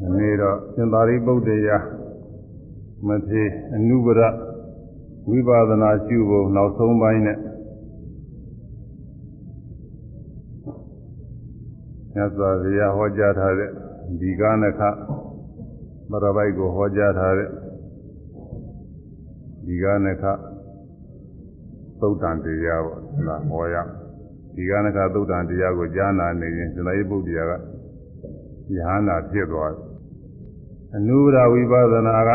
ဒီနေ့တော့ရှင်သာရိပုတ္တရာမထေအနုဘရဝိပဿနာရှုဖို့နောက်ဆုံးပိုင်းနဲ့မြတ်စွာဘုရားဟောကြားထားတဲ့ဒီကနခမရပိုက်ကိုဟောကြားထားတဲ့ဒီကနခသုတ်တန်တရားပေါ့ဒါဟောရဒီကနခသုတ်တန်တရားကိုကြားနာနေရင်ရှင်သာရိပုတ္တရာကယဟနာဖြစ်သွားတယ် အနုရဝိပဿနာက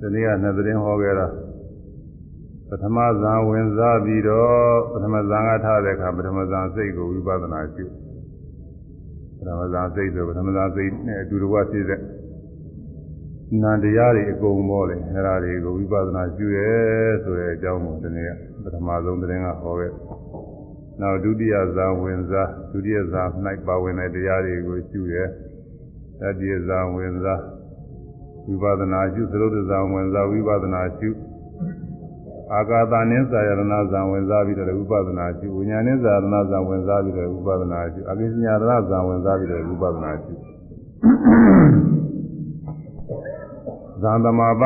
ဒီနေ့ကနှစ်သတင်းဟောခဲ့တာပထမဇန်ဝင်စားပြီးတော့ပထမဇန်ကထားတဲ့အခါပထမဇန်စိတ်ကိုဝိပဿနာရှုပထမဇန်စိတ်ဆိုပထမဇန်စိတ်နဲ့အတူတကွဖြစ်တဲ့နန္တရားတွေအကုန်ပေါ်တယ်အဲဒါတွေကိုဝိပဿနာရှုရဲဆိုတဲ့အကြောင်းကိုဒီနေ့ကပထမဆုံးသတင်းကဟောခဲ့နောက်ဒုတိယဇန်ဝင်စားဒုတိယဇန်၌ပါဝင်တဲ့တရားတွေကိုရှုရဲ တတိယဇန်ဝင်စားဝိပဿနာရှုသရုပ်ဇန်ဝင်စားဝိပဿနာရှုအာကာသနင်းစာယရဏဇံဝင်စားပြီးတော့ဝိပဿနာရှုဝိညာဉ်နင်းစာယရဏဇံဝင်စားပြီးတော့ဝိပဿနာရှုအကိစ္စညာရဏဇံဝင်စားပြီးတော့ဝိပဿနာရှုဇံသမာပ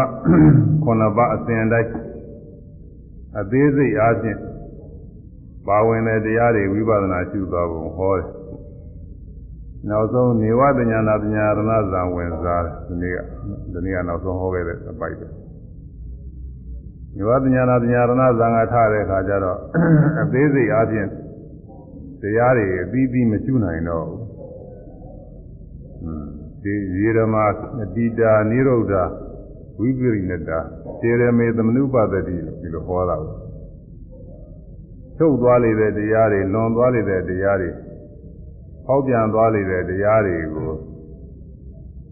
ခုနပါအစဉ်တိုင်းအသေးစိတ်အားဖြင့်ပါဝင်တဲ့တရားတွေဝိပဿနာရှုသွားဖို့ဟောတယ် နောက်ဆုံးနေဝတညာနာပညာရဏဇံဝင်စားတယ်ဒီနေ့ကဒီနေ့ကနောက်ဆုံးဟောခဲ့တဲ့အပိုက်ပဲနေဝတညာနာပညာရဏဇံကထားတဲ့အခါကျတော့အသေးစိတ်အားဖြင့်တရားတွေအပြီးပြီးမရှုနိုင်တော့ဘူးဒီရေဓမအတိတာနိရုဒ္ဓဝိပရိနတာစေရမေသမနုပတတိဒီလိုဟောတာကိုထုတ်သွားလေတဲ့တရားတွေလွန်သွားလေတဲ့တရားတွေ ဟောက်ပြန်သွားလေတဲ့တရားတွေကို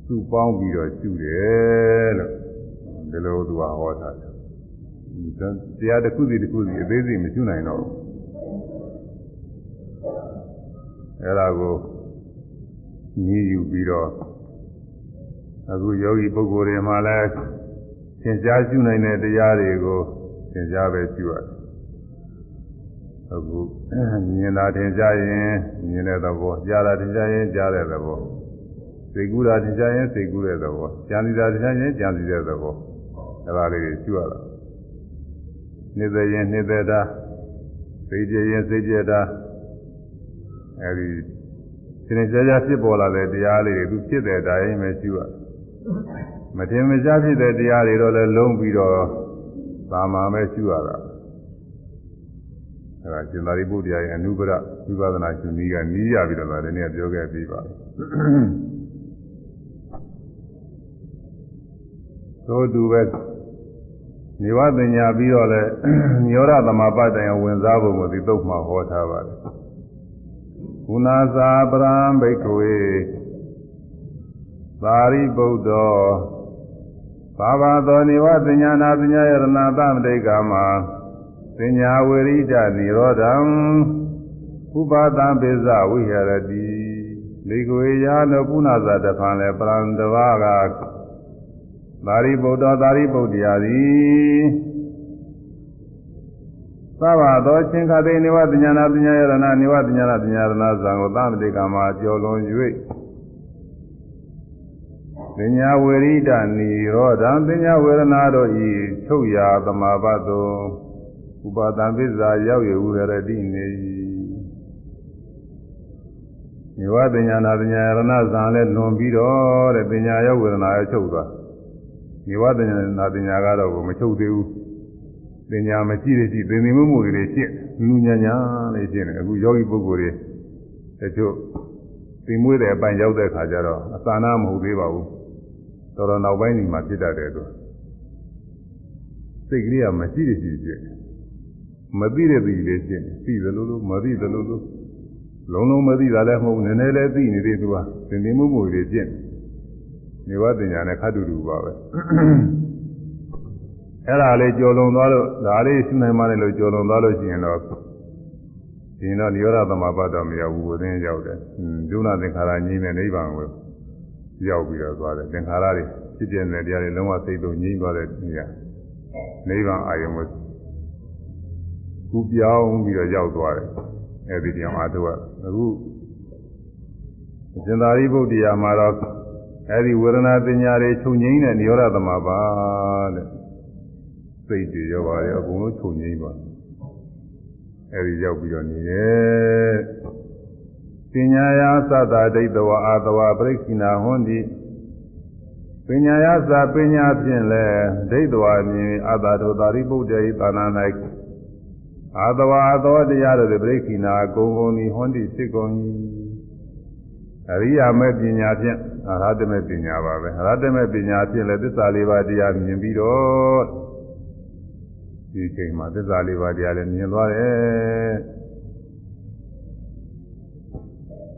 သူ့ပေါင်းပြီးတော့ကျူတယ်လို့ဒီလိုသူကဟောတာတရားတစ်ခုစီတစ်ခုစီအသေးစိတ်မကျူနိုင်တော့ဘူးအဲ့ဒါကိုညည်းယူပြီးတော့အခုယောဂီပုဂ္ဂိုလ်တွေမှာလည်းသင်ကြားကျူနိုင်တဲ့တရားတွေကိုသင်ကြားပဲကျူရတယ် အခုမြင်တာထင်ရှားရင်မြင်တဲ့သဘောကြားတာထင်ရှားရင်ကြားတဲ့သဘောသိကူတာထင်ရှားရင်သိကူတဲ့သဘောကြံစီတာထင်ရှားရင်ကြံစီတဲ့သဘောအဲဒါလေးတွေကျွရတာနှိမ့်သေးရင်နှိမ့်သေးတာသိကြရင်သိကြတာအဲဒီသင်္ကြန်ကြားဖြစ်ပေါ်လာတဲ့တရားလေးတွေသူဖြစ်တဲ့အတိုင်းပဲကျွရမတင်မရှားဖြစ်တဲ့တရားတွေတော့လည်းလုံးပြီးတော့သာမာပဲကျွရတာ အဲဒါကျင်သာရိပုတ္တရာရဲ့အနုပရဝိပဿနာရှင်ကြီးကနီးရပြီးတော့လည်းဒီနေ့ပြောခဲ့ပြီးပါပြီသို့သူပဲနေဝတညာပြီးတော့လဲညောရသမပတ္တယဝင်စားဖို့ကိုဒီတုတ်မှာဟောထားပါတယ်ကုဏသာပရံဘိက္ခဝေသာရိပုတ္တောဘာဝသောနေဝတညာနာပညာယရဏသမတိကမှာ ပညာဝေရိဒနိရောဓံဥပါဒံပိဇဝိဟရတိလေကိုရာလောပုဏ္ဏဇာတဖန်လေပရံတဘာကသာရိပုတ္တသာရိပုတ္တရာသည်သဘာသောချင်းခသိနေဝပညာနာပညာယရဏနေဝပညာနာပညာရဏဇံကိုသမတိကမှာကြော်လွန်၍ပညာဝေရိဒနိရောဓံပညာဝေရဏတို့ဤချုပ်ရာသမာပတ်သို့ ဥပါဒံပစ္စာရောက်ရဥရတိနေမြေဝပညာနာပညာရဏဇံလဲလွန်ပြီးတော့တဲ့ပညာရောက်ဝေဒနာရဲ့ချုပ်သွားမြေဝပညာနာပညာကတော့ကိုမချုပ်သေးဘူးပညာမရှိတဲ့ရှိသင်္သိမှုမှုတွေဖြစ်နူးညံ့ညာလေးဖြစ်နေအခုယောဂီပုဂ္ဂိုလ်တွေတချို့သင်မွေးတဲ့အပိုင်းရောက်တဲ့ခါကျတော့အသာနာမဟုတ်သေးပါဘူးတော်တော်နောက်ပိုင်းဒီမှာဖြစ်တတ်တယ်သူစိတ်ကလေးကမရှိတဲ့ရှိဖြစ် မသိတဲ့သိလေးဖြစ်နေသိသလိုလိုမသိသလိုလိုလုံးလုံးမသိတာလည်းမဟုတ်နည်းနည်းလည်းသိနေသေးသူကသင်္သိမှုမှုတွေဖြစ်နေဝတညာနဲ့ခတ်တူတူပါပဲအဲ့ဒါလေးကြော်လွန်သွားလို့ဒါလေးရှင်းနိုင်မှလည်းလို့ကြော်လွန်သွားလို့ရှိရင်တော့ဒီတော့နိရောဓသမဘတ်တော်မရောက်ဘူးဘုရင်ရောက်တယ်ဒုနာသင်္ခါရငြိမ်းတဲ့နိဗ္ဗာန်ကိုရောက်ပြီးတော့သွားတယ်သင်္ခါရတွေဖြစ်ပြတဲ့တရားတွေလုံးဝစိတ်သုံးငြိမ်းသွားတဲ့နေရာနိဗ္ဗာန်အာယုံကို ကူပြောင်းပြီးတော့ရောက်သွားတယ်အဲဒီတရားအားထုတ်ရအခုရှင်သာရိပုတ္တရာမှာတော့အဲဒီဝေဒနာပညာတွေချုပ်ငိမ့်တဲ့နိရောဓသမဘာတဲ့စိတ်တွေရောပါလေအကုန်လုံးချုပ်ငိမ့်ပါအဲဒီရောက်ပြီးတော့နေတယ်ပညာယသတ္တဒိဋ္ဌဝအာသဝပရိက္ခိနာဟွန်တိပညာယသပညာဖြင့်လဲဒိဋ္ဌဝမြင်အတ္တတို့သာရိပုတ္တရေသာနာ၌ အာသဝအသောတရားတို့ပြိခိနာဂုံဂုံဤဟွန်တိဖြစ်ကုန်၏အရိယာမေပညာဖြင့်အရဟတမေပညာပါပဲအရဟတမေပညာဖြင့်လည်းသစ္စာလေးပါးတရားမြင်ပြီးတော့ဒီချိန်မှာသစ္စာလေးပါးတရားလည်းမြင်သွားတယ်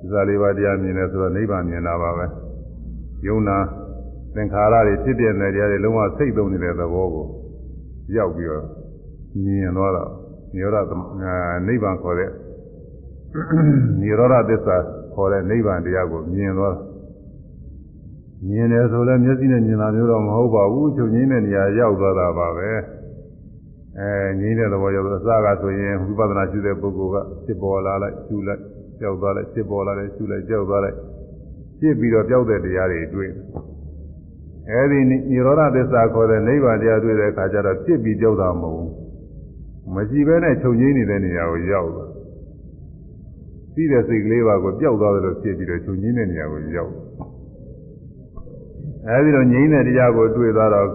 သစ္စာလေးပါးတရားမြင်တယ်ဆိုတော့နိဗ္ဗာန်မြင်တာပါပဲယုံနာသင်္ခါရတွေဖြစ်ပြနေတရားတွေလုံးဝစိတ်သုံးနေတဲ့သဘောကိုရောက်ပြီးတော့မြင်သွားတော့ နိရောဓနိဗ္ဗာန်ခေါ်တဲ့နိရောဓသစ္စာခေါ်တဲ့နိဗ္ဗာန်တရားကိုမြင်သွားမြင်တယ်ဆိုလည်းမျက်စိနဲ့မြင်တာမျိုးတော့မဟုတ်ပါဘူးချုပ်ငင်းတဲ့နေရာရောက်သွားတာပါပဲအဲငင်းတဲ့သဘောရောက်တော့အစကဆိုရင်ဝိပဿနာရှုတဲ့ပုဂ္ဂိုလ်ကဖြစ်ပေါ်လာလိုက်ရှုလိုက်ကြောက်သွားလိုက်ဖြစ်ပေါ်လာလိုက်ရှုလိုက်ကြောက်သွားလိုက်ဖြစ်ပြီးတော့ကြောက်တဲ့တရားတွေတွေ့အဲဒီနိရောဓသစ္စာခေါ်တဲ့နိဗ္ဗာန်တရားတွေ့တဲ့အခါကျတော့ဖြစ်ပြီးကြောက်တာမဟုတ်ဘူး မရှိဘဲနဲ့ချုပ်ငိမ့်နေတဲ့နေရာကိုရောက်သွားပြီးတဲ့စိတ်ကလေးပါကိုပျောက်သွားတယ်လို့ဖြစ်ပြီးတော့ချုပ်ငိမ့်တဲ့နေရာကိုရောက်အဲဒီတော့ငြိမ့်တဲ့တရားကိုတွေ့သွားတော့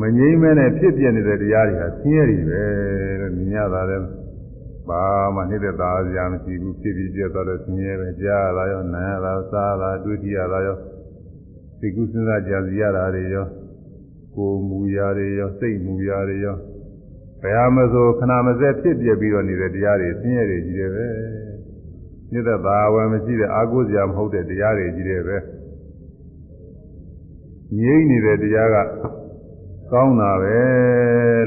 မငြိမ့်မဲနဲ့ဖြစ်ပြနေတဲ့တရားတွေဟာဆင်းရဲတွေပဲလို့မြင်ရတာလည်းဘာမှနှိမ့်သက်သာစရာမရှိဘူးဖြစ်ပြီးပြတ်သွားတဲ့ဆင်းရဲပဲကြားရတာရောနားရတာစားရတာတွေ့ကြရတာရောသိကုစဉ်းစားကြံစည်ရတာတွေရောကိုယ်မူရာတွေရောစိတ်မူရာတွေရော ဘယ်ဟာမဆိုခဏမစက်ဖြစ်ပြပြီးတော့နေတဲ့တရားတွေဆင်းရဲတွေကြီးတယ်ပဲမြစ်သက်သာဝယ်မရှိတဲ့အာကိုးစရာမဟုတ်တဲ့တရားတွေကြီးတယ်ပဲငြိမ့်နေတဲ့တရားကကောင်းတာပဲ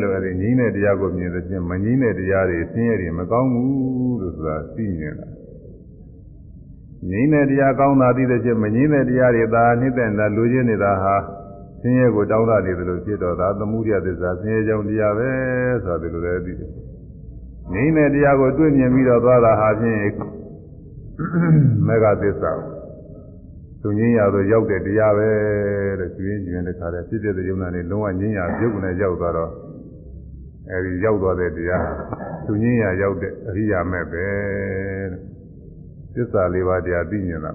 လို့အဲဒီငြိမ့်တဲ့တရားကိုမြင်တဲ့ချင်းမငြိမ့်တဲ့တရားတွေဆင်းရဲတွေမကောင်းဘူးလို့ဆိုတာသိမြင်တာငြိမ့်တဲ့တရားကောင်းတာသိတဲ့ချင်းမငြိမ့်တဲ့တရားတွေသာနှိမ့်တဲ့လူချင်းနေတာဟာ ဆင်းရဲကိုတောင်းတနေတယ်လို့ဖြစ်တော့ဒါသမှုရိယသစ္စာဆင်းရဲကြောင့်တရားပဲဆိုတာဒီလိုလည်းသိတယ်။ငြိမ့်တဲ့တရားကိုတွေ့မြင်ပြီးတော့သွားတာဟာဖြင့်မေဃသစ္စာသူငင်းရတော့ရောက်တဲ့တရားပဲတဲ့ကျွင်းကျွင်းတခါတည်းဖြစ်တဲ့ယုံနာနေလုံးဝငင်းရပြုတ်ကနေရောက်သွားတော့အဲဒီရောက်သွားတဲ့တရားသူငင်းရရောက်တဲ့အရိယာမဲ့ပဲတဲ့သစ္စာလေးပါးတရားသိမြင်တာ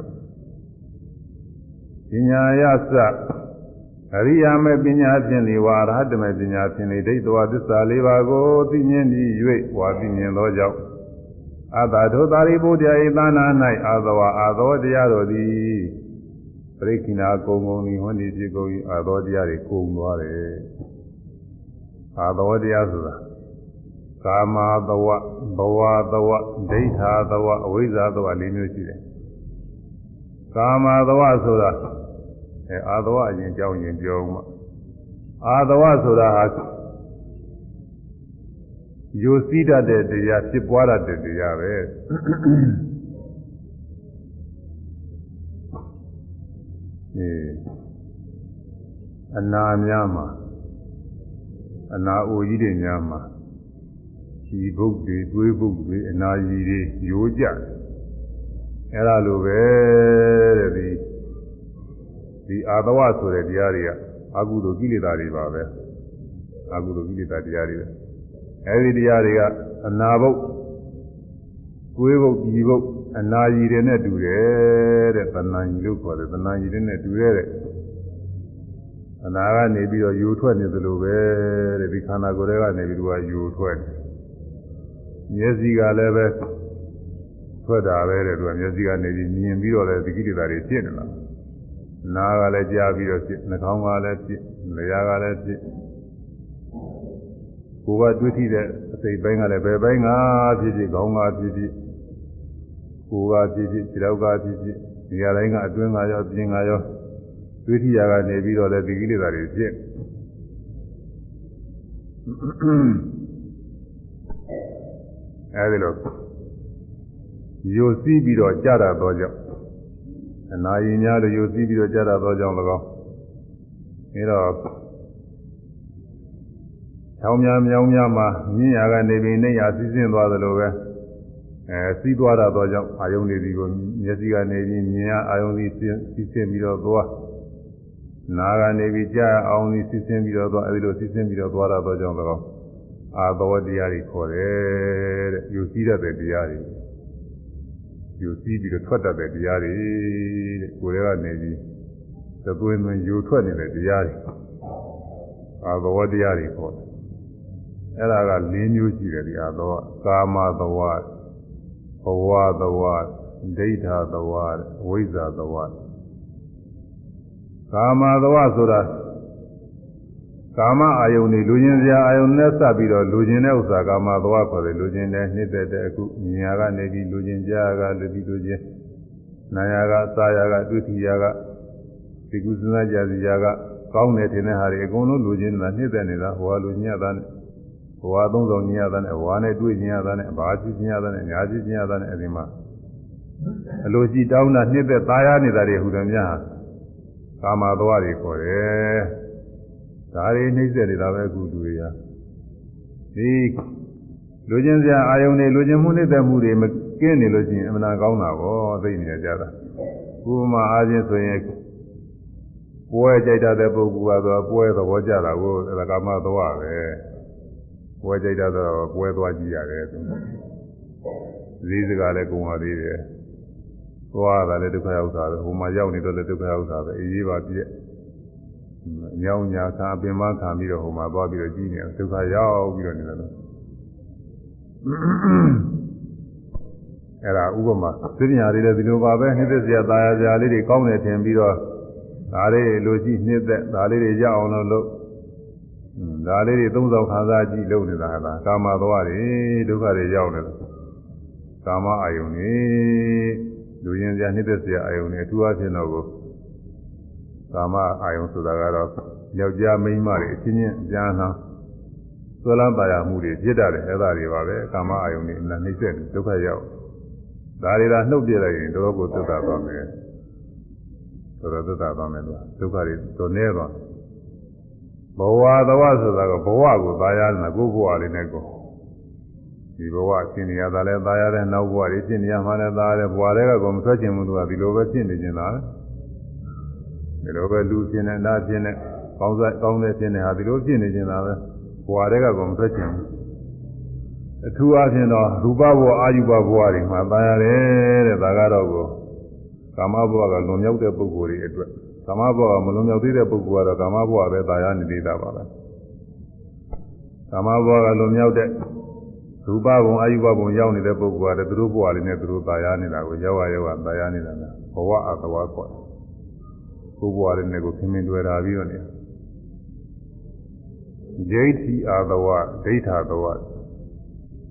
ပညာယသ အရိယာမေပညာဖြင့်လေဝါရဟတမေပညာဖြင့်လေဒိဋ္ဌဝသစ္စာလေးပါးကိုသိမြင်ပြီး၍ဝါသိမြင်သောကြောင့်အတ္တဒုသာရိပုတ္တရာဤသာနာ၌အာသဝအာသောတရားတော်သည်ပရိခိနာကုံကုံဤဟွန်းဒီဖြစ်ကုန်၏အာသောတရားတွေကုံသွားတယ်အာသောတရားဆိုတာကာမသဝဘဝသဝဒိဋ္ဌာသဝအဝိဇ္ဇာသဝလေးမျိုးရှိတယ်ကာမသဝဆိုတာ အဲအာသဝအရင်ကြောင်းရင်ပြောမှအာသဝဆိုတာဟာယိုစီးတတ်တဲ့တရားဖြစ်ပွားတတ်တဲ့တရားပဲအဲအနာများမှာအနာအိုကြီးတွေများမှာဒီဘုတ်တွေတွေးဘုတ်တွေအနာကြီးတွေယိုကြအဲ့ဒါလိုပဲတဲ့ဒီ ဒီအာသဝဆိုတဲ့တရားတွေကအကုသိုလ်ကိလေသာတွေပါပဲအကုသိုလ်ကိလေသာတရားတွေပဲအဲဒီတရားတွေကအနာဘုတ်ကိုယ်ဘုတ်ဒီဘုတ်အနာကြီးတွေနဲ့တူတယ်တဲ့သဏ္ဍာန်ကြီးလို့ခေါ်တယ်သဏ္ဍာန်ကြီးတွေနဲ့တူရတဲ့အနာကနေပြီးတော့ယူထွက်နေသလိုပဲတဲ့ဒီခန္ဓာကိုယ်တွေကနေပြီးတော့ယူထွက်တယ်မျက်စိကလည်းပဲထွက်တာပဲတဲ့သူကမျက်စိကနေပြီးမြင်ပြီးတော့လည်းဒီကိလေသာတွေဖြစ်နေတာ နားကလည်းကြားပြီးတော့ဖြစ်နှာခေါင်းကလည်းဖြစ်လျှာကလည်းဖြစ်ကိုယ်ကတွေ့ထိတဲ့အစိတ်ပိုင်းကလည်းဘယ်ပိုင်းကဖြစ်ဖြစ်ခေါင်းကဖြစ်ဖြစ်ကိုယ်ကဖြစ်ဖြစ်ခြေထောက်ကဖြစ်ဖြစ်ဒီအတိုင်းကအတွင်းကရောပြင်ကရောတွေ့ထိရကနေပြီးတော့လည်းဒီကိလေသာတွေဖြစ်အဲဒီလိုယိုစီးပြီးတော့ကြတာတော့ကြောင့် အနာရင်များလို့ယူစည်းပြီးတော့ကြားတာသောကြောင့်၎င်းအဲတော့ချောင်းများမြောင်းများမှာမြင့်ရာကနေပြီးနေရာစီးဆင်းသွားသလိုပဲအဲစီးသွားတာတော့ကြောင့်အာယုန်တွေဒီကိုမျက်စိကနေပြီးမြင်ရအာယုန်စီစီးဆင်းပြီးတော့သွားနာကနေပြီးကြားအောင်စီစီးဆင်းပြီးတော့သွားအဲဒီလိုစီးဆင်းပြီးတော့သွားတာတော့ကြောင့်တော့အာသဝတရားတွေခေါ်တယ်တဲ့ယူစည်းတဲ့တရားတွေ ယူစည်းပြီးတော့ထွက်တတ်တဲ့တရားတွေတဲ့ကိုယ်တွေကနေပြီးသသွင်းသွင်းယူထွက်နေတဲ့တရားတွေအာသဝတရားတွေခေါ်တယ်အဲ့ဒါက၄မျိုးရှိတယ်ဒီအာသဝကာမသဝဘဝသဝဒိဋ္ဌသဝဝိဇ္ဇာသဝကာမသဝဆိုတာ ကာမအာယုန်တွေလူချင်းစရာအာယုန်နဲ့စပ်ပြီးတော့လူချင်းတဲ့ဥစ္စာကာမသဝခေါ်တယ်လူချင်းတဲ့နှစ်သက်တဲ့အခုမြင်ရကနေပြီးလူချင်းကြားကလူပြီးလူချင်းနာယကစာယကဒုတိယကဒီကုသနာကြစီယကကောင်းတယ်ထင်တဲ့ဟာတွေအကုန်လုံးလူချင်းတာနှစ်သက်နေတာဟိုကလူညက်တာနဲ့ဘဝသုံးဆောင်ညက်တာနဲ့ဘဝနဲ့တွေ့ညက်တာနဲ့ဘာကြည့်ညက်တာနဲ့ညာကြည့်ညက်တာနဲ့အဲဒီမှာအလိုရှိတောင်းတာနှစ်သက်သားရနေတာတွေဟူတယ်များကာမသဝတွေခေါ်တယ် ဒါတွေနှိမ့်ဆက်နေတာပဲအခုလူတွေကဒီလူချင်းစရာအာယုန်တွေလူချင်းမှုနှိမ့်သက်မှုတွေမကင်းနေလို့ရှိရင်အမှန်တန်ကောင်းတာပေါ့သိနေကြတာဥပမာအားဖြင့်ဆိုရင်ပွဲကြိုက်တဲ့ပုဂ္ဂိုလ်ကတော့ပွဲသဘောကျတာကိုအဲဒါကာမသဝပဲပွဲကြိုက်တဲ့တော့ပွဲသွားကြည့်ရတယ်သူဈေးစကားလည်းကုန်ပါသေးတယ်သွားတာလည်းဒုက္ခရောက်တာပဲဟိုမှာရောက်နေတော့လည်းဒုက္ခရောက်တာပဲအေးအေးပါပြည့်အ ညောင်းညာခံအပင်မခံပြီးတော့ဟိုမှာသွားပြီးတော့ကြည့်နေဒုက္ခရောက်ပြီးတော့နေတယ်လို့အဲ့ဒါဥပမာသိပညာတွေလည်းဒီလိုပါပဲနှစ်သက်စရာတာယာစရာလေးတွေကောင်းတယ်ထင်ပြီးတော့ဒါလေးလိုရှိနှစ်သက်ဒါလေးတွေရအောင်လို့လုပ်ဒါလေးတွေသုံးဆောင်ခံစားကြည့်လုပ်နေတာကကာမသွားတွေဒုက္ခတွေရောက်နေတယ်ကာမအာယုန်တွေလူရင်စရာနှစ်သက်စရာအာယုန်တွေအထူးအဖြင့်တော့ ကာမအာယုံဆိုတာကတော့ယောက်ျားမိန်းမတွေအချင်းချင်းအပြန်အလှန်သွေးလန်းပါရမှုတွေဖြစ်တတ်တယ်အဲ့ဒါတွေပါပဲကာမအာယုံတွေအမှန်နှိမ့်ဆက်ဒုက္ခရောက်ဒါတွေကနှုတ်ပြလိုက်ရင်တော်ကိုသက်သာသွားမယ်တော်တော်သက်သာသွားမယ်လို့ဒုက္ခတွေတော်နေသွားဘဝသဝဆိုတာကဘဝကိုသာယာနေတာကိုယ်ဘဝလေးနဲ့ကိုဒီဘဝရှင်နေရတာလဲသာယာတဲ့နောက်ဘဝတွေရှင်နေရမှလည်းသာယာတဲ့ဘဝတွေကကိုမထွက်ချင်ဘူးသူကဒီလိုပဲဖြစ်နေကြတာပဲ ဒီလိုပဲလူဖြစ်နေနာဖြစ်နေကောင်းစားကောင်းတဲ့ဖြစ်နေဟာဒီလိုဖြစ်နေကြတာပဲဘဝတွေကကောမထွက်ချင်ဘူးအထူးအားဖြင့်တော့ရူပဘဝအာယုဘဘဝတွေမှာသာရတယ်တဲ့ဒါကတော့ကိုကာမဘဝကလွန်မြောက်တဲ့ပုဂ္ဂိုလ်တွေအတွက်ကာမဘဝကမလွန်မြောက်သေးတဲ့ပုဂ္ဂိုလ်ကတော့ကာမဘဝပဲသာရနေသေးတာပါပဲကာမဘဝကလွန်မြောက်တဲ့ရူပဘုံအာယုဘဘုံရောက်နေတဲ့ပုဂ္ဂိုလ်ကလည်းသူတို့ဘဝလေးနဲ့သူတို့သာရနေတာကိုရောက်ရရောက်သာရနေတာကဘဝအသဝခေါ်တယ် ကိုယ်ဘဝလေးနဲ့ကိုခင်မင်တွေ့တာပြီးတော့နေဒိဋ္ဌိအာသဝဒိဋ္ဌာသဝ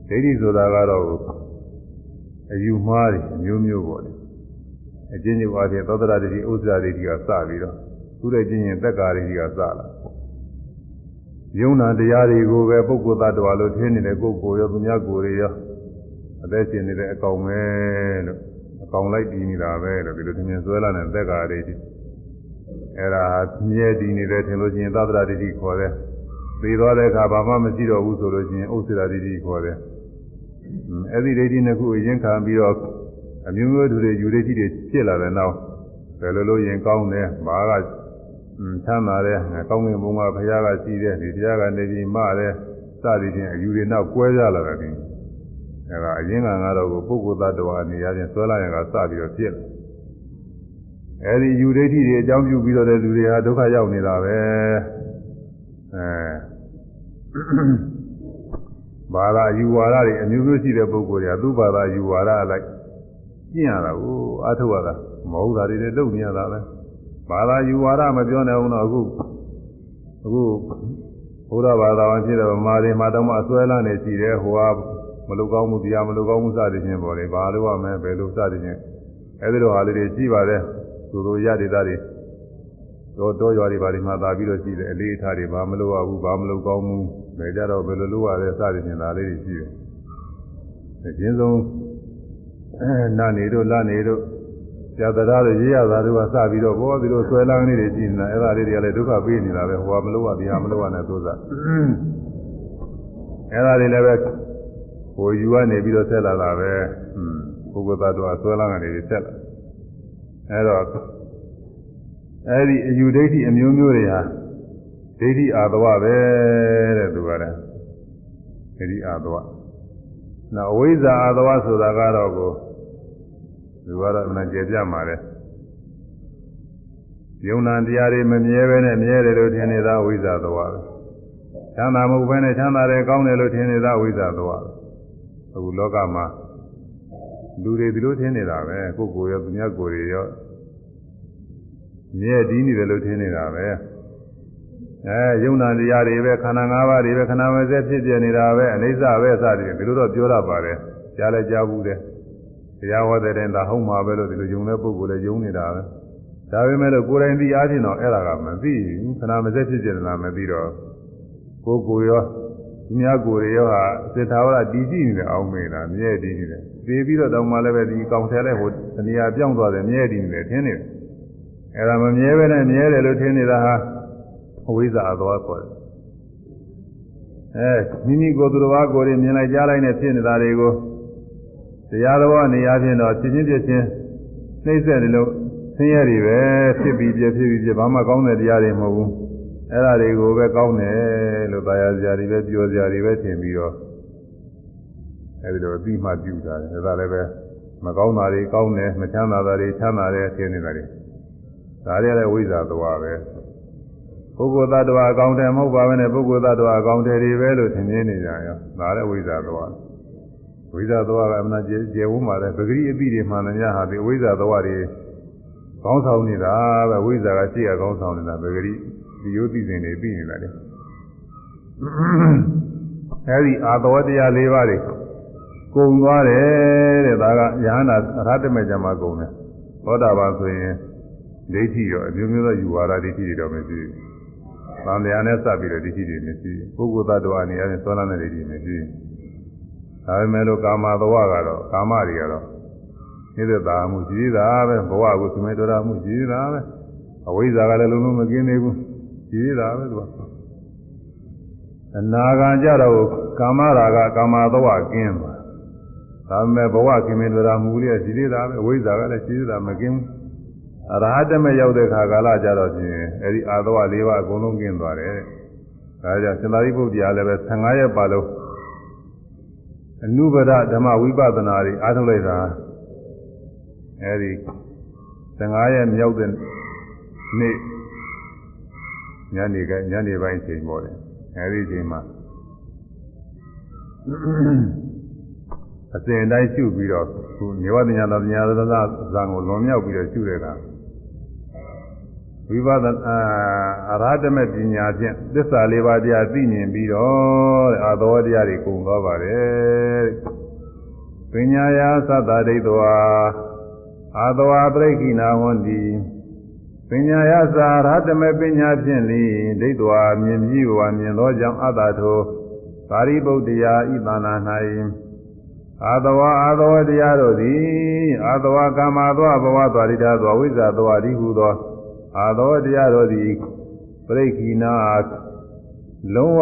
ဒိဋ္ဌိဆိုတာကတော့အယူမှားတွေအမျိုးမျိုးပေါ့လေအချင်းချင်းပါတဲ့သောတရဒိဋ္ဌိဥစ္စာဒိဋ္ဌိကစပြီးတော့သူတဲ့ချင်းချင်းသက်္ကာဒိဋ္ဌိကစလာယုံနာတရားတွေကိုပဲပုဂ္ဂိုလ်သတ္တဝါလို့ထင်နေတဲ့ပုဂ္ဂိုလ်ရောသူများကိုယ်တွေရောအသက်ရှင်နေတဲ့အကောင်ပဲလို့အကောင်လိုက်ပြီးနေတာပဲလို့ဒီလိုထင်မြင်ဆွဲလာတဲ့သက်္ကာဒိဋ္ဌိ အဲ့ဒါမြဲတည်နေတယ်ထင်လို့ချင်းသတ္တရာဒိဋ္ဌိခေါ်တယ်သိသွားတဲ့အခါဘာမှမရှိတော့ဘူးဆိုလို့ချင်းဥစ္စေရာဒိဋ္ဌိခေါ်တယ်အဲ့ဒီဒိဋ္ဌိနှစ်ခုအရင်ခံပြီးတော့အမျိုးမျိုးတူတွေယူဒိဋ္ဌိတွေဖြစ်လာတဲ့နောက်ဘယ်လိုလို့ရင်ကောင်းတယ်ဘာကချမ်းသာတယ်ကောင်းကင်ဘုံကဘုရားကရှိတယ်ဒီတရားကနေပြီးမတယ်စသည်ဖြင့်အယူတွေနောက်ကွဲကြလာတယ်ဒီအဲ့ဒါအရင်ကငါတော့ကိုပုဂ္ဂိုလ်သတ္တဝါနေရာချင်းဆွဲလာရင်ကစပြီးတော့ဖြစ်တယ် အဲဒီယူဒိဋ္ဌိတွေအကြောင်းပြုပြီးတော့တဲ့လူတွေဟာဒုက္ခရောက်နေတာပဲအဲဘာသာယူဝါဒတွေအမျိုးမျိုးရှိတဲ့ပုဂ္ဂိုလ်တွေကသူ့ဘာသာယူဝါဒအလိုက်ကျင့်ရတာကိုအထုတ်ရတာမဟုတ်တာတွေလည်းလုပ်နေရတာပဲဘာသာယူဝါဒမပြောနိုင်ဘူးတော့အခုအခုဘုရားဘာသာဝင်ဖြစ်တဲ့ဗမာတွေမှာတော့မှအစွဲလန်းနေရှိတယ်ဟိုကမလုကောင်းမှုတရားမလုကောင်းမှုစသည်ဖြင့်ပေါ်လေဘာလို့ရမလဲဘယ်လိုစသည်ဖြင့်အဲဒီလိုဟာလေးတွေရှိပါတယ် သူတို့ရဒေသတွေတော့တောရွာတွေဘာတွေမှာသာပြီးတော့ရှိတယ်အလေးအထားတွေဘာမလုပ်ရဘူးဘာမလုပ်ကောင်းဘူးဘယ်ကြတော့ဘယ်လိုလုပ်ရလဲစသည်ဖြင့်ဒါလေးတွေရှိတယ်အချင်းဆုံးနာနေတို့လာနေတို့ဇာတရာတို့ရေးရတာတို့ကစပြီးတော့ဘောဒီလိုဆွဲလန်းလေးတွေကြည့်နေတာအဲ့ဒါလေးတွေကလည်းဒုက္ခပေးနေတာပဲဟိုကမလုပ်ရဒီဟာမလုပ်ရနဲ့သို့စားအဲ့ဒါတွေလည်းပဲဟိုယူကနေပြီးတော့ဆက်လာတာပဲอืมပုဂ္ဂိုလ်သတ္တဝါဆွဲလာကနေဆက်လာ အဲတော့အဲဒီအယူဒိဋ္ဌိအမျိုးမျိုးတွေဟာဒိဋ္ဌိအာသဝပဲတဲ့သူကလည်းဒိဋ္ဌိအာသဝနောက်အဝိဇ္ဇာအာသဝဆိုတာကတော့ကိုသူကတော့အမှန်ကျေပြမှာလေယုံနာတရားတွေမမြဲပဲနဲ့မြဲတယ်လို့ထင်နေတာဝိဇ္ဇာသဝပဲချမ်းသာမှုပဲနဲ့ချမ်းသာတယ်ကောင်းတယ်လို့ထင်နေတာဝိဇ္ဇာသဝပဲအခုလောကမှာ လူတွေဒီလိုထင်နေတာပဲကိုယ်ကိုယ်ရောသူများကိုယ်တွေရောမြဲတည်နေတယ်လို့ထင်နေတာပဲအဲယုံနာတရားတွေပဲခန္ဓာ၅ပါးတွေပဲခန္ဓာမစက်ဖြစ်ပြနေတာပဲအနိစ္စပဲစသည်ဒီလိုတော့ပြောရပါတယ်ကြားလဲကြားဘူးတယ်တရားဟောတဲ့တိုင်ဒါဟုတ်မှာပဲလို့ဒီလိုယုံတဲ့ပုဂ္ဂိုလ်လည်းယုံနေတာပဲဒါပေမဲ့လို့ကိုယ်တိုင်သိအားဖြင့်တော့အဲ့ဒါကမသိဘူးခန္ဓာမစက်ဖြစ်ပြနေတာမသိတော့ကိုယ်ကိုယ်ရော သူများကိုယ်တွေရောဟာစေထာဝရတည်ကြည့်နေတယ်အောင်မေးတာမြဲတည်နေတယ်သိပြီးတော့တောင်းမှလည်းပဲဒီကောင်ထဲလဲဟိုတဏှာပြောင်းသွားတယ်မြဲတည်နေတယ်ထင်နေတယ်အဲ့ဒါမမြဲပဲနဲ့မြဲတယ်လို့ထင်နေတာဟာအဝိဇ္ဇာအသွားခေါ်တယ်အဲမိမိကိုယ်သူတော်ဘာကိုယ်တွေမြင်လိုက်ကြားလိုက်နဲ့ဖြစ်နေတာတွေကိုတရားတော်နေရာချင်းတော့ဖြစ်ချင်းဖြစ်ချင်းနှိမ့်ဆက်တယ်လို့ဆင်းရဲတွေပဲဖြစ်ပြီးပြဖြစ်ပြီးပြဘာမှကောင်းတဲ့တရားတွေမဟုတ်ဘူး အဲ့ဒါတွေကိုပဲကောင်းတယ်လို့သာယာစရာတွေပဲပြောစရာတွေပဲထင်ပြီးတော့အဲဒီလိုအပြီးမှပြုတာတယ်ဒါလည်းပဲမကောင်းတာတွေကောင်းတယ်မချမ်းသာတာတွေချမ်းသာတယ်ထင်နေတာတွေဒါတွေလည်းဝိဇ္ဇာသွားပဲပုဂ္ဂိုလ်သတ္တဝါအကောင်းတယ်မဟုတ်ပါဘူးနဲ့ပုဂ္ဂိုလ်သတ္တဝါအကောင်းတယ်တွေပဲလို့ထင်နေနေကြရောဒါလည်းဝိဇ္ဇာသွားဝိဇ္ဇာသွားကအမှန်ကျေကျေဝန်းပါလေပဂရိအပိတွေမှန်တယ်များဟာဒီဝိဇ္ဇာသွားတွေကောင်းဆောင်နေတာပဲဝိဇ္ဇာကရှိရကောင်းဆောင်နေတာပဂရိ ဒီယုသိစဉ်တွေပြီးနေတာလေအဲဒီအာသောတရား၄ပါးတွေကုံသွားတယ်တဲ့ဒါကယဟနာအရဟတမေကြမှာကုံတယ်သောတာပန်ဆိုရင်ဒိဋ္ဌိရောအမျိုးမျိုးသောယူဝါဒဒိဋ္ဌိတွေတော့မရှိဘူး။ဗန္တရားနဲ့စပ်ပြီးတော့ဒိဋ္ဌိတွေမရှိဘူး။ပုဂ္ဂိုလ်သတ္တဝါအနေနဲ့ဆွမ်းလန်းတဲ့ဒိဋ္ဌိမရှိဘူး။ဒါပေမဲ့လို့ကာမသဝကတော့ကာမတွေကတော့နိစ္စတာမှုရှိသေးတာပဲဘဝကိုသမေတော်တာမှုရှိသေးတာပဲအဝိဇ္ဇာကလည်းလုံးလုံးမကင်းသေးဘူး ရှိသေးတာပဲသူကအနာဂံကြတော့ကာမရာဂကာမသဝကင်းပါဒါပေမဲ့ဘဝခင်မင်တော်တာမူလေးရှိသေးတာပဲအဝိဇ္ဇာကလည်းရှိသေးတာမကင်းဘူးအရဟတမရောက်တဲ့ခါကာလကြတော့ဖြင့်အဲဒီအာသဝ၄ပါးအကုန်လုံးကင်းသွားတယ်။ဒါကြောင့်စင်္သာရိပုတ္တရာလည်းပဲ15ရက်ပါလုံးအနုဘဒဓမ္မဝိပဿနာတွေအားထုတ်လိုက်တာအဲဒီ15ရက်မြောက်တဲ့နေ့ ညနေကညနေပိုင်းချိန်ပေါ်တယ်။အဲဒီချိန်မှာအစဉ်တိုင်းရှုပြီးတော့ခုမြေဝတ္တညာတော်ညာသဇာကိုလွန်မြောက်ပြီးတော့ရှုတဲ့အခါဝိပဿနာအရဟတမေပညာဖြင့်သစ္စာလေးပါးတရားသိမြင်ပြီးတော့အာသောတရားတွေကုန်သွားပါတယ်ပညာယာသတ္တဒိဋ္ဌဝါအာသောပရိခိနာဟွန်တိ ပညာယာသာရဟတမေပညာဖြင့်လိဒိဋ္ဌဝါမြင်ပြီးဝါမြင်သောကြောင့်အတ္တထိုသာရိပုတ္တရာဤသာနာ၌အာသဝအာသဝတရားတို့သည်အာသဝကာမသောဘဝသွားရိတာသောဝိဇ္ဇာသောအရိဟုသောအာသောတရားတော်သည်ပြိခိနာလုံးဝ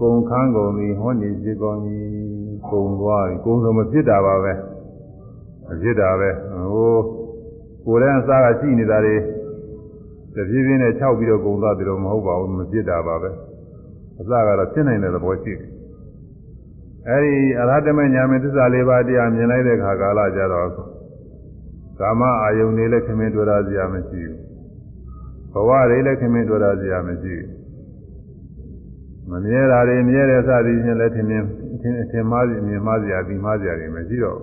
ကုံခန်းကုန်သည်ဟောနေစေကုန်၏ကုံသွားပြီကုံဆိုမဖြစ်တာပါပဲမဖြစ်တာပဲဟို ကိုယ်လည်းအစားကရှိနေတာတွေတပြေးပြေးနဲ့ခြောက်ပြီးတော့ကုံသွားတယ်လို့မဟုတ်ပါဘူးမဖြစ်တာပါပဲအစားကတော့ဖြစ်နိုင်တဲ့သဘောရှိတယ်အဲဒီအရဟတမညာမေသစ္စာလေးပါးတရားမြင်လိုက်တဲ့ခါကာလကြတော့ကာမအာယုန်တွေလည်းခင်မင်းတွေ့ရစရာမရှိဘူးဘဝတွေလည်းခင်မင်းတွေ့ရစရာမရှိဘူးမမြဲတာတွေမြဲတဲ့စသည်ဖြင့်လည်းထင်မြင်ထင်ထင်မှားစီမြင်မှားစရာပြီးမှားစရာတွေမရှိတော့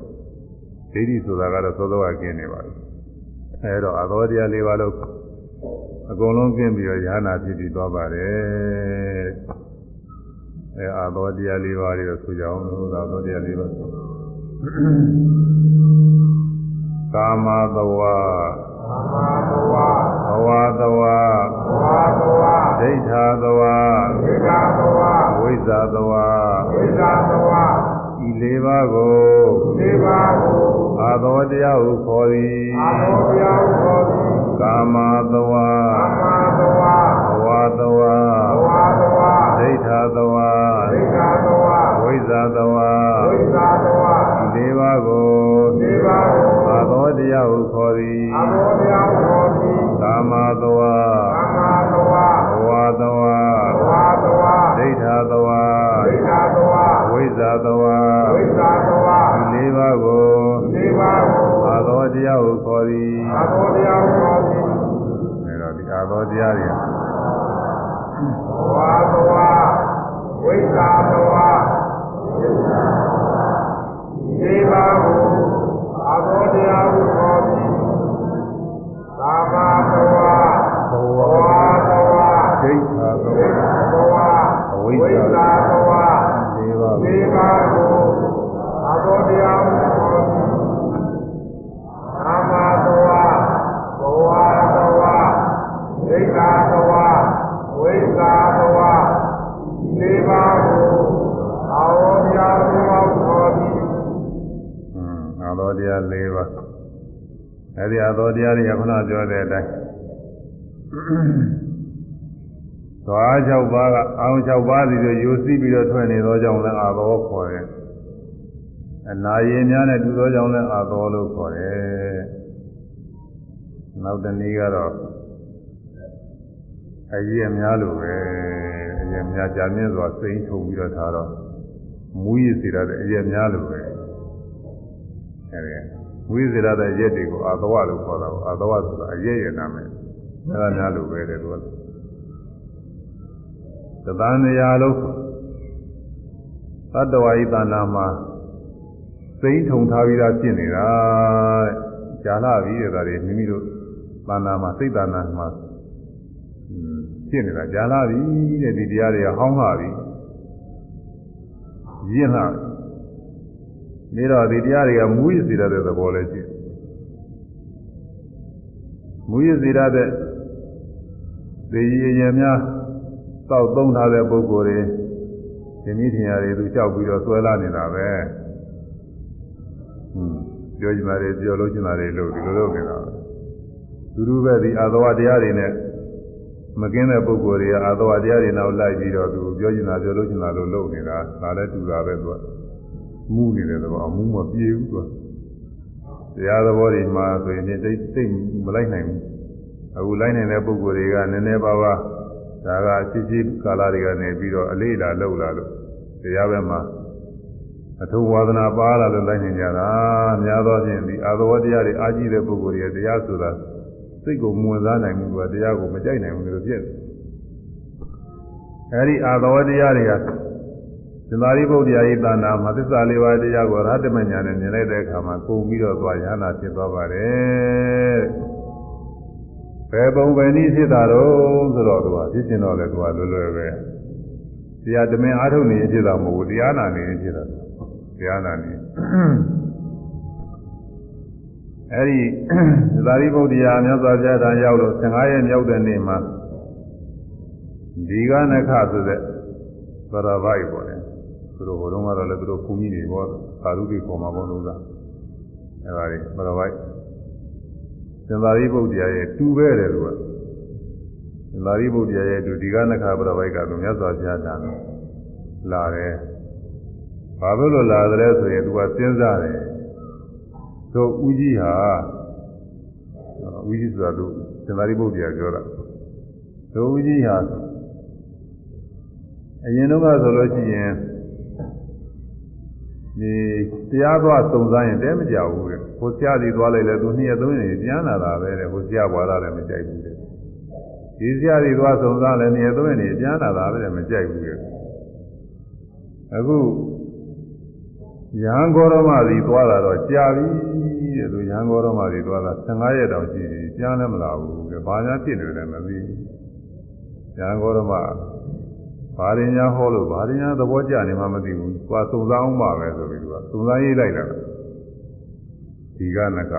ဒိဋ္ဌိဆိုတာကတော့သောသောကกินနေပါဘူး အဲတော့အသောတရားလေးပါလို့အကုန်လုံးกินပြီးတော့ညာနာဖြစ်ပြီးသွားပါတယ်အဲအာသောတရားလေးပါးတွေဆိုကြအောင်လို့သာသောတရားလေးပါကာမသဝကာမသဝဘဝသဝဘဝသဝဒိဋ္ဌာသဝဒိဋ္ဌာသဝဝိဇ္ဇာသဝဝိဇ္ဇာသဝဤလေးပါးကိုလေးပါးကို အာသောတရားကိုခေါ်သည်အာသောတရားကိုခေါ်သည်ကာမသဝကာမသဝဘဝသဝဘဝသဝဒိဋ္ဌသဝဒိဋ္ဌသဝဝိဇ္ဇာသဝဝိဇ္ဇာသဝဒီပါကိုဒီပါကိုအာသောတရားကိုခေါ်သည်အာသောတရားကိုခေါ်သည်ကာမသဝကာမသဝဘဝသဝဘဝသဝဒိဋ္ဌသဝ သည်အဘောတရားခေါ်သည်အဲတော့ဒီအာသောတရားတွေဘဝသဝါဝိဇ္ဇာသဝါဒီပါကိုအဘောတရား သောတရားတွေကခုနပြောတဲ့အတိုင်းသွား၆ပါးကအောင်၆ပါးစီတို့ယူစီပြီးတော့ထွက်နေသောကြောင့်လည်းအာသောခေါ်တယ်အနာရည်များနဲ့တူသောကြောင့်လည်းအာသောလို့ခေါ်တယ်နောက်တနည်းကတော့အကြီးအများလိုပဲအကြီးအများကြာမြင့်စွာစိမ့်ထုံပြီးတော့ထားတော့မူရည်စီရတဲ့အကြီးအများလိုပဲအဲဒီ ဝိဇ္ဇရာတဲ့ရက်တွေကိုအာသဝလို့ခေါ်တာပေါ့အာသဝဆိုတာအရက်ရဲ့နာမည်အဲဒါများလို့ပဲတဲ့သူကသတ္တန်ရာလုံးသတ္တဝါဤတဏ္ဍာမှာစိမ့်ထုံထားပြီးသားဖြစ်နေတာတဲ့ကြာလာပြီတဲ့ဒါတွေမိမိတို့တဏ္ဍာမှာစိတ်တဏ္ဍာမှာဖြစ်နေတာကြာလာပြီတဲ့ဒီတရားတွေကဟောင်းလာပြီရင့်လာပြီ နေတော့ဒီတရားတွေကမူရစေရတဲ့သဘောလည်းရှိတယ်မူရစေရတဲ့သေရည်များတောက်သုံးထားတဲ့ပုဂ္ဂိုလ်တွေသင်္မိထင်ရတယ်သူကြောက်ပြီးတော့ဆွဲလာနေတာပဲဟွန်းပြောချင်တာတွေပြောလို့ချင်တာတွေလို့ဒီလိုလုပ်နေတာပဲသူတို့ပဲဒီအာသဝတရားတွေနဲ့မကင်းတဲ့ပုဂ္ဂိုလ်တွေကအာသဝတရားတွေနောက်လိုက်ပြီးတော့သူပြောချင်တာပြောလို့ချင်တာလို့လုပ်နေတာဒါလည်းတူတာပဲသူက မူးနေတယ်တော့အမူးမပြေဘူးသူကတရားသဘောတွေမှာဆိုရင်တိတ်တိတ်မလိုက်နိုင်ဘူးအခုလိုက်နိုင်တဲ့ပုံကိုယ်တွေကနည်းနည်းပါးပါးဒါကချစ်ချစ်ကာလတွေကနေပြီးတော့အလေးလာလောက်လာလို့တရားဘက်မှာအထုဝါဒနာပါလာလို့လိုက်နိုင်ကြတာများသောဖြင့်ဒီအာသဝတရားတွေအာကြီးတဲ့ပုံကိုယ်တွေတရားဆိုတာစိတ်ကိုမဝင်စားနိုင်ဘူးကတရားကိုမကြိုက်နိုင်ဘူးလို့ဖြစ်တယ်အဲဒီအာသဝတရားတွေက သင်္သာရိပုတ္တရာဤတဏ္ဍာမှာသစ္စာလေးပါးတရားကိုရဟတမညာနဲ့မြင်လိုက်တဲ့အခါမှာကုန်ပြီးတော့သွားရဟနာဖြစ်သွားပါတယ်။ဘယ်ပုံပဲနည်းဖြစ်တာတော့ဆိုတော့သူကဖြစ်ကျင်တော့လေသူကလွယ်လွယ်ပဲ။တရားဓမင်းအားထုတ်နေဖြစ်တာမဟုတ်ဘူးတရားနာနေဖြစ်တာ။တရားနာနေအဲဒီသစ္စာရိပုတ္တရာမြတ်စွာဘုရားထံရောက်လို့15ရက်မြောက်တဲ့နေ့မှာဒီကနခဆိုတဲ့သရဘိုက်ပေါ်တယ် သူတို့ဟိုတုန်းကတော့လည်းသူတို့ဘုန်းကြီးတွေပေါ့သာဓုတွေခေါ်မှာပေါ့လို့သာအဲပါလေဘရဝိုက်သင်္သာရိပုတ္တရာရဲ့တူပဲတယ်သူကသင်္သာရိပုတ္တရာရဲ့တူဒီကနခဘရဝိုက်ကသူမြတ်စွာဘုရားတန်လာတယ်ဘာလို့လို့လာတယ်ဆိုရင်သူကစဉ်းစားတယ်တို့ဦးကြီးဟာဦးကြီးဆိုတာသူသင်္သာရိပုတ္တရာပြောတာတို့ဦးကြီးဟာအရင်တော့ကဆိုလို့ရှိရင် ဒီတရားသွားစုံစမ်းရင်တဲမကြဘူးတဲ့ဟိုဆရာကြီးသွားလိုက်လဲသူနှစ်ရက်သုံးရက်ပြန်လာတာပဲတဲ့ဟိုဆရာဘွာလာလည်းမကြိုက်ဘူးတဲ့ဒီဆရာကြီးသွားစုံစမ်းလဲနှစ်ရက်သုံးရက်ပြန်လာတာပဲတဲ့မကြိုက်ဘူးတဲ့အခုရဟန်းဂေါရမကြီးသွားတာတော့ကြာပြီတဲ့သူရဟန်းဂေါရမကြီးသွားတာ15ရက်တောင်ရှိပြီပြန်လည်းမလာဘူးတဲ့ဘာညာဖြစ်နေတယ်မသိဘူးရဟန်းဂေါရမ ဘာရင်းညာဟောလို့ဘာရင်းညာသဘောကျနေမှမသိဘူး။သွားစုံစမ်းအောင်ပါပဲဆိုပြီးသူကစုံစမ်းရေးလိုက်တာ။ဒီကနက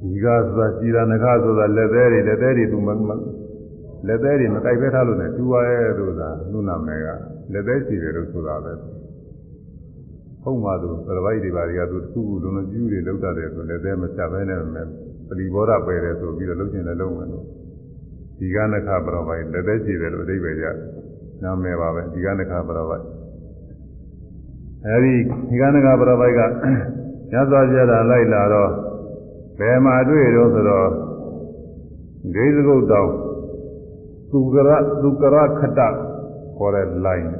ဒီကဆိုတာကြည်တာနကဆိုတာလက်သေးတွေလက်သေးတွေသူမလက်သေးတွေမကြိုက်ပဲထားလို့နဲ့တူပါရဲ့လို့သာလူနာမယ်ကလက်သေးစီတယ်လို့ဆိုတာပဲ။ဟုတ်မှသူပရပိုက်တွေပါတွေကသူတစ်ခုခုလုံးလုံးကျူးတွေလောက်တတ်တယ်ဆိုလက်သေးမချပဲနဲ့ပလီဘောဓပယ်တယ်ဆိုပြီးတော့လုံးချင်လည်းလုံးမယ်လို့ ဒီကနခပရပိုက်လက်သက်ရှိတယ်လို့အဓိပ္ပာယ်ရတယ်။နာမည်ပါပဲဒီကနခပရပိုက်။အဲဒီဒီကနခပရပိုက်ကညသောပြတာလိုက်လာတော့ဘယ်မှာတွေ့တော့ဆိုတော့ဂိဇဂုတ်တောင်သူကရသူကရခတခေါ်တဲ့ line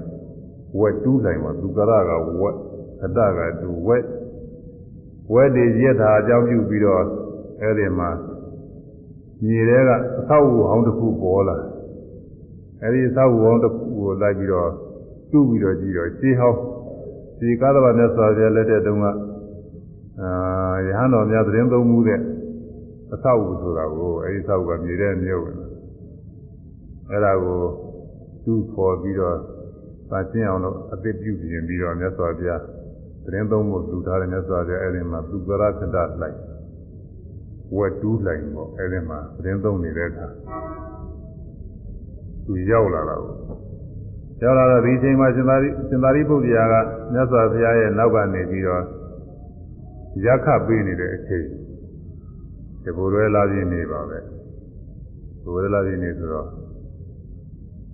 ဝက်တူးလိုက်ပါသူကရကဝက်ခတကတူဝက်ဝက်တွေရက်တာအကြောင်းပြုပြီးတော့အဲ့ဒီမှာ မြေထဲကအဆောက်အဦဟောင်းတစ်ခုပေါ်လာအဲ့ဒီအဆောက်အဦဟောင်းတစ်ခုကိုလိုက်ပြီးတော့တူးပြီးတော့ကြည့်တော့ရှေးဟောင်းဒီကာသဗ္ဗမြတ်စွာဘုရားလက်ထက်တုန်းကအာရဟန်းတော်များသတင်းသုံးမှုတဲ့အဆောက်အဦဆိုတာကိုအဲဒီအဆောက်အဦကမြေထဲမြုပ်ဝင်အဲ့ဒါကိုတူးဖော်ပြီးတော့သာကျင့်အောင်လို့အသစ်ပြုပြင်ပြီးတော့မြတ်စွာဘုရားသတင်းသုံးဖို့လူထားတဲ့မြတ်စွာဘုရားအဲ့ဒီမှာသူကရခတလိုက် ဝက်တူးလိုက်ပေါ့အဲ့ဒီမှာသတင်းသုံးနေတဲ့အခါသူရောက်လာတာကိုရောက်လာတော့ဒီအချိန်မှာရှင်သာရိရှင်သာရိပုတ္တရာကမြတ်စွာဘုရားရဲ့နောက်ကနေပြီးတော့ရခပေးနေတဲ့အချိန်ဒီဘိုးရွယ်လာပြင်းနေပါပဲဘိုးရွယ်လာပြင်းနေဆိုတော့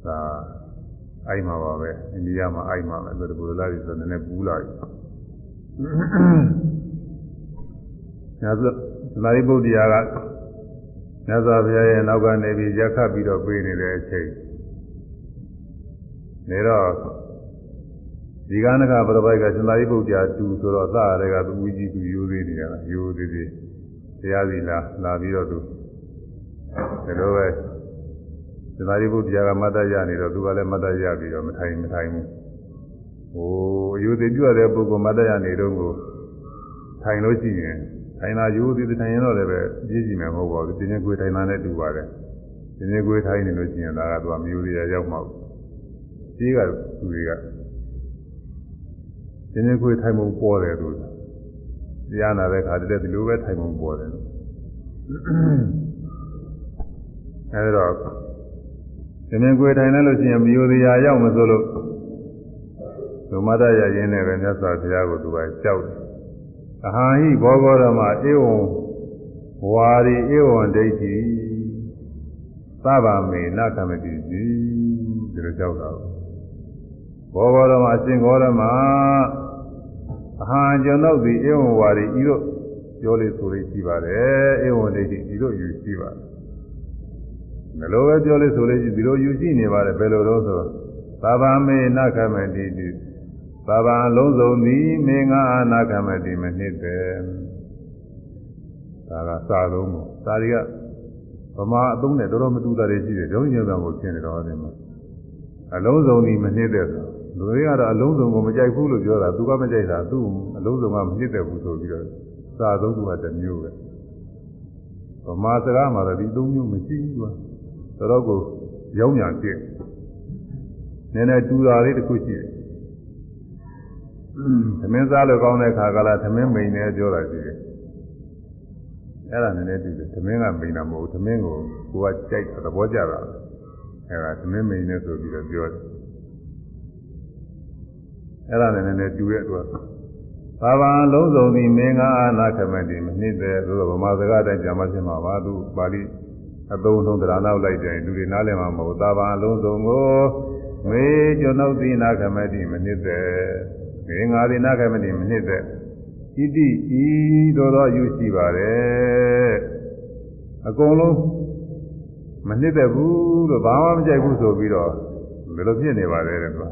ဒါအိုက်မှာပါပဲအိန္ဒိယမှာအိုက်မှာပဲဒီဘိုးရွယ်လာပြင်းဆိုတော့နည်းနည်းပူးလာပြီညဇ သမာရိပုတ္တရာကမြတ်စွာဘုရားရဲ့နောက်ကနေပြီးရက်ခတ်ပြီးတော့ပြေးနေတဲ့အချိန်နေတော့ဒီကနကပရပိုက်ကသမာရိပုတ္တရာတူဆိုတော့သာရကသူဝီကြီးသူရိုးသေးနေတာရိုးသေးသေးတရားစီလာလာပြီးတော့သူဒါလိုပဲသမာရိပုတ္တရာကမတ္တရနေတော့သူကလည်းမတ္တရပြီးတော့မထိုင်မထိုင်ဘူးဟိုအယူသေးပြရတဲ့ပုဂ္ဂိုလ်မတ္တရနေတော့ကိုထိုင်လို့ရှိရင် ထိုင်တာယူသည်ထိုင်ရင်တော့လည်းပဲပြည့်ကြည့်မယ်မဟုတ်ပါဘူးတင်းင်းကိုထိုင်တာနဲ့တူပါတယ်တင်းင်းကိုထိုင်နေလို့ရှိရင်ဒါကသူကမျိုးရရောက်မှာကြီးကသူတွေကတင်းင်းကိုထိုင်မှုပေါ်တယ်သူတရားနာတဲ့ခါတည်းဒီလိုပဲထိုင်မှုပေါ်တယ်အဲဒီတော့တင်းင်းကိုထိုင်နေလို့ရှိရင်မျိုးရရောက်မဆိုလို့ဒုမတရရင်းနဲ့ပဲမြတ်စွာဘုရားကိုသူကကြောက်တယ် အဟံဟိဘောဂောရမဧဝံဝါရီဧဝံဒိဋ္ဌိသဗ္ဗမေနကမတိစီဒီလိုကြောက်တာဘောဂောရမအရှင်ဂောရမအဟံကျွန်ုပ်သည်ဧဝံဝါရီဤတို့ပြောလေးဆိုလေးရှိပါတယ်ဧဝံဒိဋ္ဌိဤတို့ယူရှိပါတယ်ဘယ်လိုပဲပြောလေးဆိုလေးရှိဒီလိုယူရှိနေပါတယ်ဘယ်လိုတော့ဆိုသဗ္ဗမေနကမတိစီ သဗ္ဗံလုံးစုံသည်မေငါအာနာကမတိမနှစ်တယ်ဒါကစာလုံးကိုစာတွေကဗမာအသုံးနဲ့တော်တော်မတူတာတွေရှိတယ်ဒုံညံတော်ကိုရှင်းနေတော့တယ်မှာအလုံးစုံသည်မနှစ်တယ်ဆိုလူတွေကတော့အလုံးစုံကိုမကြိုက်ဘူးလို့ပြောတာသူကမကြိုက်တာသူ့အလုံးစုံကမနှစ်တယ်ဘူးဆိုပြီးတော့စာသုံးခုကတစ်မျိုးပဲဗမာစကားမှာလည်းဒီသုံးမျိုးမရှိဘူးကွာတော်တော်ကိုရောင်းညာပြည့်နည်းနည်းတူတာလေးတစ်ခုရှိတယ် သမင်းစားလို့ကောင်းတဲ့ခါကလာသမင်းမိန်နေပြောတာရှိတယ်အဲ့ဒါနည်းနည်းတူတယ်သမင်းကမိန်တာမဟုတ်သမင်းကိုကိုကကြိုက်သဘောကျတာအဲ့ဒါသမင်းမိန်နေဆိုပြီးတော့ပြောတယ်အဲ့ဒါနည်းနည်းတူရဲ့သူကဘာဘာလုံးစုံသည်မင်းကအာနာခမတိမနှစ်တဲ့ဆိုတော့ဗမာစကားတိုင်းကြာမှဖြစ်မှာပါသူပါဠိအသုံးအနှုန်းတရားနောက်လိုက်တယ်လူတွေနားလည်မှာမဟုတ်သာဘာလုံးစုံကိုမေကျွန်ုပ်သည်နာခမတိမနှစ်တဲ့ ငငါးဒီနာခမတိမနှစ်သက်ဣတိဤသို့သောယူရှိပါတယ်အကုန်လုံးမနှစ်သက်ဘူးလို့ဘာမှမကြိုက်ဘူးဆိုပြီးတော့ဘယ်လိုဖြစ်နေပါလဲတဲ့ကွာ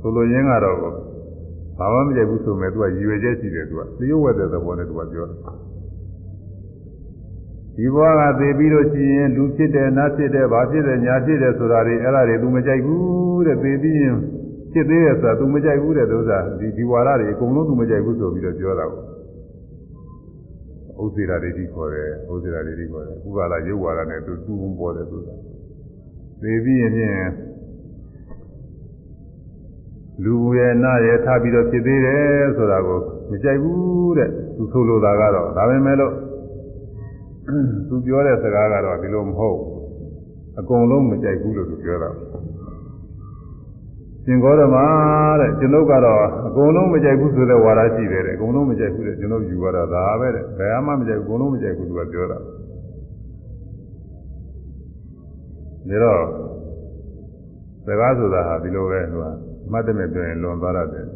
ဆိုလိုရင်းကတော့ဘာမှမကြိုက်ဘူးဆိုမဲ့သူကရည်ရွယ်ချက်ရှိတယ်သူကသရုပ်ဝက်တဲ့သဘောနဲ့သူကပြောတယ်ဒီဘဝကသေပြီးလို့ရှိရင်လူဖြစ်တယ်နတ်ဖြစ်တယ်ဘာဖြစ်တယ်ညာဖြစ်တယ်ဆိုတာတွေအဲ့ဒါတွေသူမကြိုက်ဘူးတဲ့သေပြီးရင် ဖြစ်သေးတယ်ဆိုတာ तू မကြိုက်ဘူးတဲ့ဒုစားဒီဒီဝါရတွေအကုန်လုံး तू မကြိုက်ဘူးဆိုပြီးတော့ပြောတာကိုဥစ္စေရာဒိဋ္ဌိခေါ်တယ်ဥစ္စေရာဒိဋ္ဌိခေါ်တယ်ဥပါဒရုပ်ဝါဒနဲ့ तू တူုံပေါ်တယ်သူကသေပြီးရင်ဖြင့်လူရဲ့နာရဲ့ထပြီးတော့ဖြစ်သေးတယ်ဆိုတာကိုမကြိုက်ဘူးတဲ့သူဆိုလိုတာကတော့ဒါပဲမဲ့လို့သူပြောတဲ့စကားကတော့ဒီလိုမဟုတ်အကုန်လုံးမကြိုက်ဘူးလို့သူပြောတာ ရှင်ဂေါရမတဲ့ကျွန်ုပ်ကတော့အကုန်လုံးမကြိုက်ဘူးဆိုတဲ့ဝါဒရှိတယ်တဲ့အကုန်လုံးမကြိုက်ဘူးတဲ့ကျွန်ုပ်ယူရတာဒါပဲတဲ့ဘယ်မှမကြိုက်ဘူးအကုန်လုံးမကြိုက်ဘူးသူကပြောတာဒါတော့စကားဆိုတာဟာဒီလိုပဲသူကမှတ်တယ်မဲ့ပြောရင်လွန်သွားရတယ်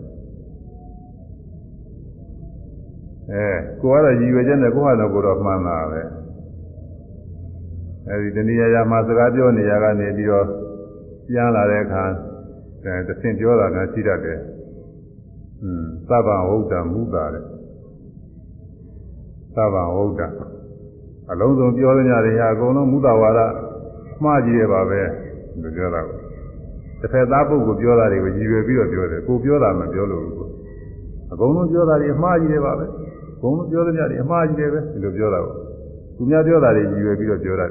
အဲကိုကတော့ရည်ရွယ်ချက်နဲ့ကိုဟာတော့ကိုတော့မှန်တာပဲအဲဒီတဏှာရာမှာစကားပြောနေရကနေပြီးတော့ပြန်လာတဲ့အခါ အဲတဆင့်ပြောတာများရှိတတ်တယ်อืมသဗ္ဗဝုဒ္ဓမူတာတဲ့သဗ္ဗဝုဒ္ဓအလုံးစုံပြောသမျှတွေဟာအကုန်လုံးမူတာဝါဒမှားကြည့်ရပါပဲလို့ပြောတာကိုတစ်ဖက်သားပုဂ္ဂိုလ်ပြောတာတွေကိုရည်ရွယ်ပြီးတော့ပြောတယ်ကိုပြောတာမပြောလို့ဘူးအကုန်လုံးပြောတာတွေအမှားကြီးတွေပါပဲအကုန်လုံးပြောသမျှတွေအမှားကြီးတွေပဲဒီလိုပြောတာကိုသူများပြောတာတွေရည်ရွယ်ပြီးတော့ပြောတာ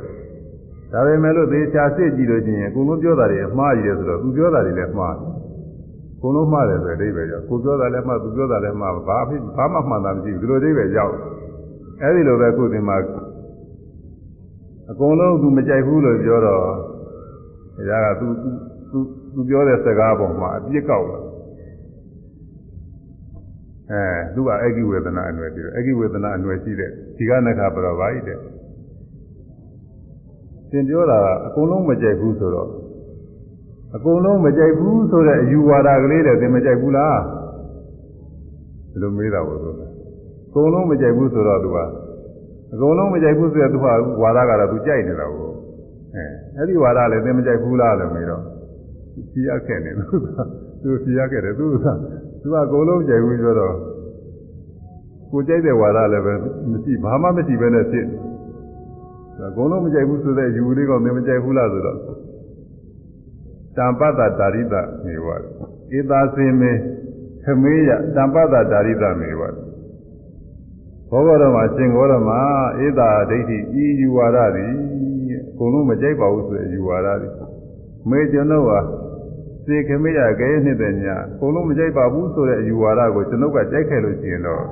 ဒါပေမဲ့လို့သေချာစစ်ကြည့်လို့ချင်းအကုန်လုံးပြောတာတွေအမှားကြီးတယ်ဆိုတော့သူပြောတာတွေလည်းမှားတယ်အကုန်လုံးမှားတယ်ဆိုတဲ့အဓိပ္ပာယ်ကြောင့်ကိုပြောတာလည်းမှားသူပြောတာလည်းမှားဘာဖြစ်ဘာမှမှန်တာမရှိဘူးဒီလိုအဓိပ္ပာယ်ရောက်အဲဒီလိုပဲခုဒီမှာအကုန်လုံးသူမကြိုက်ဘူးလို့ပြောတော့ဒါကသူသူသူပြောတဲ့စကားပေါ်မှာအပြစ်ကောက်လာအဲသူကအဂိဝေဒနာအနွယ်ပြီးတော့အဂိဝေဒနာအနွယ်ရှိတဲ့ဒီကနခပရောပါဤတဲ့သ င်ပြောတာကအကုန်လုံးမကြိုက်ဘူးဆိုတော့အကုန်လုံးမကြိုက်ဘူးဆိုတဲ့အယူဝါဒကလေးလည်းသင်မကြိုက်ဘူးလားဒီလိုမေးတာဘုရားအကုန်လုံးမကြိုက်ဘူးဆိုတော့သူကအကုန်လုံးမကြိုက်ဘူးဆိုတဲ့သူကဝါဒကတော့သူကြိုက်နေတာကိုအဲအဲ့ဒီဝါဒလည်းသင်မကြိုက်ဘူးလားလို့မေးတော့ဖြေရခဲ့တယ်သူကသူဖြေရခဲ့တယ်သူကသူကအကုန်လုံးကြိုက်ဘူးဆိုတော့ကိုကြိုက်တဲ့ဝါဒလည်းပဲမရှိဘာမှမရှိပဲနဲ့ဖြစ် အကုန်လုံးမကြိုက်ဘူးဆိုတဲ့ယူလေးကသင်မကြိုက်ဘူးလားဆိုတော့တံပတ္တတာရိတမေဝဧသာစေမေခမေးရတံပတ္တတာရိတမေဝဘောဂရမရှင်ဂောရမဧသာဒိဋ္ဌိဤယူဝါဒသည်အကုန်လုံးမကြိုက်ပါဘူးဆိုတဲ့ယူဝါဒသည်မေကျွန်ုပ်ဟာစေခမေးရကဲနှစ်တဲ့ညအကုန်လုံးမကြိုက်ပါဘူးဆိုတဲ့ယူဝါဒကိုကျွန်ုပ်ကကြိုက်ခဲ့လို့ရှိရင်တော့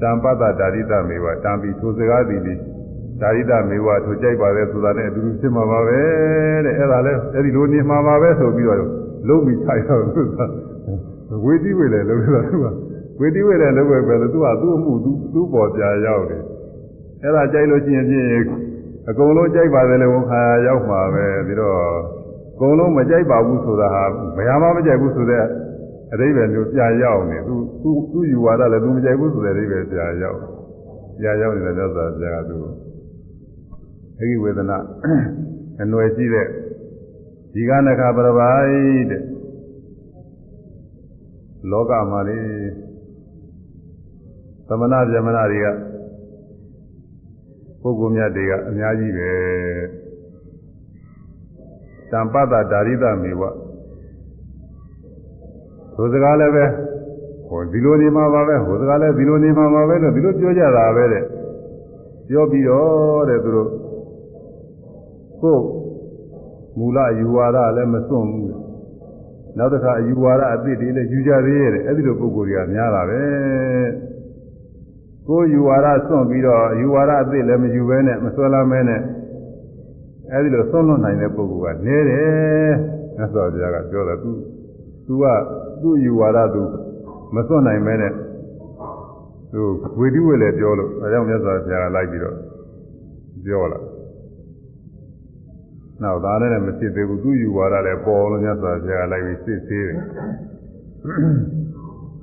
တံပတ္တတာရိတမေဝတံပီထိုစကားသည်သည် ဒါရိတမေဝထိုကြိုက်ပါတယ်ဆိုတာနဲ့အတူတူဖြစ်မှာပါပဲတဲ့အဲ့ဒါလဲအဲ့ဒီလိုနေမှာပါပဲဆိုပြီးတော့လုံးပြီးခြိုက်တော့သူကဝေတိဝေလည်းလုံးတာသူကဝေတိဝေလည်းလုံးပဲပဲလို့သူကသူ့အမှုသူသူ့ပေါ်ပြရောက်တယ်အဲ့ဒါကြိုက်လို့ရှိရင်ဖြင့်အကုန်လုံးကြိုက်ပါတယ်လေဝန်ခါရောက်မှာပဲပြီးတော့အကုန်လုံးမကြိုက်ပါဘူးဆိုတာဟာဘယ်မှမကြိုက်ဘူးဆိုတဲ့အရိပ်ပဲမျိုးပြရောက်နေသူသူသူ့ယူဝါဒလည်းသူမကြိုက်ဘူးဆိုတဲ့အရိပ်ပဲပြရောက်ပြရောက်နေတဲ့မြတ်စွာဘုရားကသူ အဲဒီဝေဒနာအနွယ်ရှိတဲ့ဒီကနခပရပိုက်တဲ့လောကမှာလေသမဏဗြဟ္မဏတွေကပုဂ္ဂိုလ်မြတ်တွေကအများကြီးပဲတံပတ္တဒါရိတမေဝဟိုစကားလည်းပဲဟိုဒီလိုနေမှာပါပဲဟိုစကားလည်းဒီလိုနေမှာပါပဲလို့ဒီလိုပြောကြတာပဲတဲ့ပြောပြီးတော့တဲ့သူတို့ ကိုမူလယူဝါဒလည်းမစွန့်ဘူးနောက်တစ်ခါအယူဝါဒအသစ်တွေလည်းယူကြသေးရဲ့အဲ့ဒီလိုပုဂ္ဂိုလ်တွေကများတာပဲကိုယူဝါဒစွန့်ပြီးတော့ယူဝါဒအသစ်လည်းမယူဘဲနဲ့မဆွဲလာမဲနဲ့အဲ့ဒီလိုစွန့်လွတ်နိုင်တဲ့ပုဂ္ဂိုလ်ကနေတယ်မြတ်စွာဘုရားကပြောတယ်သူသူကသူ့ယူဝါဒသူမစွန့်နိုင်မဲနဲ့သူဝေတိဝေလည်းပြောလို့အဲကြောင့်မြတ်စွာဘုရားကလိုက်ပြီးတော့ပြောလာ နောက်သားလည်းမဖြစ်သေးဘူးသူယူဝါဒလည်းပေါ်လို့မြတ်စွာဘုရားလိုက်ပြီးစစ်သေးတယ်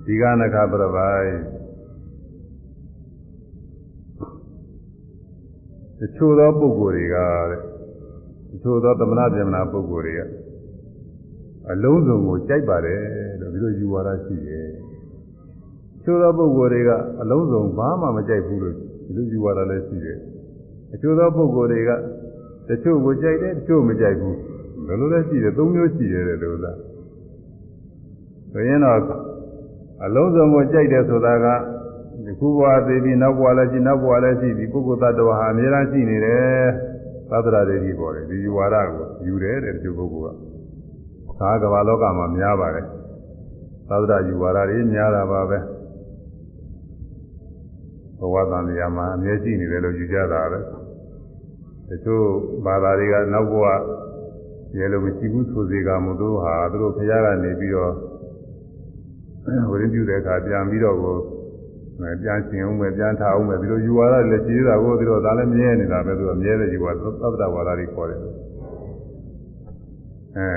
ဒီကနခပရပိုင်တချို့သောပုဂ္ဂိုလ်တွေကတဲ့တချို့သောသမဏဗြဟ္မဏပုဂ္ဂိုလ်တွေကအလုံးစုံကိုကြိုက်ပါတယ်လို့ဒီလိုယူဝါဒရှိတယ်တချို့သောပုဂ္ဂိုလ်တွေကအလုံးစုံဘာမှမကြိုက်ဘူးလို့ဒီလိုယူဝါဒလည်းရှိတယ်တချို့သောပုဂ္ဂိုလ်တွေက တချို့ကိုကြိုက်တယ်တချို့မကြိုက်ဘူးဘယ်လိုလဲရှိတယ်သုံးမျိုးရှိတယ်တဲ့လို့လားဆိုရင်တော့အလုံးစုံကိုကြိုက်တယ်ဆိုတာကဒီခုဘဝသေးပြီးနောက်ဘဝလည်းရှိနောက်ဘဝလည်းရှိဒီပုဂ္ဂိုလ်သတ္တဝါဟာအများကြီးရှိနေတယ်သတ္တရာတွေကြီးပေါ်တယ်ဒီယူဝါဒကိုယူတယ်တဲ့တချို့ပုဂ္ဂိုလ်ကသာကမ္ဘာလောကမှာများပါတယ်သတ္တရာယူဝါဒတွေများတာပါပဲဘဝတန်တရားမှာအများကြီးနေတယ်လို့ယူကြတာပဲတ ချို့ဘာသာတွေကနောက်ဘဝရေလိုမရှိဘူးဆိုစေကမူတို့ဟာသူတို့ဖျားကနေပြီးတော့ဟိုရင်းပြုတဲ့အခါပြန်ပြီးတော့ကိုပြန်ရှင်အောင်မယ်ပြန်ထအောင်မယ်ဒီလိုယူဝါဒလည်းကြီးတာကိုဒီလိုဒါလည်းမြဲနေတာပဲသူကမြဲတဲ့ယူဝါဒသတ္တဝါဒတွေခေါ်တယ်အဲ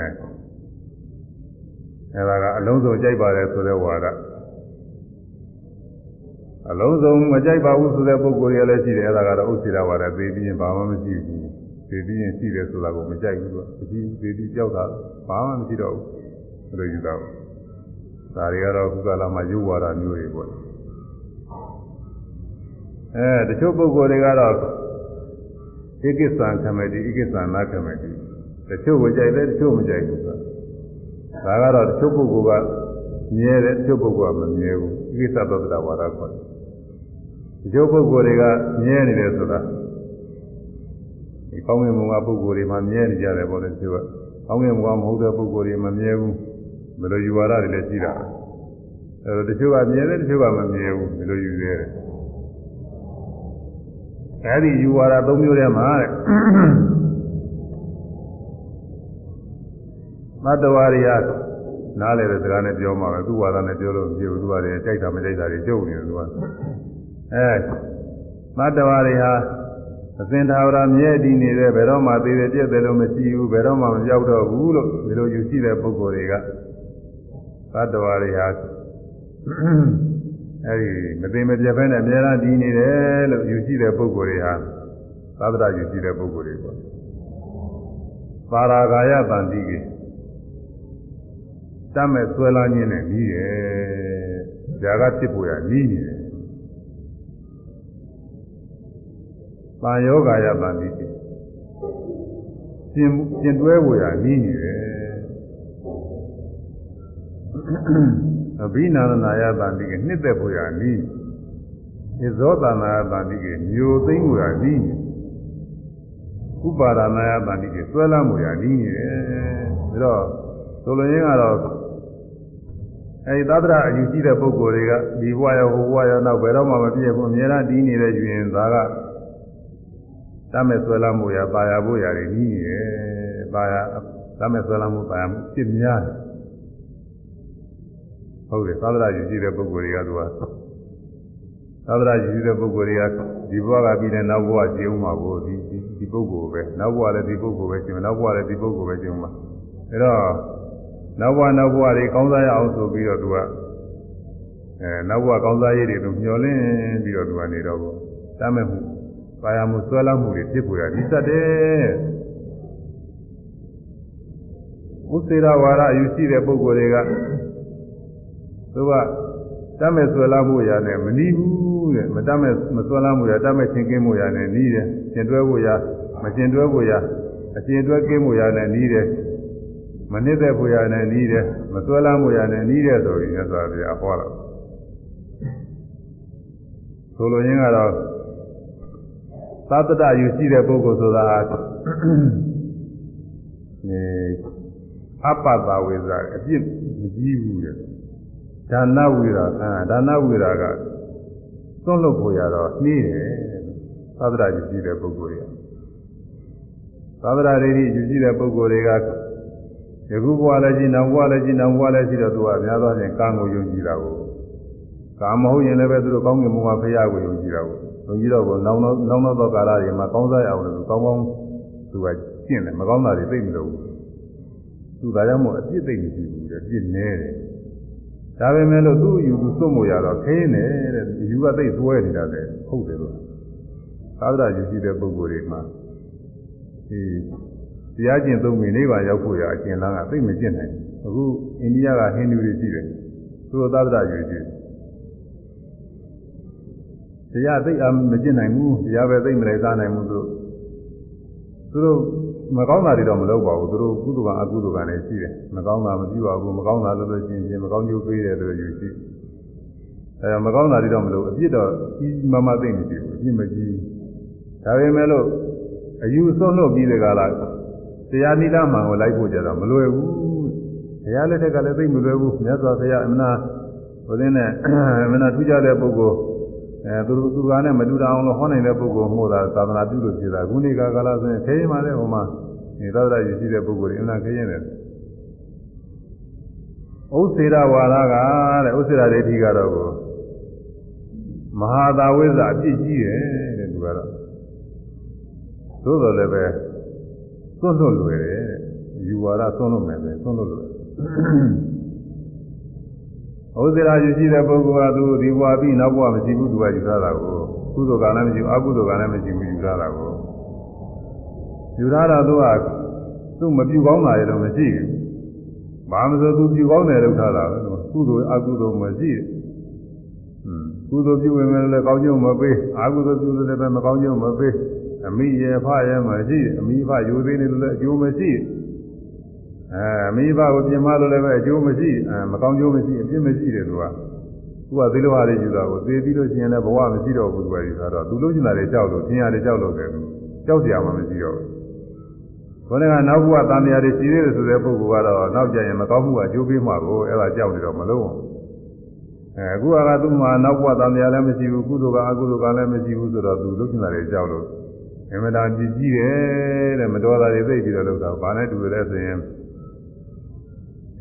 အဲဒါကအလုံးစုံကြိုက်ပါတယ်ဆိုတဲ့ဝါဒ အလုံးစုံမကြိုက်ပါဘူးဆိုတဲ့ပုဂ္ဂိုလ်တွေလည်းရှိတယ်အဲ့ဒါကတော့ဥစ္စေရဝါဒသိပြီးရင်ဘာမှမရှိဘူးသိပြီးရင်ရှိတယ်ဆိုတာကိုမကြိုက်ဘူးတော့မရှိဘူးသိပြီးကြောက်တာဘာမှမရှိတော့ဘူးအဲ့လိုယူတာဒါတွေကတော့ခုကလာမှရုပ်ဝါဒမျိုးတွေပေါ့အဲတချို့ပုဂ္ဂိုလ်တွေကတော့ဧကိစ္စံခမတိဧကိစ္စံနာခမတိတချို့ကိုကြိုက်တယ်တချို့မကြိုက်ဘူးဆိုတာဒါကတော့တချို့ပုဂ္ဂိုလ်ကမြဲတယ်တချို့ပုဂ္ဂိုလ်ကမမြဲဘူးဧကိစ္စသတ္တဝါဒခေါ်တယ် ဒီလိုပုဂ္ဂိုလ်တွေကမြဲနေတယ်ဆိုတာဒီကောင်းကင်ဘုံကပုဂ္ဂိုလ်တွေမှမြဲနေကြတယ်ပေါ့လေသူကကောင်းကင်ဘုံကမဟုတ်တဲ့ပုဂ္ဂိုလ်တွေမမြဲဘူးဘယ်လိုယူဝါဒတွေလည်းရှိတာအဲတော့တချို့ကမြဲတယ်တချို့ကမမြဲဘူးဘယ်လိုယူရဲတယ်အဲဒီယူဝါဒ၃မျိုးထဲမှာတဲ့မတ္တဝါရိယနားလေတဲ့စကားနဲ့ပြောမှာပဲသူ့ဝါဒနဲ့ပြောလို့မဖြစ်ဘူးသူကလည်းကြိုက်တာမကြိုက်တာတွေကြုံနေတယ်သူက အဲမတ္တဝါတွေဟာအစဉ်သာဝရမြဲတည်နေတဲ့ဘယ်တော့မှသေးသေးပြည့်တယ်လို့မရှိဘူးဘယ်တော့မှမပြောက်တော့ဘူးလို့ဒီလိုယူရှိတဲ့ပုဂ္ဂိုလ်တွေကသတ္တဝါတွေဟာအဲဒီမသိမပြတ်ဖဲနဲ့အများအားတည်နေတယ်လို့ယူရှိတဲ့ပုဂ္ဂိုလ်တွေဟာသတ္တရယူရှိတဲ့ပုဂ္ဂိုလ်တွေပေါ့ပါရာဂာယတန်တိကေတတ်မဲ့ဆွဲလာခြင်းနဲ့ပြီးတယ်။ဇာကဖြစ်ပေါ်ရပြီးနေတယ်။ ပါယောဂာယတန်တိရှင်ရှင်တွဲပေါ်ရပြီးနေတယ်။အဘိနာရဏာယတန်တိကနှစ်သက်ပေါ်ရပြီးဣဇောတနာယတန်တိကမျိုးသိမ့်ပေါ်ရပြီးနေဥပါဒနာယတန်တိကဆွဲလာပေါ်ရပြီးနေတယ်။ဒါတော့ဆိုလိုရင်းကတော့အဲဒီသဒ္ဒရာအယူရှိတဲ့ပုဂ္ဂိုလ်တွေကဒီဘဝရောဟိုဘဝရောနောက်ဘယ်တော့မှမပြည့်ဘူးအများအားတည်နေတဲ့ယူရင်ဒါက တမဲ့ဆွဲလာမှုရပါရဖို့ရတယ်ကြီးနေတယ်ပါရတမဲ့ဆွဲလာမှုပါရမှုဖြစ်များတယ်ဟုတ်တယ်သဒ္ဒရာယူရှိတဲ့ပုဂ္ဂိုလ်တွေကသူကသဒ္ဒရာယူရှိတဲ့ပုဂ္ဂိုလ်တွေကဒီဘဝကပြီးတဲ့နောက်ဘဝကျင်းမှာကိုဒီဒီပုဂ္ဂိုလ်ပဲနောက်ဘဝလည်းဒီပုဂ္ဂိုလ်ပဲကျင်းနောက်ဘဝလည်းဒီပုဂ္ဂိုလ်ပဲကျင်းမှာအဲတော့နောက်ဘဝနောက်ဘဝတွေကောင်းစားရအောင်ဆိုပြီးတော့သူကအဲနောက်ဘဝကောင်းစားရေးတွေသူမျှော်လင့်ပြီးတော့သူကနေတော့ကိုတမ်းမဲ့မှု ပါရမှုဆွဲလမ်းမှုတွေဖြစ်ပေါ်ရဒီစက်တယ်ဥစေရဝါဒအယူရှိတဲ့ပုဂ္ဂိုလ်တွေကသူကတမ်းမဲ့ဆွဲလမ်းမှုရနဲ့မနီးဘူးတဲ့မတမ်းမဲ့မဆွဲလမ်းမှုရတမ်းမဲ့ချင်းကင်းမှုရနဲ့နီးတယ်ရှင်တွဲဖို့ရမရှင်တွဲဖို့ရအရှင်တွဲကင်းမှုရနဲ့နီးတယ်မနစ်သက်ဖို့ရနဲ့နီးတယ်မသွဲလမ်းဖို့ရနဲ့နီးတယ်ဆိုပြီးမြတ်စွာဘုရားဟောတော့ဆိုလိုရင်းကတော့ သတ္တတယူရှိတဲ့ပုဂ္ဂိုလ်ဆိုတာအဲအပ္ပတာဝေဇာအပြစ်မကြီးဘူးတဲ့ဒါနဝေရာအာဒါနဝေရာကသွန့်လွတ်ဖို့ရတော့နှီးတယ်သတ္တတယူရှိတဲ့ပုဂ္ဂိုလ်တွေသတ္တရတွေယူရှိတဲ့ပုဂ္ဂိုလ်တွေကယခုဘဝလည်းရှိနောက်ဘဝလည်းရှိနောက်ဘဝလည်းရှိတော့သူကအများသောဖြင့်ကာကိုယုံကြည်တာကိုကာမဟုတ်ရင်လည်းပဲသူတို့ကောင်းကင်ဘုံမှာဖရာကိုယုံကြည်တာကို ယုံကြည်တော့ကိုနောင်နောင်နောက်သောကာလတွေမှာကောင်းစားရအောင်လို့ကောင်းကောင်းသူကကျင့်တယ်မကောင်းတာတွေသိမလို့သူဒါကြောင့်မို့အပြစ်သိမမရှိဘူးတဲ့ပြစ်နေတယ်ဒါပေမဲ့လို့သူ့ယူသူစွတ်မို့ရတော့ခင်းတယ်တဲ့ယူကသိသွဲနေတာတဲ့ဟုတ်တယ်လို့သာသနာယူရှိတဲ့ပုဂ္ဂိုလ်တွေမှာဒီတရားကျင့်သုံးပြီးနိဗ္ဗာန်ရောက်ဖို့ရအကျင့်လန်းကသိမကျင့်နိုင်ဘူးအခုအိန္ဒိယကဟိန္ဒူတွေရှိတယ်သူတို့သာသနာယူကြည့် တရားသိအောင်မကျင့်နိုင်ဘူးတရားပဲသိမလိုက်သားနိုင်ဘူးသူသူတို့မကောင်းတာတွေတော့မလုပ်ပါဘူးသူတို့ကုသကအကုသကလည်းရှိတယ်မကောင်းတာမပြုပါဘူးမကောင်းတာလုပ်လို့ရှိရင်မကောင်းကျိုးပေးတယ်လို့ယူရှိအဲမကောင်းတာတွေတော့မလုပ်အပြစ်တော့ကြီးမမသိနေပြီအပြစ်မကြီးဒါပေမဲ့လို့အယူဆုံးလို့ပြီးတဲ့ကာလတရားနိဒမှန်ကိုလိုက်ဖို့ကြတော့မလွယ်ဘူးတရားလက်ထက်ကလည်းသိမလွယ်ဘူးမြတ်စွာဘုရားအမနာဘုရင်နဲ့အမနာထူးခြားတဲ့ပုဂ္ဂိုလ် အဲသူသူကနဲ့မတူတာအောင်လို့ဟောနိုင်တဲ့ပုဂ္ဂိုလ်မှုသာသာသနာပြုလို့ဖြစ်တာခုနေကကာလဆိုရင်ခေရင်ပါလေဟိုမှာနေသာသနာရရှိတဲ့ပုဂ္ဂိုလ်တွေအမနာခေရင်တယ်ဥစ္စေရဝါဒကတဲ့ဥစ္စေရဒိဋ္ဌိကတော့ကိုမဟာသာဝိဇ္ဇအပြစ်ကြီးတယ်တဲ့သူကတော့သို့တော်လည်းပဲသွန့်လွတ်လွယ်တယ်ယူဝါဒသွန့်လွတ်မယ်ဆိုရင်သွန့်လွတ်လွယ် ဘဥစ္စာယူရှိတဲ့ပုဂ္ဂိုလ်ကသူဒီဘဝပြီးနောက်ဘဝမရှိဘူးသူကယူထားတာကိုကုသိုလ်ကလည်းမရှိဘူးအကုသိုလ်ကလည်းမရှိဘူးယူထားတာကိုယူထားတာသူကသူမပြုကောင်းတာလည်းမရှိဘူးဘာမဆိုသူပြုကောင်းတယ်လို့ထားတာပဲကုသိုလ်အကုသိုလ်မရှိဘူးကုသိုလ်ပြုဝင်လည်းကောင်းကျိုးမပေးအကုသိုလ်ပြုလည်းပဲမကောင်းကျိုးမပေးအမိရဲ့ဖရဲ့မရှိအမိဖယူသေးနေလို့လည်းအကျိုးမရှိအဲ အမိဖကိုပြင်မလို့လည်းပဲအကျိုးမရှိအဲမကောင်းကျိုးမရှိအပြစ်မရှိတယ်သူကသူကသေလိုဟာလေးယူတာကိုသေပြီးလို့ရှိရင်လည်းဘဝမရှိတော့ဘူးသူကယူတာတော့သူလို့ကျင်တာတွေကြောက်လို့သင်ရတယ်ကြောက်လို့တယ်သူကြောက်စရာမှမရှိတော့ဘူးခေါင်းကနောက်ဘဝတန်တရားတွေရှိသေးတယ်ဆိုတဲ့ပုဂ္ဂိုလ်ကတော့နောက်ကျရင်မကောင်းမှုကအကျိုးပေးမှာကိုအဲ့ဒါကြောက်နေတော့မလုံးဘူးအဲအခုကသူ့မှာနောက်ဘဝတန်တရားလည်းမရှိဘူးကုသိုလ်ကအကုသိုလ်ကလည်းမရှိဘူးဆိုတော့သူလို့ကျင်တာတွေကြောက်လို့အမှန်တရားကြည့်ကြည့်တယ်တဲ့မတော်တာတွေသိပြီးတော့လုပ်တာဘာနဲ့တူတယ်ဆိုရင်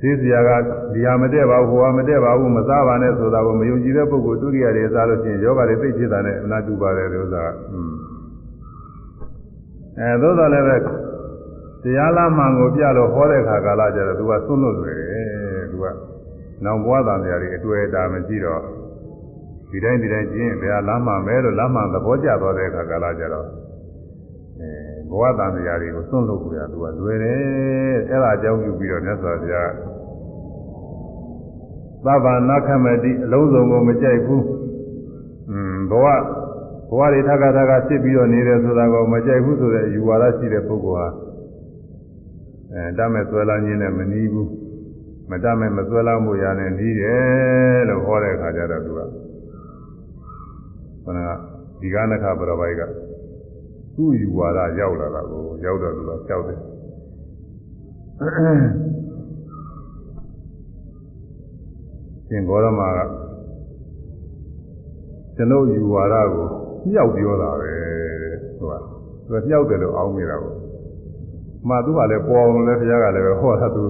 သေးစရာကဒီဟာမတည့်ပါဘူးဟိုဟာမတည့်ပါဘူးမစားပါနဲ့ဆိုတာကိုမယုံကြည်တဲ့ပုဂ္ဂိုလ်ဒုတိယတွေစားလို့ရှိရင်ယောဂတွေသိဖြစ်တာနဲ့အနာတူပါတယ်လို့ဆိုတာอืมအဲသို့တော်လည်းပဲတရားလားမှန်ကိုပြလို့ဟောတဲ့ခါကာလကျတော့သူကသွန်းလို့လွယ်တယ်သူကနောင်ဘဝတန်တရားတွေအတွေ့အတာမရှိတော့ဒီတိုင်းဒီတိုင်းကျင့်ဘယ်ဟာလားမှန်မဲလို့လားမှန်သဘောကျသွားတဲ့ခါကာလကျတော့အဲ ဘဝတန်တရားတွေကိုသွန်းလို့ကြရသူကလွယ်တယ်အဲ့ဒါအကြောင်းပြုပြီးတော့မြတ်စွာဘုရားသဗ္ဗနာခမတိအလုံးစုံကိုမကြိုက်ဘူးอืมဘဝဘဝတွေထပ်ခါထပ်ခါဖြစ်ပြီးတော့နေတယ်ဆိုတာကိုမကြိုက်ဘူးဆိုတဲ့ယူဝါဒရှိတဲ့ပုဂ္ဂိုလ်ဟာအဲတတ်မဲ့ဆွဲလာခြင်းနဲ့မနီးဘူးမတတ်မဲ့မဆွဲလာမှုရနဲ့နီးတယ်လို့ဟောတဲ့အခါကျတော့သူကခန္ဓာဒီကနခပရပိုက်က သူ့ယူဝါဒရောက်လာတာကိုရောက်တော့သူကကြောက်တယ်ရှင်ဂေါရမကကျွန်ုပ်ယူဝါဒကိုမြောက်ပြောတာပဲသူကသူကမြောက်တယ်လို့အောင်းမိတာကိုမှသူကလည်းပေါ်အောင်လည်းဘုရားကလည်းပဲဟောတာသူ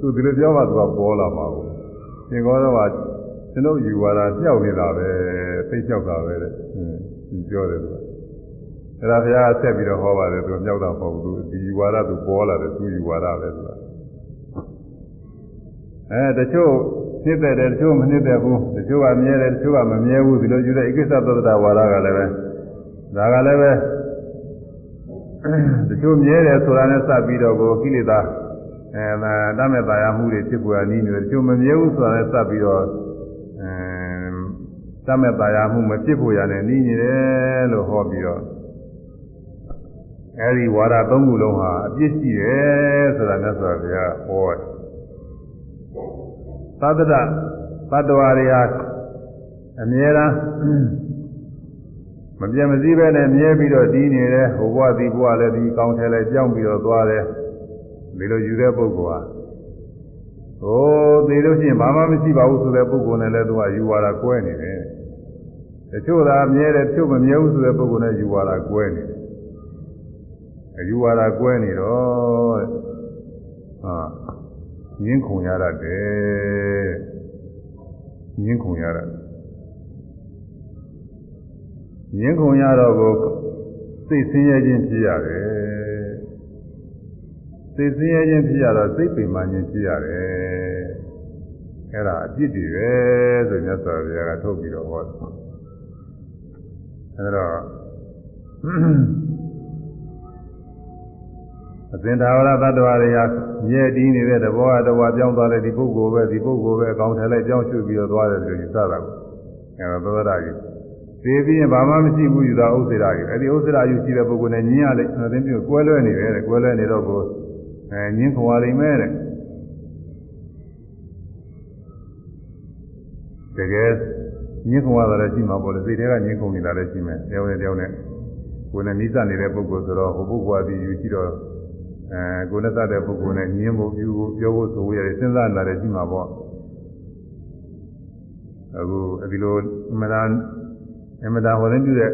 သူဒီလိုပြောမှသူကပေါ်လာမှာကိုရှင်ကောတော့ကကျွန်ုပ်ယူဝါဒပြောက်နေတာပဲသိပြောက်တာပဲတဲ့ဟင်းပြောတယ်သူက အဲ့ဒါဘုရားဆက်ပြီးတော့ဟောပါတယ်သူမြောက်တာမဟုတ်ဘူးသူဒီယူဝါဒသူပေါ်လာတယ်သူယူဝါဒပဲသူကအဲတချို့နှစ်သက်တယ်တချို့မနှစ်သက်ဘူးတချို့ကမြဲတယ်တချို့ကမမြဲဘူးဒီလိုယူတဲ့ဣကိစ္စသတ္တဝါဒကလည်းပဲဒါကလည်းပဲတချို့မြဲတယ်ဆိုတာနဲ့စပ်ပြီးတော့ကိုကိလေသာအဲတတ်မဲ့တရားမှုတွေဖြစ်ပေါ်နီးနေတယ်တချို့မမြဲဘူးဆိုတာနဲ့စပ်ပြီးတော့အဲတတ်မဲ့တရားမှုမဖြစ်ပေါ်ရနဲ့နီးနေတယ်လို့ဟောပြီးတော့ အဲဒီဝါဒသုံးခုလုံးဟာအပြစ်ရှိတယ်ဆိုတာနဲ့ဆိုတော့ဘုရားဟောတယ်သတ္တရတတ္တဝါတွေဟာအမြဲတမ်းမပြတ်မစည်းပဲနဲ့မြဲပြီးတော့တည်နေတယ်ဟိုဘဝဒီဘဝလည်းဒီကောင်းထဲလည်းကြောင်းပြီးတော့သွားတယ်ဒီလိုယူတဲ့ပုဂ္ဂိုလ်ဟာဟိုသိလို့ရှိရင်ဘာမှမရှိပါဘူးဆိုတဲ့ပုဂ္ဂိုလ်နဲ့လည်းသူကယူဝါဒကွဲနေတယ်တချို့သာမြဲတယ်တချို့မမြဲဘူးဆိုတဲ့ပုဂ္ဂိုလ်နဲ့ယူဝါဒကွဲနေတယ် အယူဝါဒကွဲနေတော့ဟာငင်းခုန်ရတတ်တယ်ငင်းခုန်ရတတ်ငင်းခုန်ရတော့ကိုစိတ်ဆင်းရဲခြင်းဖြစ်ရတယ်စိတ်ဆင်းရဲခြင်းဖြစ်ရတော့စိတ်ပင်ပန်းခြင်းဖြစ်ရတယ်အဲ့ဒါအပြစ်တွေပဲဆိုမြတ်စွာဘုရားကထုတ်ပြီးတော့ဟောတယ်အဲ့တော့ အသင်္သာဝရသတ္တဝါတွေဟာမြဲတည်နေတဲ့တဘောအတဝါပြောင်းသွားတဲ့ဒီပုဂ္ဂိုလ်ပဲဒီပုဂ္ဂိုလ်ပဲအကောင်ထဲလိုက်ပြောင်းရွှေ့ပြီးတော့သွားတယ်လို့ယူဆတာကိုအဲဒါသောတာကြီးသိပြီးရင်ဘာမှမရှိဘူးယူတာဥစ္စေရာကြီးအဲဒီဥစ္စေရာယူရှိတဲ့ပုဂ္ဂိုလ်နဲ့ညင်းရလေအသင်ပြုကွဲလွဲနေတယ်တဲ့ကွဲလွဲနေတော့ကိုအဲညင်းခွာလိမ့်မယ်တဲ့တကယ်ညင်းခွာတာလည်းရှိမှာပေါ့လေစိတ်ထဲကညင်းခုန်နေတာလည်းရှိမယ်တယောက်နဲ့တယောက်နဲ့ကိုယ်နဲ့နိစ္စနေတဲ့ပုဂ္ဂိုလ်ဆိုတော့ဟိုပုဂ္ဂိုလ်အပြီးယူရှိတော့ အဲကိုယ်နဲ့တတ်တဲ့ပုဂ္ဂိုလ်နဲ့ညင်းဖို့ပြုဖို့ပြောဖို့ဆိုရည်စဉ်းစားလာတယ်ရှိမှာပေါ့အခုဒီလိုအမှန်တန်အမှန်တန်ဟောတဲ့ပြုတဲ့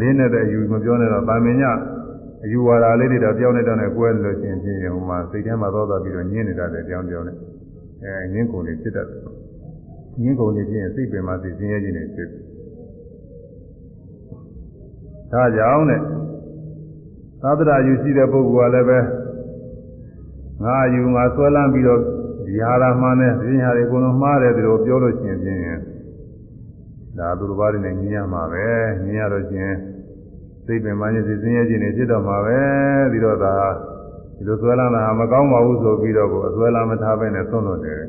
လင်းတဲ့အယူမပြောနဲ့တော့တာမင်ညအယူဝါဒလေးတွေတော့ပြောင်းနေတော့နဲ့ကွဲလို့ရှိရင်ဖြင့်ဟိုမှာစိတ်ထဲမှာသောတာပြီးတော့ညင်းနေတတ်တယ်ပြောင်းပြောင်းနဲ့အဲညင်းကုန်နေဖြစ်တတ်တယ်ညင်းကုန်နေခြင်းစိတ်ပင်မှာစိတ်ဆင်းရဲခြင်းတွေဖြစ်ဒါကြောင့်တဲ့သာသနာယူရှိတဲ့ပုဂ္ဂိုလ်ကလည်းပဲ ငါယူငါဆွဲလန်းပြီးတော့ဒီဟာလာမှန်းတဲ့ဒီဟာတွေအကုန်လုံးမှားတယ်ဒီလိုပြောလို့ရှိရင်ဖြင့်ဒါသူတစ်ပါးတွေနဲ့ညီရမှာပဲညီရတော့ချင်းစိတ်ပင်ပန်းခြင်းစိတ်ဆင်းရဲခြင်းတွေဖြစ်တော့မှာပဲပြီးတော့ဒါဒီလိုဆွဲလာတာမကောင်းပါဘူးဆိုပြီးတော့ကိုအဆွဲလာမထားပဲနဲ့သွန်းလို့တယ်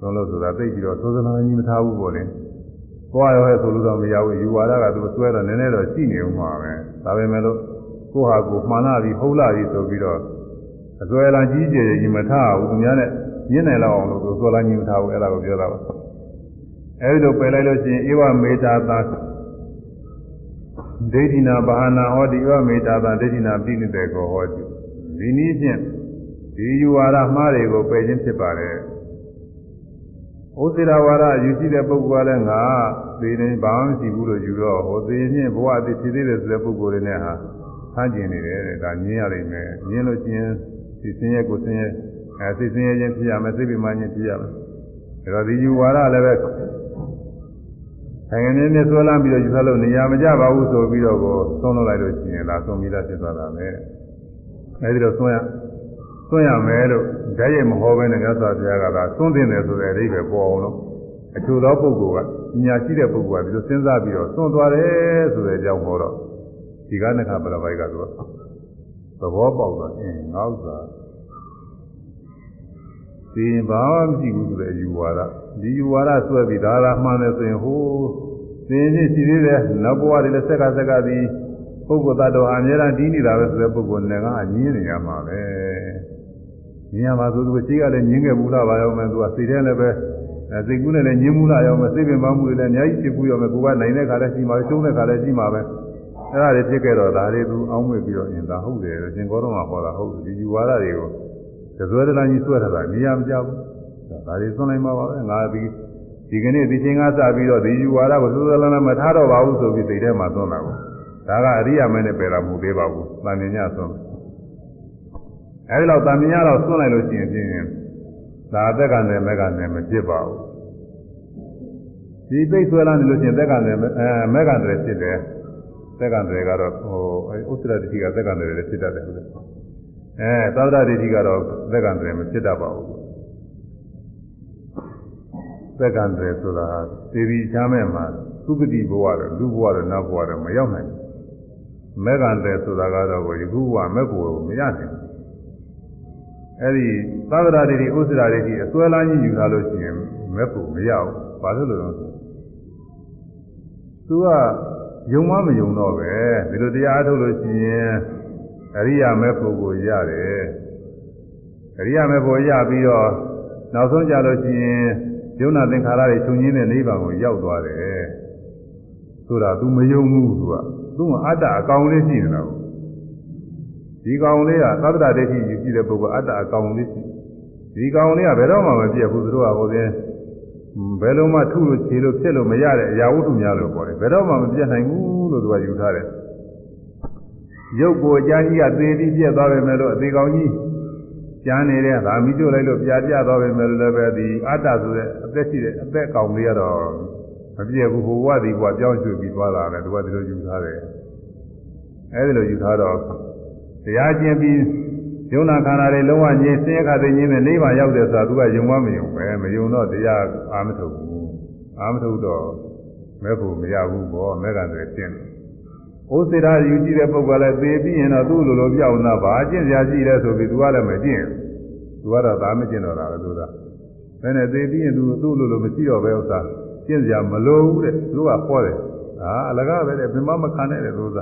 သွန်းလို့ဆိုတာသိပြီးတော့သိုးစလာကြီးမထားဘူးပေါ့လေကိုယ်ရောဟဲ့ဆိုလို့တော့မရဘူးယူဝါဒကသူဆွဲတော့နည်းနည်းတော့ရှိနေဦးမှာပဲဒါပေမဲ့လို့ကိုယ့်ဟာကိုယ်မှန်လာပြီးဟုတ်လာပြီးဆိုပြီးတော့ အဆွဲလာကြီးကျယ်ကြီးမထားဘူးသူများနဲ့ညင်းနိုင်လောက်အောင်လို့သူဆွဲလာကြီးမထားဘူးအဲ့ဒါကိုပြောတာပါအဲဒီလိုပယ်လိုက်လို့ရှိရင်ဧဝမေတ္တာသာဒိဋ္ဌိနာဘာဟာနာဟောတိဧဝမေတ္တာသာဒိဋ္ဌိနာပိနိတေကိုဟောတိဒီနည်းဖြင့်ဒီယူဝါဒမှားတွေကိုပယ်ခြင်းဖြစ်ပါတယ်ဩစေရဝါဒယူရှိတဲ့ပုဂ္ဂိုလ်ကလည်းငါသေနေဘာမှမရှိဘူးလို့ယူတော့ဟောသေရင်ဘဝအတိဖြစ်သေးတယ်ဆိုတဲ့ပုဂ္ဂိုလ်တွေနဲ့ဟာဆန်းကျင်နေတယ်တဲ့ဒါညင်းရလိမ့်မယ်ညင်းလို့ချင်း ဒီစင်းရဲကိုစင်းရဲအဲစိတ်စင်းရဲချင်းဖြစ်ရမယ်စိတ်ပြမချင်းဖြစ်ရမယ်ဒါတော့ဒီယူဝါဒလည်းပဲနိုင်ငံနဲ့ဆွဲလမ်းပြီးတော့ယူဆလို့နေရာမကြပါဘူးဆိုပြီးတော့ကိုသုံးလို့လိုက်လို့ရှိရင်ဒါသုံးပြီးသားဖြစ်သွားတာပဲအဲဒီတော့သုံးရသွင်းရမယ်လို့ဓာတ်ရိုက်မဟောဘဲနဲ့မြတ်စွာဘုရားကသာသွင်းတင်တယ်ဆိုတဲ့အဓိပ္ပာယ်ပေါ်အောင်လို့အချို့သောပုဂ္ဂိုလ်ကညာရှိတဲ့ပုဂ္ဂိုလ်ကဒီလိုစဉ်းစားပြီးတော့သွင်းသွားတယ်ဆိုတဲ့အကြောင်းဟောတော့ဒီကနခပရပိုက်ကသူက သဘောပေါက်တော့အင်းငါဥစ္စာဒီဘာမှမရှိဘူးဆိုတဲ့ယူဝါဒဒီယူဝါဒဆွဲပြီးဒါသာမှန်တယ်ဆိုရင်ဟိုသင်ချင်းရှိသေးတယ်နောက်ဘဝတွေလည်းဆက်ကဆက်ကပြီးပုဂ္ဂိုလ်သတ္တဝါအများအားဒီနေတာပဲဆိုတဲ့ပုဂ္ဂိုလ်နဲ့ကညင်းနေရမှာပဲညင်းရမှာဆိုသူရှိကလည်းညင်းခဲ့ဘူးလားပါရောမယ်သူကစိတ်ထဲလည်းပဲစိတ်ကူးနဲ့လည်းညင်းမှုလားရောမယ်စိတ်ပင်ပန်းမှုတွေလည်းအများကြီးဖြစ်ဘူးရောမယ်ကိုကနိုင်တဲ့ခါလည်းရှိမှာပဲရှုံးတဲ့ခါလည်းရှိမှာပဲ အဲ့ဒါတွေဖြစ်ခဲ့တော့ဒါတွေသူအောင်းမွေပြီးတော့အင်သာဟုတ်တယ်ရှင်ကောတော်မှာဟောတာဟုတ်တယ်ဒီယူဝါဒတွေကိုသဇွဲတလားကြီးဆွဲထားတာနေရာမကြဘူးဒါတွေသွန်းလိုက်မှာပါပဲငါဒီဒီကနေ့ဒီချိန်ကစပြီးတော့ဒီယူဝါဒကိုသဇွဲတလားမထားတော့ပါဘူးဆိုပြီးစိတ်ထဲမှာသွန်းတာကိုဒါကအရိယာမဲနဲ့ပယ်တာမဟုတ်သေးပါဘူး။တန်မြင်ညသွန်း။အဲဒီလောက်တန်မြင်ညတော့သွန်းလိုက်လို့ရှိရင်ဖြင့်ဒါအသက်ကနဲ့မက်ကနဲ့မဖြစ်ပါဘူး။ဒီသိဆွဲလာနေလို့ရှိရင်သက်ကနဲ့အဲမက်ကနဲ့ဖြစ်တယ်။ သက်ကနဲ့ကတော့ဟိုဥစ္စရတိကသက်ကနဲ့လည်းဖြစ်တတ်တယ်ဟုတ်တယ်။အဲသောတာတိကတော့သက်ကနဲ့မဖြစ်တတ်ပါဘူး။သက်ကနဲ့ဆိုတာသေဒီချမ်းမဲ့မှာသုခတိဘဝတော့လူဘဝတော့နတ်ဘဝတော့မရောက်နိုင်ဘူး။မေဃံတယ်ဆိုတာကတော့ကိုယခုကမက်ကိုမရနိုင်ဘူးအဲ့ဒီသဗ္ဗရာတိဥစ္စရာတိအစွဲလန်းကြီးယူထားလို့ရှိရင်မက်ကိုမရဘူးဘာလို့လဲတော့သူက ယုံမမယုံတော့ပဲဒီလိုတရားအထုတ်လို့ရှိရင်အရိယာမက်ကိုကိုရတယ်အရိယာမက်ကိုရပြီးတော့နောက်ဆုံးကြလို့ရှိရင်ယုံနာသင်္ခါရတွေချုပ်ငင်းတဲ့နိဗ္ဗာန်ကိုရောက်သွားတယ်ဆိုတာ तू မယုံဘူးသူကသူ့မှာအတ္တအကောင်လေးရှိနေတာကိုဒီကောင်လေးကသတ္တဒိဋ္ဌိယူကြည့်တဲ့ပုဂ္ဂိုလ်အတ္တအကောင်လေးရှိဒီကောင်လေးကဘယ်တော့မှမပြတ်ဘူးသူတို့ကဟိုတဲ့ ဘယ်လုံးမှထုလို့ခြေလို့ဖြစ်လို့မရတဲ့အရာဝတ္ထုများလို့ပြောတယ်ဘယ်တော့မှမပြတ်နိုင်ဘူးလို့သူကယူထားတယ်ရုပ်ကိုအကြမ်းကြီးကသေပြီးပြတ်သွားပဲမဲ့လို့အသေးကောင်ကြီးကျမ်းနေတဲ့ဒါမိတို့လိုက်လို့ပြာပြသွားပဲမဲ့လို့လည်းပဲဒီအတ္တဆိုတဲ့အသက်ရှိတဲ့အသက်ကောင်လေးကတော့မပြည့်ဘူးဘဝဒီဘဝပြောင်းရွှေ့ပြီးသွားတာလေသူကဒီလိုယူထားတယ်အဲဒီလိုယူထားတော့တရားကျင့်ပြီး ယုံနာခန္ဓာတွေလုံးဝငြိမ်စင်းခါသိငြိမ်တဲ့နိဗ္ဗာန်ရောက်တယ်ဆိုတာသူကယုံမမယုံပဲမယုံတော့တရားအာမထုတ်ဘူးအာမထုတ်တော့မဲ့ဖို့မရဘူးပေါ့မဲ့ကတည်းကကျင့်တယ်ဩစေရာယူကြည့်တဲ့ပုဂ္ဂိုလ်လည်းသေပြီးရင်တော့သူ့လိုလိုပြောင်းတာဘာကျင့်စရာရှိလဲဆိုပြီးသူကလည်းမကျင့်သူကတော့ဒါမကျင့်တော့တာပဲသူကဘယ်နဲ့သေပြီးရင်သူသူ့လိုလိုမရှိတော့ပဲဥစ္စာကျင့်စရာမလိုဘူးတဲ့သူကဟောတယ်ဟာအလကားပဲတဲ့ဘယ်မှမခံနဲ့တဲ့သူက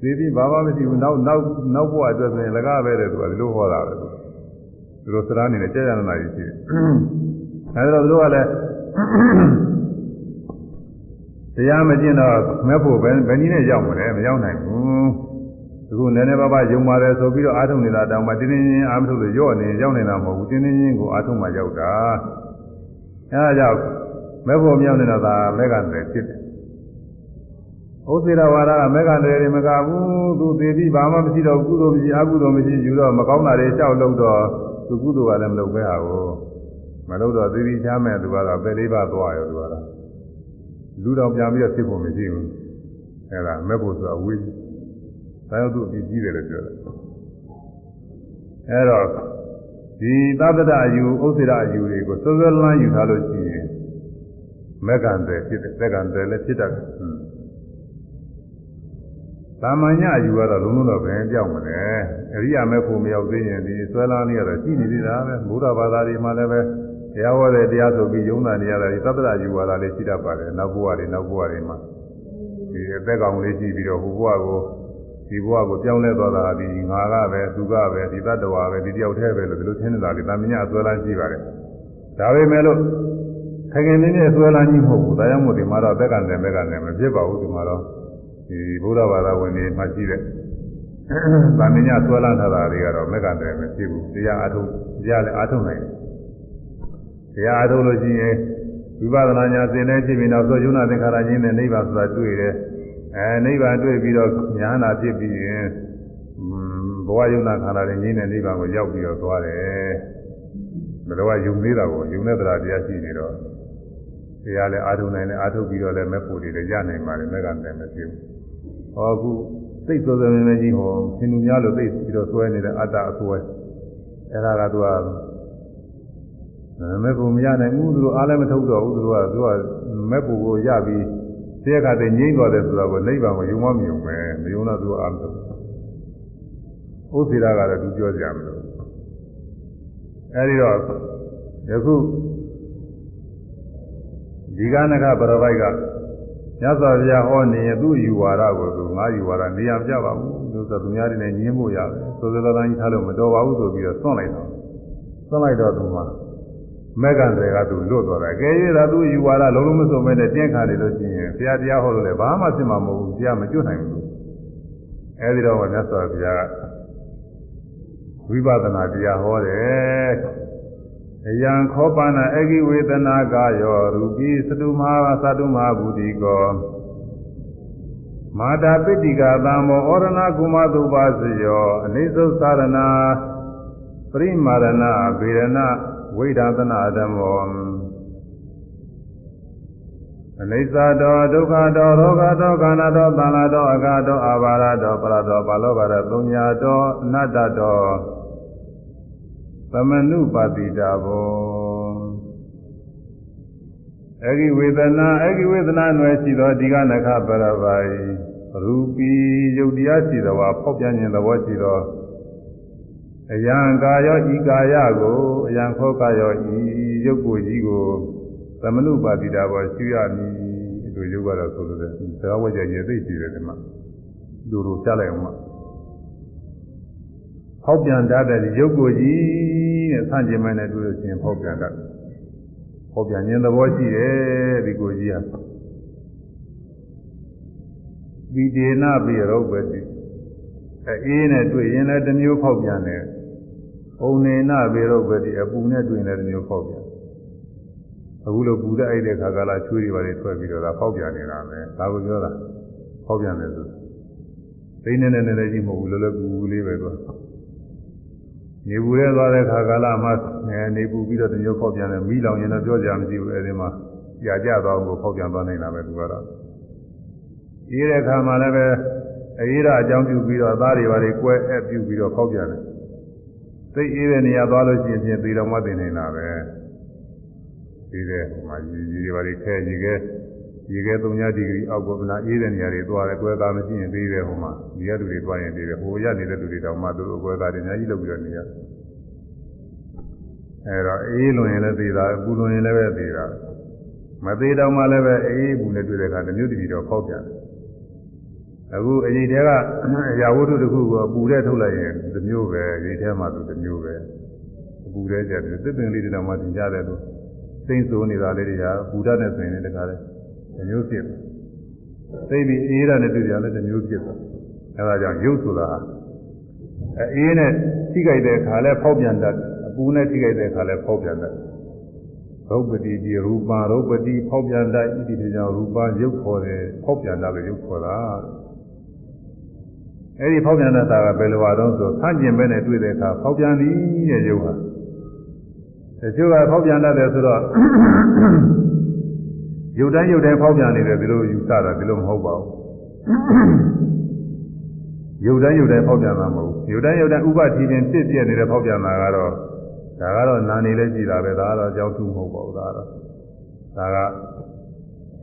သေပြီးဘာမှမရှိဘူးနောက်နောက်နောက်ဘဝအတွက်ဆိုရင်လကားပဲတဲ့သူကဒီလိုဟောတာပဲသူတို့စရာနေနဲ့ကြာကြာနာနာကြီးရှိတယ်အဲဒါတော့သူတို့ကလည်းတရားမကျင့်တော့မဲ့ဖို့ပဲဘယ်နည်းနဲ့ရောက်မလဲမရောက်နိုင်ဘူးအခုနည်းနည်းပါးပါးယုံပါတယ်ဆိုပြီးတော့အာထုံနေတာတောင်မှတင်းတင်းချင်းအာမထုလို့ရော့နေရောက်နေတာမဟုတ်ဘူးတင်းတင်းချင်းကိုအာထုံမှရောက်တာအဲဒါကြောင့်မဲ့ဖို့မြောက်နေတာသာမဲ့ကတည်းဖြစ်တယ် ဥသေရဝါဒကမဲ့ကတည်းတွေမကဘူးသူသေပြီးဘာမှမရှိတော့ကုသိုလ်မရှိအကုသိုလ်မရှိယူတော့မကောင်းတာတွေလျှောက်လို့တော့သူကုသိုလ်ကလည်းမလုပ်ပဲဟာကိုမလုပ်တော့သေပြီးချမ်းမဲ့သူကတော့ပဲလေးပါသွားရောသူကတော့လူတော်ပြန်ပြီးတော့ဖြစ်ဖို့မရှိဘူးအဲဒါမဲ့ဖို့ဆိုတာဝေးဒါကြောင့်သူအပြည့်ကြီးတယ်လို့ပြောတယ်အဲတော့ဒီသတ္တရအယူဥစ္စေရအယူတွေကိုစောစောလန်းယူထားလို့ရှိရင်မက္ကံတယ်ဖြစ်တယ်မက္ကံတယ်လည်းဖြစ်တတ်တယ် သာမညအယူကတော့လုံးလုံးတော့ပဲကြောက်မလဲအရိယာမေဖို့မရောက်သေးရင်ဒီဆွဲလန်းလေးကတော့ရှိနေသေးတာပဲဘုရားဘာသာတွေမှာလည်းပဲတရားဟောတဲ့တရားဆိုပြီးယုံနာနေရတာဒီသတ္တရယူဝါဒလေးရှိတတ်ပါတယ်နောက်ဘဝတွေနောက်ဘဝတွေမှာဒီအသက်ကောင်လေးရှိပြီးတော့ဟိုဘဝကိုဒီဘဝကိုပြောင်းလဲသွားတာဒီငါကပဲသူကပဲဒီတတ္တဝါပဲဒီတယောက်တည်းပဲလို့ဒီလိုထင်နေတာလေတာမညအစွဲလန်းရှိပါတယ်ဒါပေမဲ့လို့ခင်ခင်လေးနဲ့ဆွဲလန်းကြီးမဟုတ်ဘူးဒါကြောင့်မို့ဒီမှာတော့ဘက်ကနဲ့ဘက်ကနဲ့မဖြစ်ပါဘူးဒီမှာတော့ ဒီဘုရားဘာသာဝင်တွေမှရှိတဲ့တာမညဆွဲလန်းထားတာတွေကတော့ဘက်ကနဲ့မဖြစ်ဘူးတရားအထုတရားလည်းအထုနိုင်တယ်တရားအထုလို့ရှိရင်ဝိပဿနာညာသင်တဲ့ဖြစ်ပြီးနောက်ဆိုယုံနာသင်္ခါရချင်းနဲ့နိဗ္ဗာန်ဆိုတာတွေ့တယ်အဲနိဗ္ဗာန်တွေ့ပြီးတော့ညာနာဖြစ်ပြီးရင်ဘဝယုံနာခန္ဓာတွေငြိမ်းတဲ့နိဗ္ဗာန်ကိုရောက်ပြီးတော့သွားတယ်ဘယ်တော့ယုံသေးတာကိုယုံတဲ့တရားတရားရှိနေတော့တရားလည်းအာထုံနိုင်လည်းအာထုပြီးတော့လည်းမဲ့ဖို့တွေလည်းရနိုင်ပါလေမဲ့ကလည်းမဖြစ်ဘူး ဟောအခုသိစောစောမင်းကြီးဟောရှင်သူများလို့သိပြီးတော့ဆွဲနေတဲ့အတ္တအဆွဲအဲ့ဒါကသူကမဲ့ဖို့မရနိုင်ဘူးသူတို့အားလည်းမထုတ်တော့ဘူးသူတို့ကသူကမဲ့ဖို့ကိုရပြီးတရားကတည်းငြိမ့်သွားတယ်ဆိုတော့နိဗ္ဗာန်ကိုယုံမမယုံပဲမယုံတော့သူအားမထုတ်ဥစ္စေရာကတော့သူပြောကြမလို့အဲဒီတော့ယခုဒီကနကပရပိုက်က မြတ်စွာဘုရားဟောနေရင်သူ့ယူဝါဒကိုသူငါယူဝါဒနေရာပြပါဘူးသူဆိုသူများတွေနဲ့ညင်းဖို့ရတယ်ဆိုစသတန်းကြီးထားလို့မတော်ပါဘူးဆိုပြီးတော့သွန့်လိုက်တော့သွန့်လိုက်တော့သူမှမက္ကန်တွေကသူလွတ်သွားတာကဲရတာသူယူဝါဒလုံးလုံးမစုံမဲနဲ့တင်းခါနေလို့ရှိရင်ဘုရားတရားဟောလို့လည်းဘာမှဖြစ်မှာမဟုတ်ဘူးဘုရားမကျွတ်နိုင်ဘူးအဲဒီတော့မြတ်စွာဘုရားဝိပဿနာတရားဟောတယ်အ ယံခောပနာအဂိဝေဒနာကယောရူပိသတုမဟာသတုမဟာဘူတိကောမာတာပိတိကသံမောဩရဏကုမသုပါစယောအနိသုသရဏပရိမာရဏဗေရဏဝိဒသနာဓမ္မောအနိစ္စတောဒုက္ခတောရောဂတောခန္ဓာတောသံဃာတောအဂါတောအာဘာရတောပရတောပါလောဘရသုံးညာတောအနတ္တတော သမနုပါတိတာဘောအဂိဝေဒနာအဂိဝေဒနာနွယ်ရှိသောဒီကနခပရပိုင်ရူပီယုတ်တရားရှိသောဖောက်ပြန်ခြင်းသဘောရှိသောအယံကာယောဤကာယကိုအယံခောကာယောဤရုပ်ကိုကြီးကိုသမနုပါတိတာဘောရှိရမည်ဒီလိုရုပ်ကတော့ဆိုလို့တယ်သဘောဝကြရေသိရှိတယ်ဒီမှာလူတို့ကြားလိုက်အောင်မှာ ဖောက်ပြန်တတ်တဲ့ရုပ်ကိုကြီးတဲ့ဆန့်ကျင်မဲ့နဲ့တွေ့လို့ရှိရင်ဖောက်ပြန်တတ်ဖောက်ပြန်ခြင်းသဘောရှိတယ်ဒီကိုကြီးဟာဗီဒေနပိရုပ်ပဲတိအေးနဲ့တွေ့ရင်လည်းတစ်မျိုးဖောက်ပြန်တယ်။ဩနေနပိရုပ်ပဲတိအပူနဲ့တွေ့ရင်လည်းတစ်မျိုးဖောက်ပြန်အခုလိုပူတဲ့အဲ့တဲ့ခါကလာချွေးတွေပါလေထွက်ပြီးတော့ဒါဖောက်ပြန်နေတာပဲ။ဒါကိုပြောတာဖောက်ပြန်တယ်ဆိုသိနေနေနေကြီးမဟုတ်ဘူးလောလောကူကူလေးပဲကွာ။ နေပူရဲသွားတဲ့ခါကလာမှနေပူပြီးတော့တစ်မျိုးဖောက်ပြန်တယ်မိလောင်ရင်တော့ပြောကြမရှိဘူးအဲ့ဒီမှာကြာကြသွားအောင်ကိုဖောက်ပြန်သွားနိုင်တာပဲသူကတော့ဒီတဲ့ခါမှလည်းပဲအေးရအကြောင်းပြုပြီးတော့သားတွေဘာတွေကွဲအပ်ပြုပြီးတော့ဖောက်ပြန်တယ်သိအေးတဲ့နေရာသွားလို့ရှိရင်ဖြင့်သေတော်မသိနေတာပဲဒီတဲ့ဟိုမှာရေရေတွေဘာတွေခဲရေခဲ ရေခဲ3ဒီဂရီအောက်ကမနာအေးတဲ့နေရာတွေသွားတယ်ကွဲသားမရှိရင်သေးတယ်ဟိုမှာဒီရသူတွေသွားရင်သေးတယ်ဟိုရနေတဲ့လူတွေတောင်မှသူတို့ကွဲသားတွေအများကြီးလုပ်ပြီးတော့နေရအဲတော့အေးလွန်ရင်လည်းသေးတာပူလွန်ရင်လည်းပဲသေးတာမသေးတော့မှလည်းပဲအေးပူနဲ့တွေ့တဲ့အခါတမျိုးတည်းတော့ဖောက်ပြန်တယ်အခုအရေးတဲကအရာဝတ္ထုတစ်ခုကိုပူတဲ့ထုတ်လိုက်ရင်တစ်မျိုးပဲအရေးတဲမှာသူတစ်မျိုးပဲပူတဲ့ကြတယ်သစ်ပင်လေးတွေတော့မှသင်ကြတယ်လို့စိမ့်ဆိုးနေတာလေးတွေကပူတတ်တဲ့ဆိုရင်လည်းတခါလဲ တစ်မျိုးဖြစ်တယ်သိပြီးအေးရတဲ့တူတွေကလည်းတစ်မျိုးဖြစ်တယ်အဲဒါကြောင့်ရုပ်ဆိုတာအေးနဲ့ထိကြိုက်တဲ့အခါလဲဖောက်ပြန်တတ်အပူနဲ့ထိကြိုက်တဲ့အခါလဲဖောက်ပြန်တတ်ရုပ်ပတိဒီရူပရုပ်ပတိဖောက်ပြန်တတ်ဤဒီကြောင့်ရူပရုပ်ခေါ်တယ်ဖောက်ပြန်တတ်လို့ရုပ်ခေါ်တာအဲ့ဒီဖောက်ပြန်တဲ့သာကဘယ်လိုပါတော့ဆိုဆန့်ကျင်ဘဲနဲ့တွေ့တဲ့အခါဖောက်ပြန်သည်တဲ့ရုပ်ဟာတချို့ကဖောက်ပြန်တတ်တယ်ဆိုတော့ ရုပ်တိုင်းရုပ်တိုင်းဖောက်ပြန်နေတယ်ဒီလိုယူဆတာဒီလိုမဟုတ်ပါဘူးရုပ်တိုင်းရုပ်တိုင်းဖောက်ပြန်တာမဟုတ်ဘူးရုပ်တိုင်းရုပ်တိုင်းဥပတိချင်းဖြစ်ပြနေတဲ့ဖောက်ပြန်တာကတော့ဒါကတော့နာနေလည်းကြည်တာပဲဒါကတော့အကြောင်းထူးမဟုတ်ပါဘူးဒါကတော့ဒါက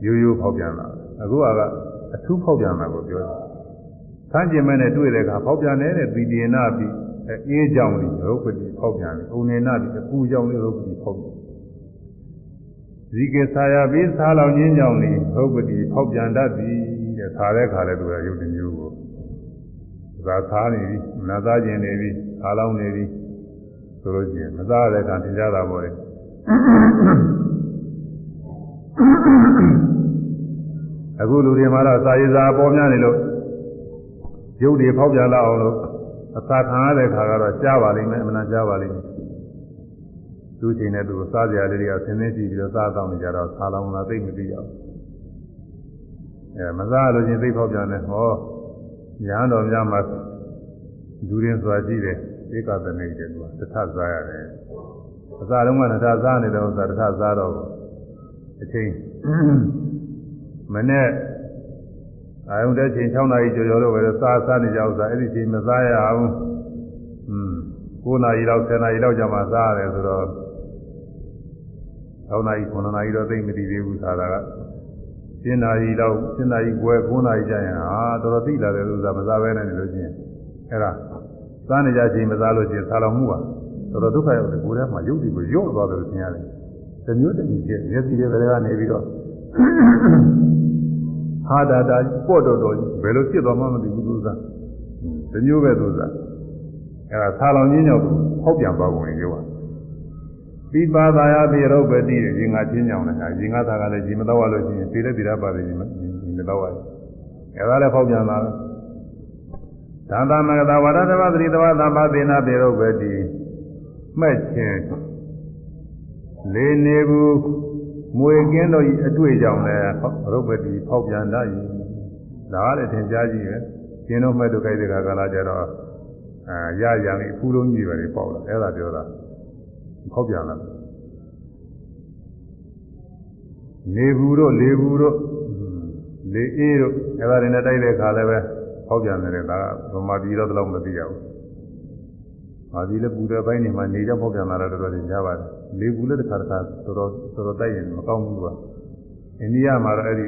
ရိုးရိုးဖောက်ပြန်တာအခုကအထူးဖောက်ပြန်တာကိုပြောတယ်ဆန်းကျင်မဲ့နဲ့တွေ့တဲ့အခါဖောက်ပြန်နေတဲ့သီတေနာပြီးအေးကြောင်လေးရုပ်ပတိဖောက်ပြန်တယ်။ဥနေနာပြီးအပူကြောင်လေးရုပ်ပတိဖောက်ပြန်။ ဇီကေဆာယာပြီးဆာလောင်ခြင်းကြောင့်လေးရုပ်ပတိဖောက်ပြန်တတ်သည်တဲ့။ဆာတဲ့ခါလဲသူကရုပ်တမျိုးကိုဇာသားနေပြီမနာသားခြင်းနေပြီဆာလောင်နေပြီဆိုလို့ရှိရင်မသားတဲ့ကံသင်ကြတာပေါ့လေ။အခုလူတွေမှာတော့စာရေးစာပေါ်များနေလို့ရုပ်တွေဖောက်ပြန်လာအောင်လို့အသာခံရတဲ့ခါကတော့ကြားပါလိမ့်မယ်အမှန်ကြားပါလိမ့်မယ် သူချိန်နဲ့သူစားကြရလေးတွေကဆင်းနေကြည့်ပြီးတော့စားတော့နေကြတော့ဆာလောင်လာသိမသိရဘူးအဲမစားလို့ချင်းသိဖောက်ပြန်တယ်ဟောညာတော်များမှာဒူရင်စွာကြည့်တယ်ဧကသမိတ်တဲ့သူကတထစားရတယ်အစားလုံးကတထစားနေတဲ့ဥစ္စာတထစားတော့အချိန်မနေ့အာယုန်တဲ့ချိန်6နာရီကျော်ကျော်တော့ပဲစားစားနေကြဥစ္စာအဲ့ဒီချိန်မစားရအောင်อืม9နာရီလောက်10နာရီလောက်ကြာမှစားရတယ်ဆိုတော့ 6နာရီ9နာရီတော့သိမတည်သေးဘူးစားတာက10နာရီလောက်10နာရီခွဲ9နာရီကြာရင်ဟာတော်တော်သိလာတယ်ဥစ္စာမစားဘဲနဲ့နေလို့ချင်းအဲ့ဒါစားနေကြချိန်မစားလို့ချင်းစားတော့မှုပါတော်တော်ဒုက္ခရောက်တယ်ကိုယ်ထဲမှာရုပ်တွေကိုညှော့သွားတယ်လို့ထင်ရတယ်။တမျိုးတမျိုးဖြစ်မျက်စိတွေဘယ်ကနေပြီးတော့ဟာတာတာပေါ့တော်တော်ဘယ်လိုဖြစ်သွားမှမသိဘူးသူစား။တမျိုးပဲသူစား။အဲ့ဒါဆာလောင်ချင်းကြောင့်ဟောက်ပြန်ပါကုန်ရင်ပြောတာ။ ပိပါသာယပိရုပ်ပတိရင်ငါချင်းကြောင့်လည်းရင်ငါသာကလည်းကြီးမတော့လို့ရှိရင်သိတဲ့သိရပါတယ်ကြီးမတော့ရတယ်။အဲ့ဒါလည်းဖောက်ပြန်လာတယ်။သာသမဂတဝရတဝသတိတဝသမ္ပသေနာပိရုပ်ပတိမှတ်ခြင်းလေနေဘူးမွေကင်းတို့ဤအတွေ့ကြောင့်လည်းရုပ်ပတိဖောက်ပြန်တတ်၏ဒါကလည်းသင်ကြားကြည့်ပဲကျင်းတို့မဲ့တို့ကြိုက်တဲ့ကာလကြတော့အာရရံအဖူးလုံးကြီးပဲပေါ့လာအဲ့ဒါပြောတာ ဖောက်ပြန်လာနေဘူးတို့လေဘူးတို့လေအေးတို့အဲ့ဒါတွေနဲ့တိုက်တဲ့ခါလည်းပဲဖောက်ပြန်တယ်ဒါကဗမာပြည်တော့တော့မသိရဘူးမာဒီလည်းပူတဲ့ဘိုင်းနေမှာနေကြပေါက်ပြန်လာတော့တော်တော်ကြီးများပါတယ်လေဘူးလည်းတစ်ခါတစ်ခါတော်တော်တော်တော်တိုက်ရင်မကောင်းဘူးကွာအိန္ဒိယမှာတော့အဲ့ဒီ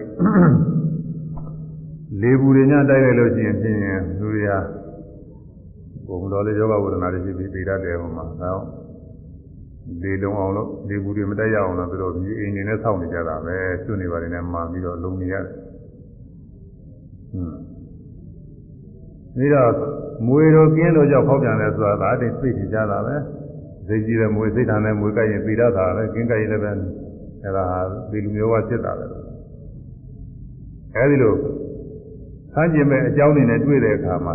လေဘူးတွေညတိုက်လိုက်လို့ရှိရင်ဖြင့်လူတွေကဘုံတော်လေးယောဂဝဒနာတွေရှိပြီးသိတတ်တယ်ဟိုမှာဟော လေလုံးအောင်လို့လေဘူးတွေမတိုက်ရအောင်လို့သူတို့ဒီအိမ်နေနဲ့စောင့်နေကြတာပဲကျွနေပါတယ်နဲ့မှာပြီးတော့လုံနေရတယ်ဟွန်းပြီးတော့မွေတို့ကင်းတို့ကြောင့်ဖောက်ပြန်တယ်ဆိုတာဒါတိသိချင်ကြတာပဲသိကြည့်တဲ့မွေစိတ်ဓာတ်နဲ့မွေကြိုက်ရင်သိတတ်တာပဲကင်းကြိုက်ရင်လည်းပဲအဲ့ဒါဟာဒီလူမျိုးကဖြစ်တာပဲအဲဒီလိုဆန်းကျင်မဲ့အကြောင်းတွေနဲ့တွေ့တဲ့အခါမှာ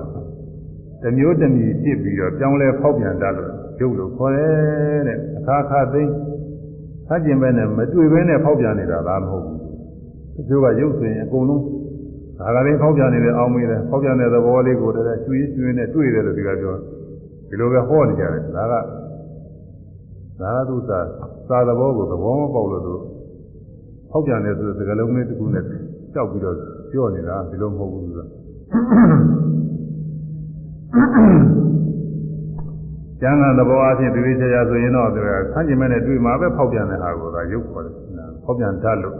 တမျိုးတမည်ဖြစ်ပြီးတော့ကြောင်းလဲဖောက်ပြန်တတ်လို့ရုပ်လို့ခေါ်တယ်တဲ့အ ခါခါသိဆန်းကျင်မဲ့နဲ့မတွေ့ဘဲနဲ့ဖောက်ပြန်နေတာလားမဟုတ်ဘူးတချို့ကရုပ်ဆိုရင်အကုန်လုံးဒါကလေးဖောက်ပြန်နေတယ်အောင်းမေးတယ်ဖောက်ပြန်တဲ့သဘောလေးကိုတည်းကကျွေးကျွေးနဲ့တွေ့တယ်လို့ဒီကပြောဒီလိုပဲဟောနေကြတယ်ဒါကသာသုသာသာသဘောကိုသဘောမပေါက်လို့သူဖောက်ပြန်တယ်ဆိုတဲ့စကားလုံးလေးတစ်ခုနဲ့ကြောက်ပြီးတော့ပြောနေတာဒီလိုမဟုတ်ဘူးဆို ကျမ်းဂန်သဘောအချင်းဒီလိုချရာဆိုရင်တော့သူကဆန်းကျင်မဲ့နဲ့တွေ့မှာပဲဖောက်ပြန်တဲ့ဟာကိုသာရုပ်ခေါ်တယ်ဖောက်ပြန်တတ်လို့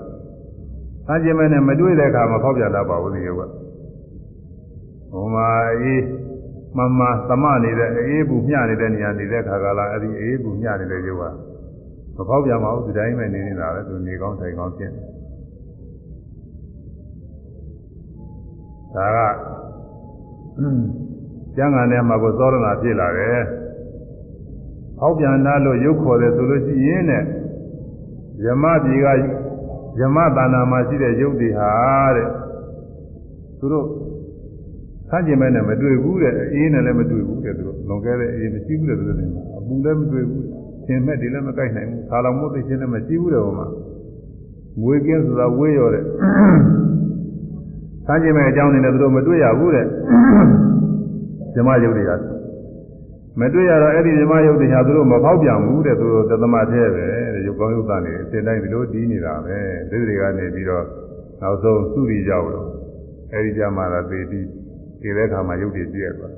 ဆန်းကျင်မဲ့နဲ့မတွေ့တဲ့အခါမှာဖောက်ပြန်တတ်ပါဘူးဒီရုပ်ကဟိုမှာအေးမမသမနေတဲ့အေးဘူးမျှနေတဲ့နေရာနေတဲ့ခါကလာအဲ့ဒီအေးဘူးမျှနေတဲ့ရုပ်ကမဖောက်ပြန်ပါဘူးဒီတိုင်းပဲနေနေတာပဲသူနေကောင်းထိုင်ကောင်းဖြစ်နေဒါကကျမ်းဂန်ထဲမှာကိုသောရဏဖြစ်လာတယ်။ ဟောက်ပြန်လာလို့ရုပ်ခေါ်တယ်ဆိုလို့ရှိရင်တဲ့ယမပြည်ကယမတဏ္ဍာမှာရှိတဲ့ရုပ်တွေဟာတဲ့သူတို့ဆန့်ကျင်မဲ့နဲ့မတွေ့ဘူးတဲ့အေးနဲ့လည်းမတွေ့ဘူးတဲ့သူတို့လွန်ခဲ့တဲ့အေးမရှိဘူးတဲ့သူတို့အပူလည်းမတွေ့ဘူးသင်မဲ့တွေလည်းမကိုက်နိုင်ဘူးခါလောင်မို့သိချင်းလည်းမရှိဘူးတဲ့ဟိုမှာမွေးကင်းဆိုတာဝေးရောတဲ့ဆန်းကျင်မဲ့အကြောင်းတွေနဲ့သူတို့မတွေ့ရဘူးတဲ့ဇမယုတ်တွေက မတွေ့ရတော့အဲ့ဒီဇမယုတ်တွေဟာသူတို့မဖောက်ပြန်ဘူးတဲ့သူတို့သသမထဲပဲတဲ့ရုပ်ကောင်းရုပ်သားနေအစဉ်တိုင်းဒီလိုတည်နေတာပဲဒီတွေကနေပြီးတော့နောက်ဆုံးသူ့ပြီးရောက်တော့အဲ့ဒီကြမှာတော့သေပြီးဒီတဲ့ခါမှာယုတ်တွေပြည့်သွား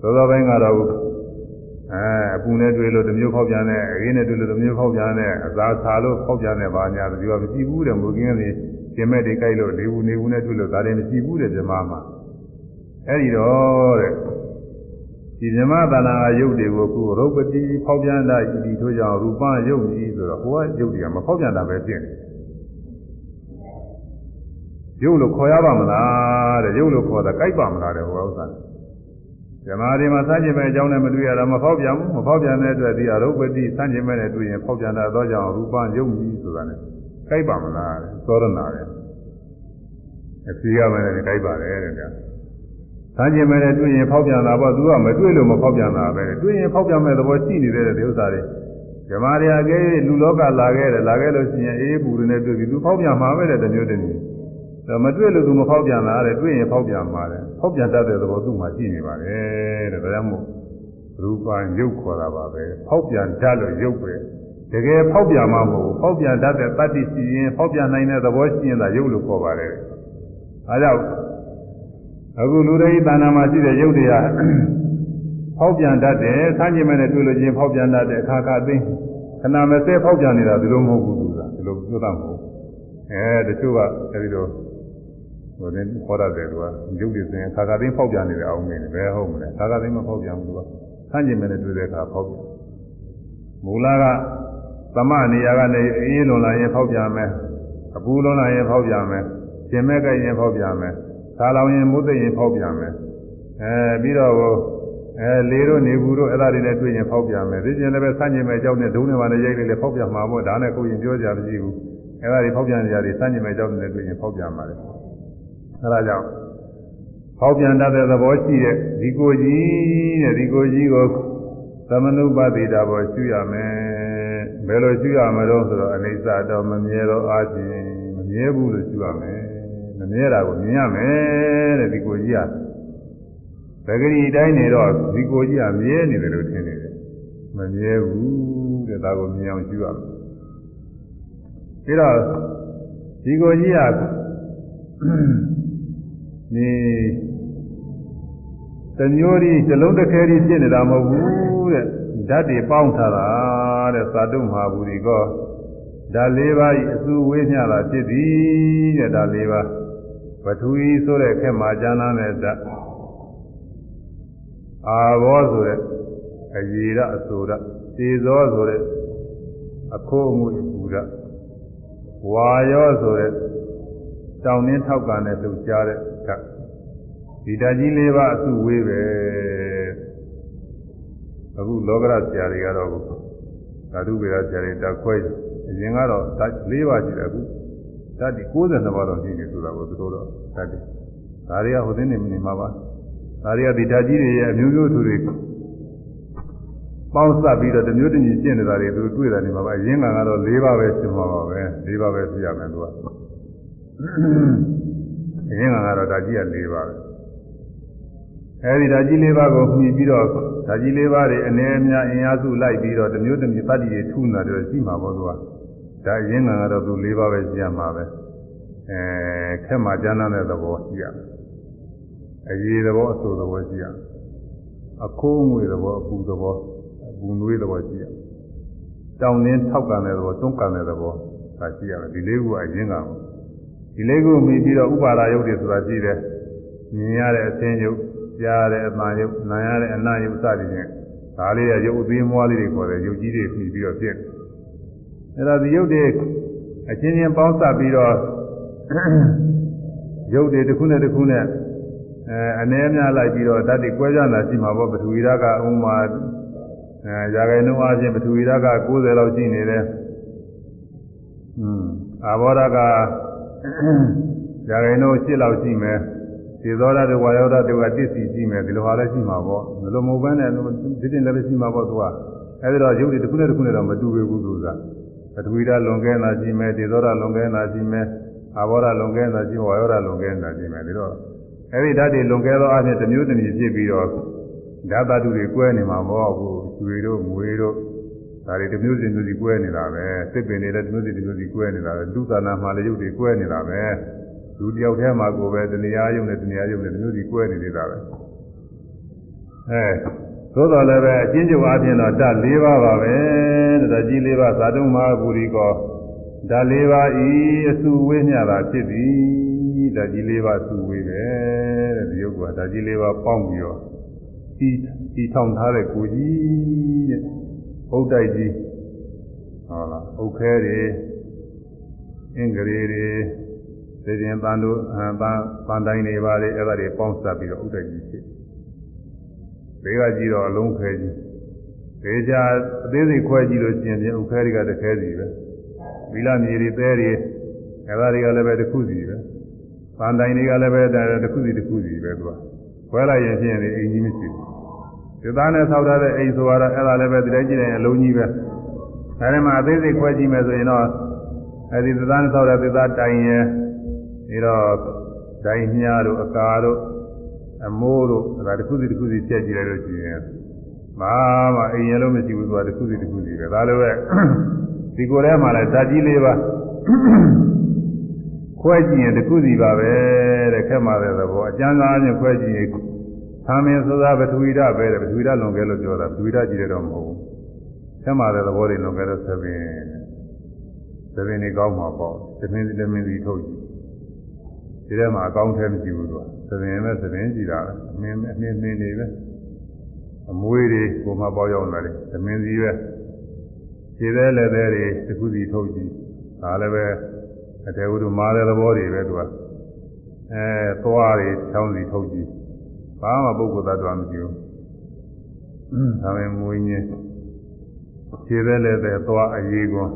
သောသောပိုင်းကတော့အဲအပူနဲ့တွေ့လို့တစ်မျိုးဖောက်ပြန်တယ်အရင်းနဲ့တွေ့လို့တစ်မျိုးဖောက်ပြန်တယ်အသာဆာလို့ဖောက်ပြန်တယ်ဘာညာဒီကမရှိဘူးတဲ့မူကင်းလေးကျင်မဲ့တွေကြိုက်လို့နေဘူးနေဘူးနဲ့တွေ့လို့ဒါတွေမရှိဘူးတဲ့ဇမမှာအဲ့ဒီတော့တဲ့ ဒီဇမတဏ္ဍာရုပ်တွေကိုခုရုပ်ပတိဖောက်ပြန်တာဤဒီတို့ကြောင့်ရူပရုပ်ကြီးဆိုတော့ဟိုကရုပ်တွေကမဖောက်ပြန်တာပဲဖြစ်နေရုပ်လို့ခေါ်ရပါမလားတဲ့ရုပ်လို့ခေါ်တာကြိုက်ပါမလားတဲ့ဟိုဥစ္စာဇမားဒီမှာစัจจิမဲ့အကြောင်းနဲ့မတွေ့ရတာမဖောက်ပြန်ဘူးမဖောက်ပြန်တဲ့အတွက်ဒီအရုပ်ပတိစัจจิမဲ့နဲ့တွေ့ရင်ဖောက်ပြန်တာတော့ကြောင့်ရူပရုပ်ကြီးဆိုတာနဲ့ကြိုက်ပါမလားတဲ့သောရဏတဲ့အစီရမယ်နဲ့ကြိုက်ပါတယ်တဲ့ ဗျာစัจจิမဲ့နဲ့တွေ့ရင်ဖောက်ပြန်တာပေါ့သူကမတွေ့လို့မဖောက်ပြန်တာပဲတွေ့ရင်ဖောက်ပြန်မဲ့သဘောရှိနေတဲ့ဒီဥစ္စာတွေဇမားတွေအကဲလူလောကလာခဲ့တယ်လာခဲ့လို့ရှိရင်အေးပူတွေနဲ့တွေ့ပြီးသူဖောက်ပြန်မှာပဲတဲ့တမျိုးတည်းဒါမတွေ့လို့သူမဖောက်ပြန်တာတဲ့တွေ့ရင်ဖောက်ပြန်မှာတဲ့ဖောက်ပြန်တတ်တဲ့သဘောသူ့မှာရှိနေပါတယ်တဲ့ဒါကြောင့်မို့ရူပံရုပ်ခေါ်တာပါပဲဖောက်ပြန်တတ်လို့ရုပ်ပဲတကယ်ဖောက်ပြန်မှာမဟုတ်ဘူးဖောက်ပြန်တတ်တဲ့တတ္တိရှိရင်ဖောက်ပြန်နိုင်တဲ့သဘောရှိရင်သာရုပ်လို့ခေါ်ပါတယ်အဲကြောင့် အခုလူတွေတဏ္ဍာမှာရှိတဲ့ရုပ်တွေကဖောက်ပြန်တတ်တယ်ဆန်းကျင်မဲ့နဲ့တွေ့လို့ချင်းဖောက်ပြန်တတ်တဲ့အခါခါသိခဏမစဲဖောက်ပြန်နေတာဒီလိုမဟုတ်ဘူးသူကဒီလိုပြောတာမဟုတ်အဲတချို့ကအဲဒီလိုဟိုတင်ခေါ်ရတယ်သူကရုပ်တွေဆိုရင်ခါခါသိဖောက်ပြန်နေတယ်အောင်မင်းဘယ်ဟုတ်မလဲခါခါသိမဖောက်ပြန်ဘူးသူကဆန်းကျင်မဲ့နဲ့တွေ့တဲ့အခါဖောက်ပြန်မူလကသမနေရာကနေအေးလွန်လာရင်ဖောက်ပြန်မယ်အပူလွန်လာရင်ဖောက်ပြန်မယ်ရှင်မဲ့ကြိုက်ရင်ဖောက်ပြန်မယ် သာလောင်ရင်မုသိရင်ဖောက်ပြန်မယ်အဲပြီးတော့အဲလေတို့နေဘူးတို့အဲ့ဒါတွေနဲ့တွေ့ရင်ဖောက်ပြန်မယ်ဒီကျင်လည်းပဲဆန့်ကျင်မဲ့ကြောက်နဲ့ဒုံးနဲ့ပါနဲ့ရိုက်လိုက်လေဖောက်ပြန်မှာပေါ့ဒါနဲ့ကိုရင်ပြောကြမရှိဘူးအဲ့ဒါတွေဖောက်ပြန်ကြတွေဆန့်ကျင်မဲ့ကြောက်နဲ့တွေ့ရင်ဖောက်ပြန်ပါလေအဲ့ဒါကြောင့်ဖောက်ပြန်တတ်တဲ့သဘောရှိတဲ့ဒီကိုကြီးတဲ့ဒီကိုကြီးကိုသမနုပတိတာဘောရှုရမယ်ဘယ်လိုရှုရမလို့ဆိုတော့အနိစ္စတော့မမြဲတော့အားဖြင့်မမြဲဘူးလို့ရှုရမယ် မမြဲတာကိုမြင်ရမယ်တဲ့ဒီကိုကြီးကပဂရီတိုင်းနေတော့ဒီကိုကြီးကမြဲနေတယ်လို့ထင်နေတယ်မမြဲဘူးတဲ့ဒါကိုမြင်အောင်ရှုရမယ်ပြီးတော့ဒီကိုကြီးကဒီတမျိုးဒီဇလုံးတစ်ခဲဒီဖြစ်နေတာမဟုတ်ဘူးတဲ့ဓာတ်တွေပေါင်းထားတာတဲ့သာတုမဟာဘူးဒီကောဓာတ်၄ပါးဤအစုဝေးမျှတာဖြစ်သည်တဲ့ဓာတ်၄ပါး ပထဝီဆိုတဲ့ခက်မှာကျမ်းမ်းတဲ့ဓာတ်အာဘောဆိုတဲ့အရေရအဆိုရသေဇောဆိုတဲ့အခိုးအငွေပူရဝါရောဆိုတဲ့တောင်းနှင်းထောက်ကန်တဲ့လှုပ်ရှားတဲ့ဓာတ်ဒီဓာတ်ကြီးလေးပါအစုဝေးပဲအခုလောကရဆရာတွေကတော့ဓာတုဝေရဆရာတွေတက်ခွဲအရင်ကတော့ဓာတ်၄ပါးရှိတယ်အခု ဓာတ်ဒီ62ပါးတော့ရှိနေဆိုတာကိုသူတို့တော့ဓာတ်တွေဒါတွေကဟိုသိနေနေမှာပါဒါတွေကဒီဓာတ်ကြီးတွေရဲ့အမျိုးမျိုးသူတွေပေါင်းစပ်ပြီးတော့တမျိုးတမျိုးရှင်းနေတာတွေသူတွေ့တယ်နေမှာပါအရင်ကတော့၄ပါးပဲရှင်းမှာပါပဲ၄ပါးပဲသိရမယ်သူကအရင်ကတော့ဓာတ်ကြီးက၄ပါးပဲအဲဒီဓာတ်ကြီး၄ပါးကိုမှီပြီးတော့ဓာတ်ကြီး၄ပါးတွေအနေအများအင်အားစုလိုက်ပြီးတော့တမျိုးတမျိုးတတ္တိတွေထူးနေတာတွေရှိမှာပေါ့သူက ဒါအရင်ကတော့သူ၄ပါးပဲရှင်းရမှာပဲအဲခက်မှကျမ်းတဲ့သဘောရှိရမယ်အရေးသဘောအဆိုသဘောရှိရအခိုးငွေသဘောအပူသဘောအပူနွေးသဘောရှိရတောင်းနှင်းထောက်ကန်တဲ့သဘောတွန်းကန်တဲ့သဘောဒါရှိရမယ်ဒီလေးခုအရင်ကဒီလေးခုမိပြီးတော့ဥပါဒာယုတ်တွေဆိုတာရှိတယ်မြင်ရတဲ့အသင်းယုတ်ကြားရတဲ့အမှန်ယုတ်နားရတဲ့အနာယုတ်စသည်ဖြင့်ဒါလေးရယုတ်အသေးမွားလေးတွေခေါ်တယ်ယုတ်ကြီးတွေပြီးပြီးတော့ပြည့် အဲ့ဒါဒီယုတ်တွေအချင်းချင်းပေါင်းစပ်ပြီးတော့ယုတ်တွေတစ်ခုနဲ့တစ်ခုနဲ့အဲအနေအများလိုက်ပြီးတော့ဓာတ်တွေကွဲကြတာရှိမှာပေါ့ပထဝီဓာတ်ကဥမာအဲရာဂိနှုံးအချင်းပထဝီဓာတ်က90လောက်ရှိနေတယ်။อืมအာဘောဓာတ်ကရာဂိနှုံး8လောက်ရှိမယ်။သေသောဓာတ်တွေဝါယောဓာတ်တွေကတစ်စီရှိမယ်ဒီလိုဟာလည်းရှိမှာပေါ့။ဘယ်လိုမဟုတ်ဘဲနဲ့ဒီတင်လည်းရှိမှာပေါ့သူက။အဲဒီတော့ရုပ်တွေတစ်ခုနဲ့တစ်ခုနဲ့တော့မတူဘူးသူက။ ပထဝီဓာတ်လွန်ကဲတာရှိမယ်သေသောဓာတ်လွန်ကဲတာရှိမယ်အာဘောဓာတ်လွန်ကဲတာရှိဝါယောဓာတ်လွန်ကဲတာရှိမယ်ဒီတော့အဲဒီဓာတ်တွေလွန်ကဲသောအဖြစ်တစ်မျိုးတစ်မျိုးဖြစ်ပြီးတော့ဓာတ်သတ္တုတွေကွဲနေမှာမဟုတ်ဘူးရွှေတို့ငွေတို့ဒါတွေတစ်မျိုးစီမျိုးစီကွဲနေတာပဲစစ်ပင်တွေလည်းတစ်မျိုးစီတစ်မျိုးစီကွဲနေတာပဲလူသနာမှာလည်းရုပ်တွေကွဲနေတာပဲလူတယောက်တည်းမှာကိုပဲတဏှာယုံနဲ့တဏှာယုံနဲ့တစ်မျိုးစီကွဲနေနေတာပဲအဲ သို့တော်လည်းပဲအချင်းချုပ်အားဖြင့်တော့ဓာတ်၄ပါးပါပဲတဲ့ဓာတ်ကြီး၄ပါးသာတုမဟာဘူရိကောဓာတ်၄ပါးဤအစုဝေးမြတာဖြစ်သည်ဓာတ်ကြီး၄ပါးအစုဝေးပဲတဲ့ဒီယုတ်ကဓာတ်ကြီး၄ပါးပေါင်းပြီးတော့တီတီထောင်ထားတဲ့ကိုကြီးတဲ့ပုတ်တိုက်ကြီးဟုတ်လားအုတ်ခဲတွေအင်္ဂရေတွေသေခြင်းပန်းတို့အပန်းပန်းတိုင်းတွေပါလေအဲ့ဒါတွေပေါင်းစပ်ပြီးတော့ဥဒ္ဒကြီးဖြစ် ဘေးကကြည့်တော့အလုံးခဲကြီးဘေးကြအသေးစိတ်ခွဲကြည့်လို့ရှိရင်ဥခဲတွေကတစ်ခဲစီပဲဝီလာမြေတွေသဲတွေအဲ့ဒါတွေကလည်းပဲတစ်ခုစီပဲပန်းတိုင်းတွေကလည်းပဲတစ်ခုစီတစ်ခုစီပဲသူကခွဲလိုက်ရင်ဖြင့်အိမ်ကြီးမရှိဘူးဒီသားနဲ့ဆောက်ထားတဲ့အိမ်ဆိုတော့အဲ့ဒါလည်းပဲဒီတိုင်းကြည့်ရင်အလုံးကြီးပဲအဲဒီမှာအသေးစိတ်ခွဲကြည့်မယ်ဆိုရင်တော့အဲဒီသသားနဲ့ဆောက်တဲ့သသားတိုင်ရဲ့ပြီးတော့ဒိုင်မြားတို့အကာတို့ အမိုးတို့ဒါတစ်ခုစီတစ်ခုစီဖြတ်ကြည့်လိုက်လို့ရှိရင်မာမအိမ်ရလို့မရှိဘူးဆိုတာတစ်ခုစီတစ်ခုစီပဲဒါလိုပဲဒီကိုယ်ထဲမှာလည်းဓာတ်ကြီးလေးပါခွဲကြည့်ရင်တစ်ခုစီပါပဲတဲ့ခက်မှတဲ့သဘောအကျဉ်းစားချင်းခွဲကြည့်ရင်သာမင်ဆိုတာပထဝီဓာတ်ပဲတဲ့ပထဝီဓာတ်လွန်ကဲလို့ပြောတာပထဝီဓာတ်ကြည့်ရတော့မဟုတ်ဘူးခက်မှတဲ့သဘောတွေလွန်ကဲလို့ဆက်ပင်ဆက်ပင်တွေကောင်းမှာပေါ့သမင်းသမင်းစီထုတ်ကြည့်ဒီထဲမှာအကောင်းထဲမရှိဘူးသူက သဘင်နဲ့သဘင်ကြည့်တာပဲအမင်းအမင်းမင်းနေပဲအမွေးတွေကိုမှပေါရောက်လာတယ်သမင်းစီပဲခြေသေးလက်သေးတွေတစ်ခုစီထုတ်ကြည့်ဒါလည်းပဲအတေဝုဒ္ဓမာတဲ့သဘောတွေပဲသူကအဲသွားတွေချောင်းစီထုတ်ကြည့်ဘာမှပုဂ္ဂိုလ်သတ္တဝါမရှိဘူးဒါပဲမွေးညင်းခြေသေးလက်သေးသွားအရေးကွန်း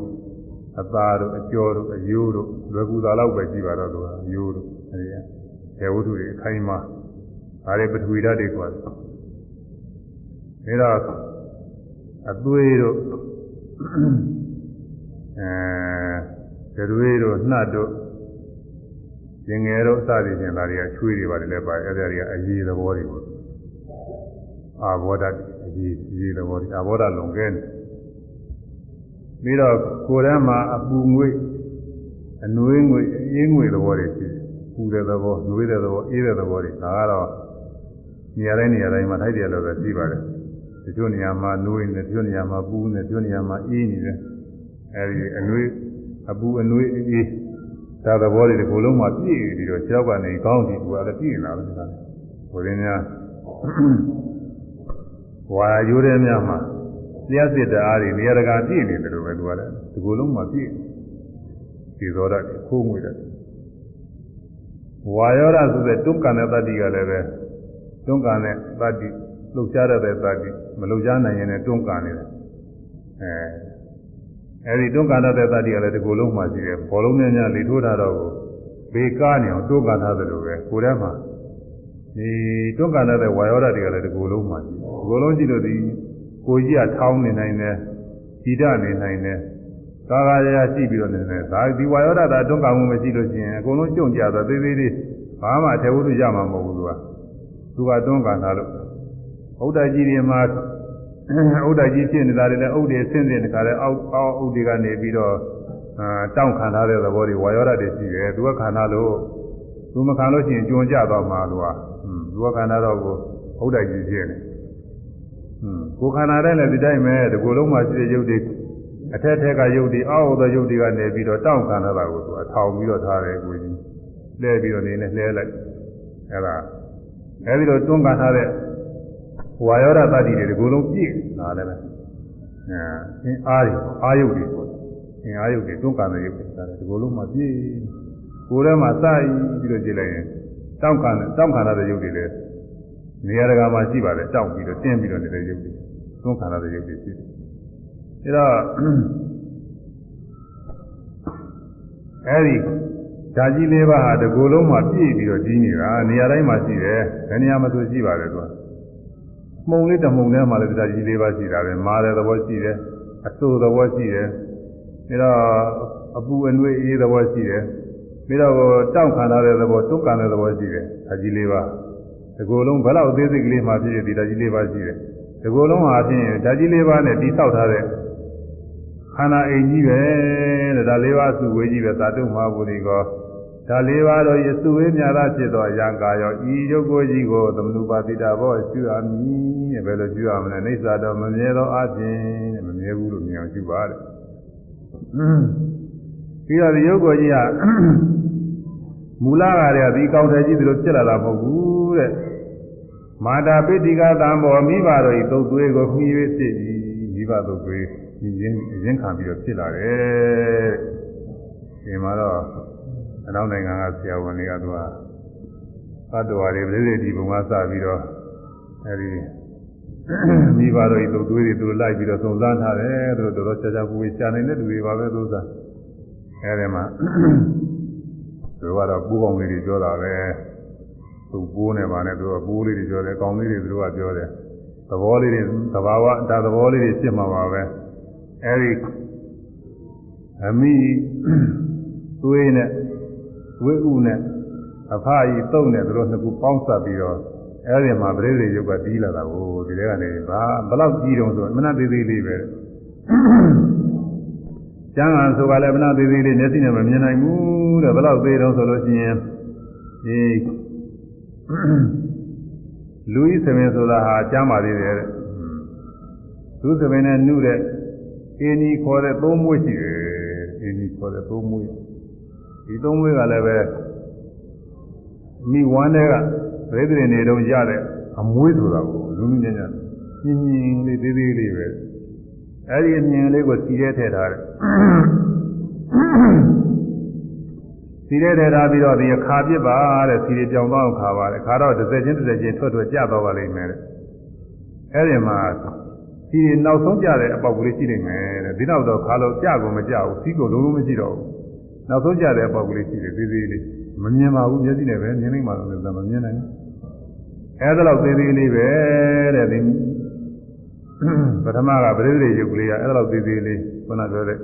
အသားတို့အကျော်တို့အယိုးတို့လွယ်ကူတာတော့ပဲကြည့်ပါတော့သူကအယိုးတို့အဲဒီ ကေဝတ္ထုတွေအခိုင်မှာဒါတွေပထဝီဓာတ်တွေကွာဒါတော့အသွေးတို့အဲကြွေးတို့နှတ်တို့ရင်ငယ်တို့အစသည်ချင်းဒါတွေကချွေးတွေပါတယ်လည်းပါတယ်အဲဒီတွေကအရေးသဘောတွေပေါ့အာဘောဓအရေးအရေးသဘောတွေအာဘောဓလွန်ကဲနေပြီးတော့ကိုယ်ထဲမှာအပူငွေ့အနှွေးငွေ့အေးငွေ့သဘောတွေရှိတယ် ပူတဲ့သဘောနှွေးတဲ့သဘောအေးတဲ့သဘောတွေဒါကတော့နေရာတိုင်းနေရာတိုင်းမှာထိုက်တယ်လို့ပဲရှိပါတယ်တချို့နေရာမှာနှွေးနေတချို့နေရာမှာပူနေတချို့နေရာမှာအေးနေတယ်အဲဒီအနှွေးအပူအနှွေးအေးဒါသဘောတွေဒီကိုယ်လုံးမှာပြည့်ပြီးတော့ကြောက်ကနေကောင်းပြီကွာလည်းပြည့်နေတာပဲဒါကိုယ်ရင်းများဝါရိုးတဲ့များမှာတရားစစ်တအားတွေနေရာတကာပြည့်နေတယ်လို့ပဲသူကလည်းဒီကိုယ်လုံးမှာပြည့်ဒီသောတာခိုးငွေတယ် ဝါယောရဆိုတဲ့တွန်းကန်တဲ့တတ္တိကလည်းပဲတွန်းကန်တဲ့တတ္တိလှုပ်ရှားတဲ့တတ္တိမလှုပ်ရှားနိုင်ရင်လည်းတွန်းကန်နေတယ်အဲအဲဒီတွန်းကန်တဲ့တတ္တိကလည်းဒီကိုယ်လုံးမှာရှိတယ်ဘောလုံးနဲ့ညာလေထိုးထားတော့ကိုဘေကားနေအောင်တွန်းကန်ထားတယ်လို့ပဲကိုယ်ထဲမှာဒီတွန်းကန်တဲ့ဝါယောရတွေကလည်းဒီကိုယ်လုံးမှာရှိတယ်ဒီကိုယ်လုံးရှိလို့ဒီကိုကြီးကထောင်းနေနိုင်တယ်ကြည်တနေနိုင်တယ် ကာကာရရရှိပြီးတော့နေတယ်ဒါဒီဝါယောဒတာတွန်းကမှုမရှိလို့ရှိရင်အကုန်လုံးကြုံကြတော့သေးသေးလေးဘာမှအထေဝုဒ္ဓရမှာမဟုတ်ဘူးသူကသူကတွန်းကန်တာလို့ဥဒ္ဒကြီးတွေမှာဥဒ္ဒကြီးဖြစ်နေတာတွေလည်းဥဒ္ဒေဆင်းဆင်းတခါလဲအောက်အောက်ဥဒ္ဒေကနေပြီးတော့အာတောင့်ခံထားတဲ့သဘောတွေဝါယောဒတွေရှိတယ်သူကခန္ဓာလို့သူမခံလို့ရှိရင်ကြုံကြသွားမှာလို့ဟာသူကခန္ဓာတော့ကိုဥဒ္ဒကြီးဖြစ်နေကိုယ်ခန္ဓာတိုင်းလည်းဒီတိုင်းပဲဒီကိုယ်လုံးမှာရှိတဲ့ရုပ်တွေ အထက်ထက်ကရုပ်တွေအောက်သောရုပ်တွေကနေပြီးတော့တောင့်ခံရတာကိုသူအထောင်ပြီးတော့ထားတယ်ကိုကြီးလဲပြီးတော့နေနဲ့လဲလိုက်အဲဒါအဲဒီလိုတွန်းကန်ထားတဲ့ဝါယောဓာတတိတွေဒီကိုယ်လုံးပြည့်လာတယ်ပဲအဲအင်းအားတွေအာယုတ်တွေပေါ့အင်းအာယုတ်တွေတွန်းကန်တဲ့ရုပ်တွေဒါဒီကိုယ်လုံးမှာပြည့်ကိုယ်ထဲမှာစပြီးတော့ကြည့်လိုက်ရင်တောင့်ခံတောင့်ခံရတဲ့ရုပ်တွေလည်းနေရာတကာမှာရှိပါတယ်တောက်ပြီးတော့တင်းပြီးတော့နေတဲ့ရုပ်တွေသွန်းခါရတဲ့ရုပ်တွေရှိတယ် ဒါတော့အဲဒီဓာကြီးလေးပါးဟာတကူလုံးမှာပြည့်ပြီးတော့ကြီးနေတာနေရာတိုင်းမှာရှိတယ်ဘယ်နေရာမှာဆိုရှိပါတယ်သူကမှုံလေးတမှုံထဲမှာလည်းဓာကြီးလေးပါးရှိတာပဲမာတဲ့သဘောရှိတယ်အဆိုးသဘောရှိတယ်ဒါတော့အပူအနှွေးအေးသဘောရှိတယ်ပြီးတော့တောင့်ခံရတဲ့သဘောတွန်းကန်တဲ့သဘောရှိတယ်ဓာကြီးလေးပါးဒီကိုယ်လုံးဘယ်လောက်အသေးစိတ်ကလေးမှဖြစ်ဖြစ်ဒီဓာကြီးလေးပါးရှိတယ်ဒီကိုယ်လုံးဟာဖြင့်ဓာကြီးလေးပါးနဲ့တိဆောက်ထားတဲ့ခ န္ဓာအိမ်ကြီးပဲတဲ့ဒါလေးပါးစုဝေးကြီးပဲသာတုမဟာဘူရီကောဒါလေးပါးတော့ယစုဝေးများသာဖြစ်သောယံကာယောဤယုတ်ကိုကြီးကိုသမနုပါတိတာဘောရှုရမည်တဲ့ဘယ်လိုရှုရမလဲအိဋ္ဌာတော့မမြဲသောအပြင်တဲ့မမြဲဘူးလို့မြင်အောင်ရှုပါတဲ့ပြီးတော့ဒီယုတ်ကိုကြီးကမူလကတည်းကဒီကောင်းတယ်ကြီးဒီလိုဖြစ်လာတာမဟုတ်ဘူးတဲ့မာတာပိဋိကသံဘောမိဘတို့ဤသုတ်သွေးကိုမှီ၍ဖြစ်ပြီးမိဘသုတ်သွေး မြင်ရင်ရင်းခံပြီးတော့ဖြစ်လာတယ်ဒီမှာတော့အနောက်နိုင်ငံကဆရာဝန်တွေကသူကသတ္တဝါတွေပြည်ပြည်ဒီဘုံကစပြီးတော့အဲဒီမိဘတို့ဤသုတ်သွေးတွေသူတို့လိုက်ပြီးတော့စုံစမ်းထားတယ်သူတို့တော်တော်ကြာကြာပူရှာနေတဲ့လူတွေပါပဲသူစားအဲဒီမှာသူကတော့ပူပေါင်းလေးတွေပြောတာပဲသူပိုးနေပါနဲ့သူကပိုးလေးတွေပြောတယ်ကောင်းလေးတွေသူတို့ကပြောတယ်သဘောလေးတွေသဘာဝဒါသဘောလေးတွေဖြစ်မှာပါပဲ အဲဒီအမိသွေးနဲ့ဝိဥနဲ့အဖအကြီးတုံးနဲ့သူတို့နှစ်ခုပေါင်းစပ်ပြီးတော့အဲဒီမှာပရိသေယုတ်ကတီးလာတာကိုဒီထဲကနေဘာဘလောက်ကြီးတုံးဆိုမနာသေးသေးလေးပဲကျမ်းဂန်ဆိုတာလည်းမနာသေးသေးလေးမျက်စိနဲ့မမြင်နိုင်ဘူးတဲ့ဘလောက်သေးတုံးဆိုလို့ရှိရင်ဒီလူဤသမင်ဆိုတာဟာကျမ်းပါသေးတယ်တဲ့သူသမင်နဲ့နှုတဲ့ အင်းကြီးခေါ်တဲ့သုံးမွေးရှိတယ်အင်းကြီးခေါ်တဲ့သုံးမွေးဒီသုံးမွေးကလည်းပဲမိဝမ်းတွေကပြိတ္တိနေတုန်းရတဲ့အမွေးဆိုတာကိုလူလူညံ့ညံ့ညင်ညင်လေးသေးသေးလေးပဲအဲ့ဒီအမြင်လေးကိုစီရဲထည့်ထားတယ်စီရဲထည့်ထားပြီးတော့ဒီအခါပြစ်ပါတဲ့စီရဲပြောင်းသွားအောင်ခါပါတယ်အခါတော့တစ်စက်ချင်းတစ်စက်ချင်းထွက်ထွက်ကြတော့ပါလိမ့်မယ်တဲ့အဲ့ဒီမှာ စီရဲနောက်ဆုံးကြတဲ့အပေါက်ကလေးရှိနေမယ်တဲ့ဒီနောက်တော့ခါလို့ကြကုန်မကြဘူးစီးကုန်လုံးလုံးမရှိတော့ဘူးနောက်ဆုံးကြတဲ့အပေါက်ကလေးရှိတယ်သေးသေးလေးမမြင်ပါဘူးမျက်စိနဲ့ပဲမြင်နိုင်မှာလို့မမြင်နိုင်ဘူးအဲဒါတော့သေးသေးလေးပဲတဲ့ဒီပထမကပရိသေရုပ်ကလေးကအဲဒါတော့သေးသေးလေးခုနပြောတဲ့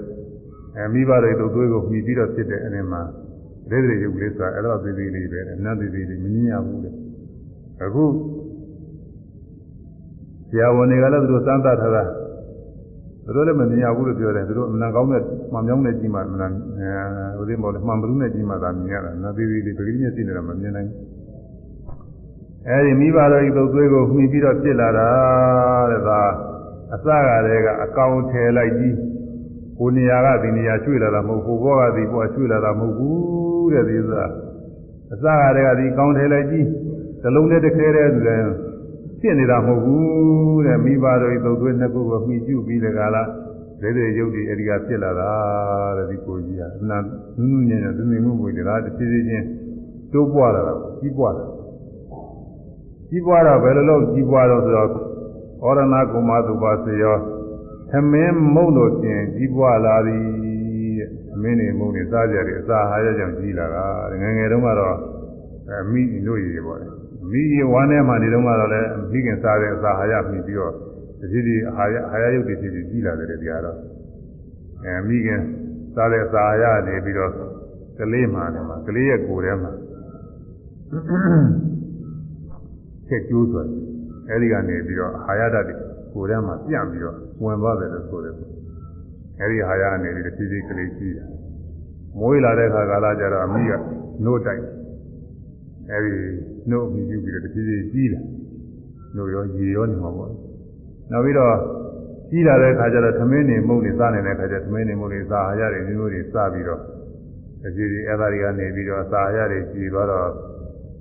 အဲမိဘတွေတို့သွေးကိုမှီပြီးတော့ဖြစ်တဲ့အနေမှာပရိသေရုပ်ကလေးဆိုတာအဲဒါတော့သေးသေးလေးပဲအနတ်သေးသေးလေးမမြင်ရဘူးတဲ့အခု ဆရာဝန်တွေကလည်းသူတို့စမ်းသပ်ထားတာသူတို့လည်းမမြင်ရဘူးလို့ပြောတယ်သူတို့အမှန်ကောင်းတဲ့မှန်မြောင်းတဲ့ကြီးမှအမှန်ဟိုဒီမော်လည်းမှန်ဘလူးနဲ့ကြီးမှသာမြင်ရတာနာသေးသေးလေးပဂတိမျက်စိနဲ့တော့မမြင်နိုင်ဘူးအဲဒီမိဘတော်ဤသုတ်သွေးကိုမှီပြီးတော့ဖြစ်လာတာတဲ့ဒါအစကတည်းကအကောင်ထည်လိုက်ကြီးကိုနေရာကဒီနေရာရွှေ့လာတာမဟုတ်ဘူးဘောကဒီဘောရွှေ့လာတာမဟုတ်ဘူးတဲ့ဒီသာအစကတည်းကဒီကောင်ထည်လိုက်ကြီးဇလုံးနဲ့တခဲတဲ့သူလည်း ဖြစ်နေတာမဟုတ်ဘူးတဲ့မိဘတော်ဤသုတ်သွေးနှစ်ခုကိုမှီပြုပြီးတဲ့ကာလဒေဒေရုပ်ဒီအဲဒီကဖြစ်လာတာတဲ့ဒီကိုကြီးကအနာနုနုညံ့ညံ့သူနေမှုကိုဒါတစ်ဖြည်းဖြည်းချင်းတိုးပွားလာတာကြီးပွားလာကြီးပွားတော့ဘယ်လိုလုပ်ကြီးပွားတော့ဆိုတော့ဩရဏကုမသုပါစေယောသမင်းမုံတို့ဖြင့်ကြီးပွားလာသည်တဲ့အမင်းနေမုံနေစားကြတယ်အစာဟာရကြောင့်ကြီးလာတာငယ်ငယ်တုန်းကတော့အမိတို့ရည်ပေါ့ မိရဝမ်းထဲမှာနေတုန်းကတော့လည်းမိခင်စားတဲ့အစာဟာရပြီးပြီးတော့တတိတိအာရအာရယုတ်တည်တည်ကြီးလာတယ်တရားတော့အဲမိခင်စားတဲ့အစာဟာရနေပြီးတော့ကလေးမှတယ်မှာကလေးရဲ့ကိုယ်ထဲမှာချက်ကျိုးသွားတယ်အဲဒီကနေပြီးတော့အာရတတ်ကိုယ်ထဲမှာပြန့်ပြီးတော့ဝင်သွားတယ်လို့ဆိုတယ်အဲဒီအာရကနေပြီးတဖြည်းဖြည်းကလေးကြီးတယ်မွေးလာတဲ့အခါကာလကျတော့အမိကနှိုးတိုက် အဲဒီနှုတ်ပြီးယူပြီးတော့တဖြည်းဖြည်းကြီးလာနှုတ်ရောရေရောနေမှာပေါ့နောက်ပြီးတော့ကြီးလာတဲ့အခါကျတော့သမင်းနေမုတ်နေစားနေတဲ့အခါကျသမင်းနေမုတ်နေစားရရတယ်မျိုးမျိုးတွေစားပြီးတော့တဖြည်းဖြည်းအဲဒါတွေကနေပြီးတော့စားရရတယ်ကြီးသွားတော့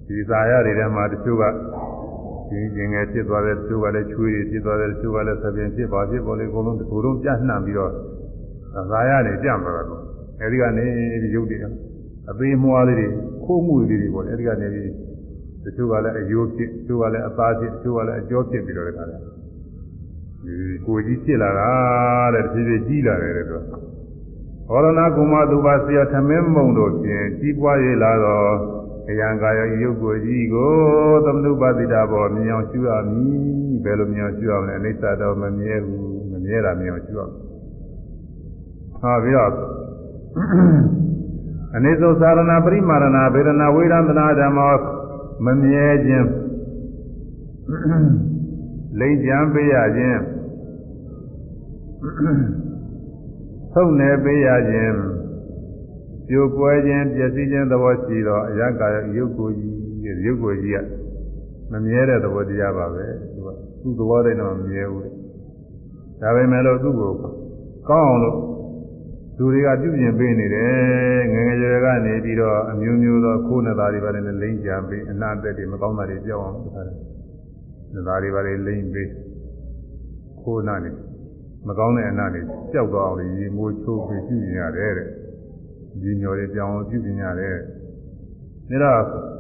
ဒီစားရတွေထဲမှာတချို့ကကျင်းကျင်ငယ်ဖြစ်သွားတယ်တချို့ကလည်းချွေးဖြစ်သွားတယ်တချို့ကလည်းသပင်ဖြစ်ပါဖြစ်ပေါ်လေအကုန်လုံးဒီကိုယ်လုံးပြန့်နှံ့ပြီးတော့စားရတွေပြန့်သွားတော့အဲဒီကနေဒီရုပ်တွေအသေးမွှားလေးတွေ ခိုးမှုလေးတွေပေါ့အဲဒီကနေပြီးတချို့ကလည်းအယိုးဖြစ်တချို့ကလည်းအသားဖြစ်တချို့ကလည်းအကျောဖြစ်ပြီးတော့တခါလဲဒီကိုကြီးဖြစ်လာတာတဲ့တဖြည်းဖြည်းကြီးလာတယ်တဲ့သူဟောရဏကုမသူပါဆရာသမင်းမုံတို့ဖြင့်ကြီးပွားရလာတော့အယံကာယယုတ်ကိုကြီးကိုသမနုပါတိတာဘောမြင်အောင်ရှုရမည်ဘယ်လိုမြင်အောင်ရှုရမလဲအိဋ္ဌတော်မမြဲဘူးမမြဲတာမြင်အောင်ရှုရမယ်ဟာပြီးတော့ အနိစ္စသာရဏပရိမာရဏဗေဒနာဝေဒနာဓမ္မောမမြဲခြင်းလိမ့်ကြံပေးရခြင်းသုံးနေပေးရခြင်းပြိုကွဲခြင်းပျက်စီးခြင်းသဘောရှိတော့အယံကာယရုပ်ကိုကြီးတဲ့ရုပ်ကိုကြီးကမမြဲတဲ့သဘောတရားပါပဲသူကသူ့သဘောတည်းတော့မမြဲဘူးဒါပေမဲ့လို့သူ့ကိုကောင်းအောင်လို့ လူတွေကပြုပြင်ပေးနေတယ်ငငယ်ရွယ်ကနေပြီးတော့အမျိုးမျိုးသောခိုးနှသားတွေပါလည်းလိမ့်ကြပေးအနာသက်တွေမကောင်းတာတွေကြောက်အောင်လုပ်ထားတယ်နှသားတွေပါလည်းလိမ့်ပေးခိုးနာနေမကောင်းတဲ့အနာတွေကြောက်သွားအောင်ရေမိုးချိုးပြီးပြုပြင်ရတယ်တဲ့ဒီညော်တွေကြောင်အောင်ပြုပြင်ရတယ်ဒါတော့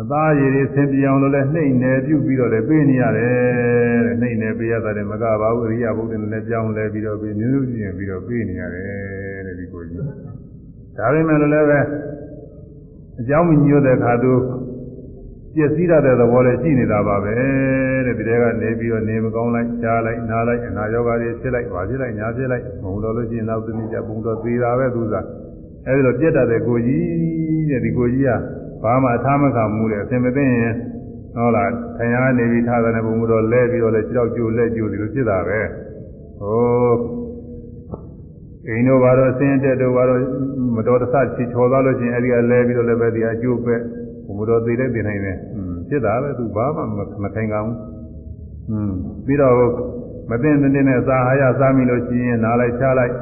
အသားရည်တွေဆင်ပြေအောင်လို့လဲနှိမ့်နယ်ပြုပြီးတော့လည်းပေးနေရတယ်တဲ့နှိမ့်နယ်ပေးရတာလည်းမကပါဘူးအရိယဘုဒ္ဓနဲ့လည်းကြောင်းလဲပြီးတော့ပြီးမျိုးမျိုးပြင်ပြီးတော့ပေးနေရတယ်တဲ့ဒီကိုကြီးဒါပေမဲ့လည်းပဲအကြောင်းမညို့တဲ့ခါသူပြည့်စည်ရတဲ့သဘောလည်းရှိနေတာပါပဲတဲ့ဒီတဲကနေပြီးတော့နေမကောင်းလိုက်ရှားလိုက်နားလိုက်အနာရောဂါတွေဖြစ်လိုက်ပါဖြစ်လိုက်ညာဖြစ်လိုက်မဟုတ်တော့လို့ရှိရင်နောက်သမီးကြပုံတော့သေးတာပဲသူစားအဲဒီလိုပြတ်တတ်တဲ့ကိုကြီးတဲ့ဒီကိုကြီးက ဘာမှအသားမခံမှုတဲ့အစဉ်မသိရင်ဟုတ်လားထင်ရနေပြီးထားတဲ့ဘုံမူတော့လဲပြီးတော့လဲကြောက်ကြိုးလဲကြိုးဒီလိုဖြစ်တာပဲဟိုအိမ်တို့ဘာတော့အစဉ်တက်တို့ဘာတော့မတော်တဆချီချော်သွားလို့ချင်းအဲ့ဒီကလဲပြီးတော့လဲပဲဒီအကျိုးပဲဘုံမူတော့သိတဲ့သိနိုင်တယ်ဖြစ်တာပဲသူဘာမှမထိုင်ကောင်းอืมပြီးတော့မသိတဲ့နဲ့သာဟာရစားမိလို့ရှိရင်နားလိုက်ချလိုက်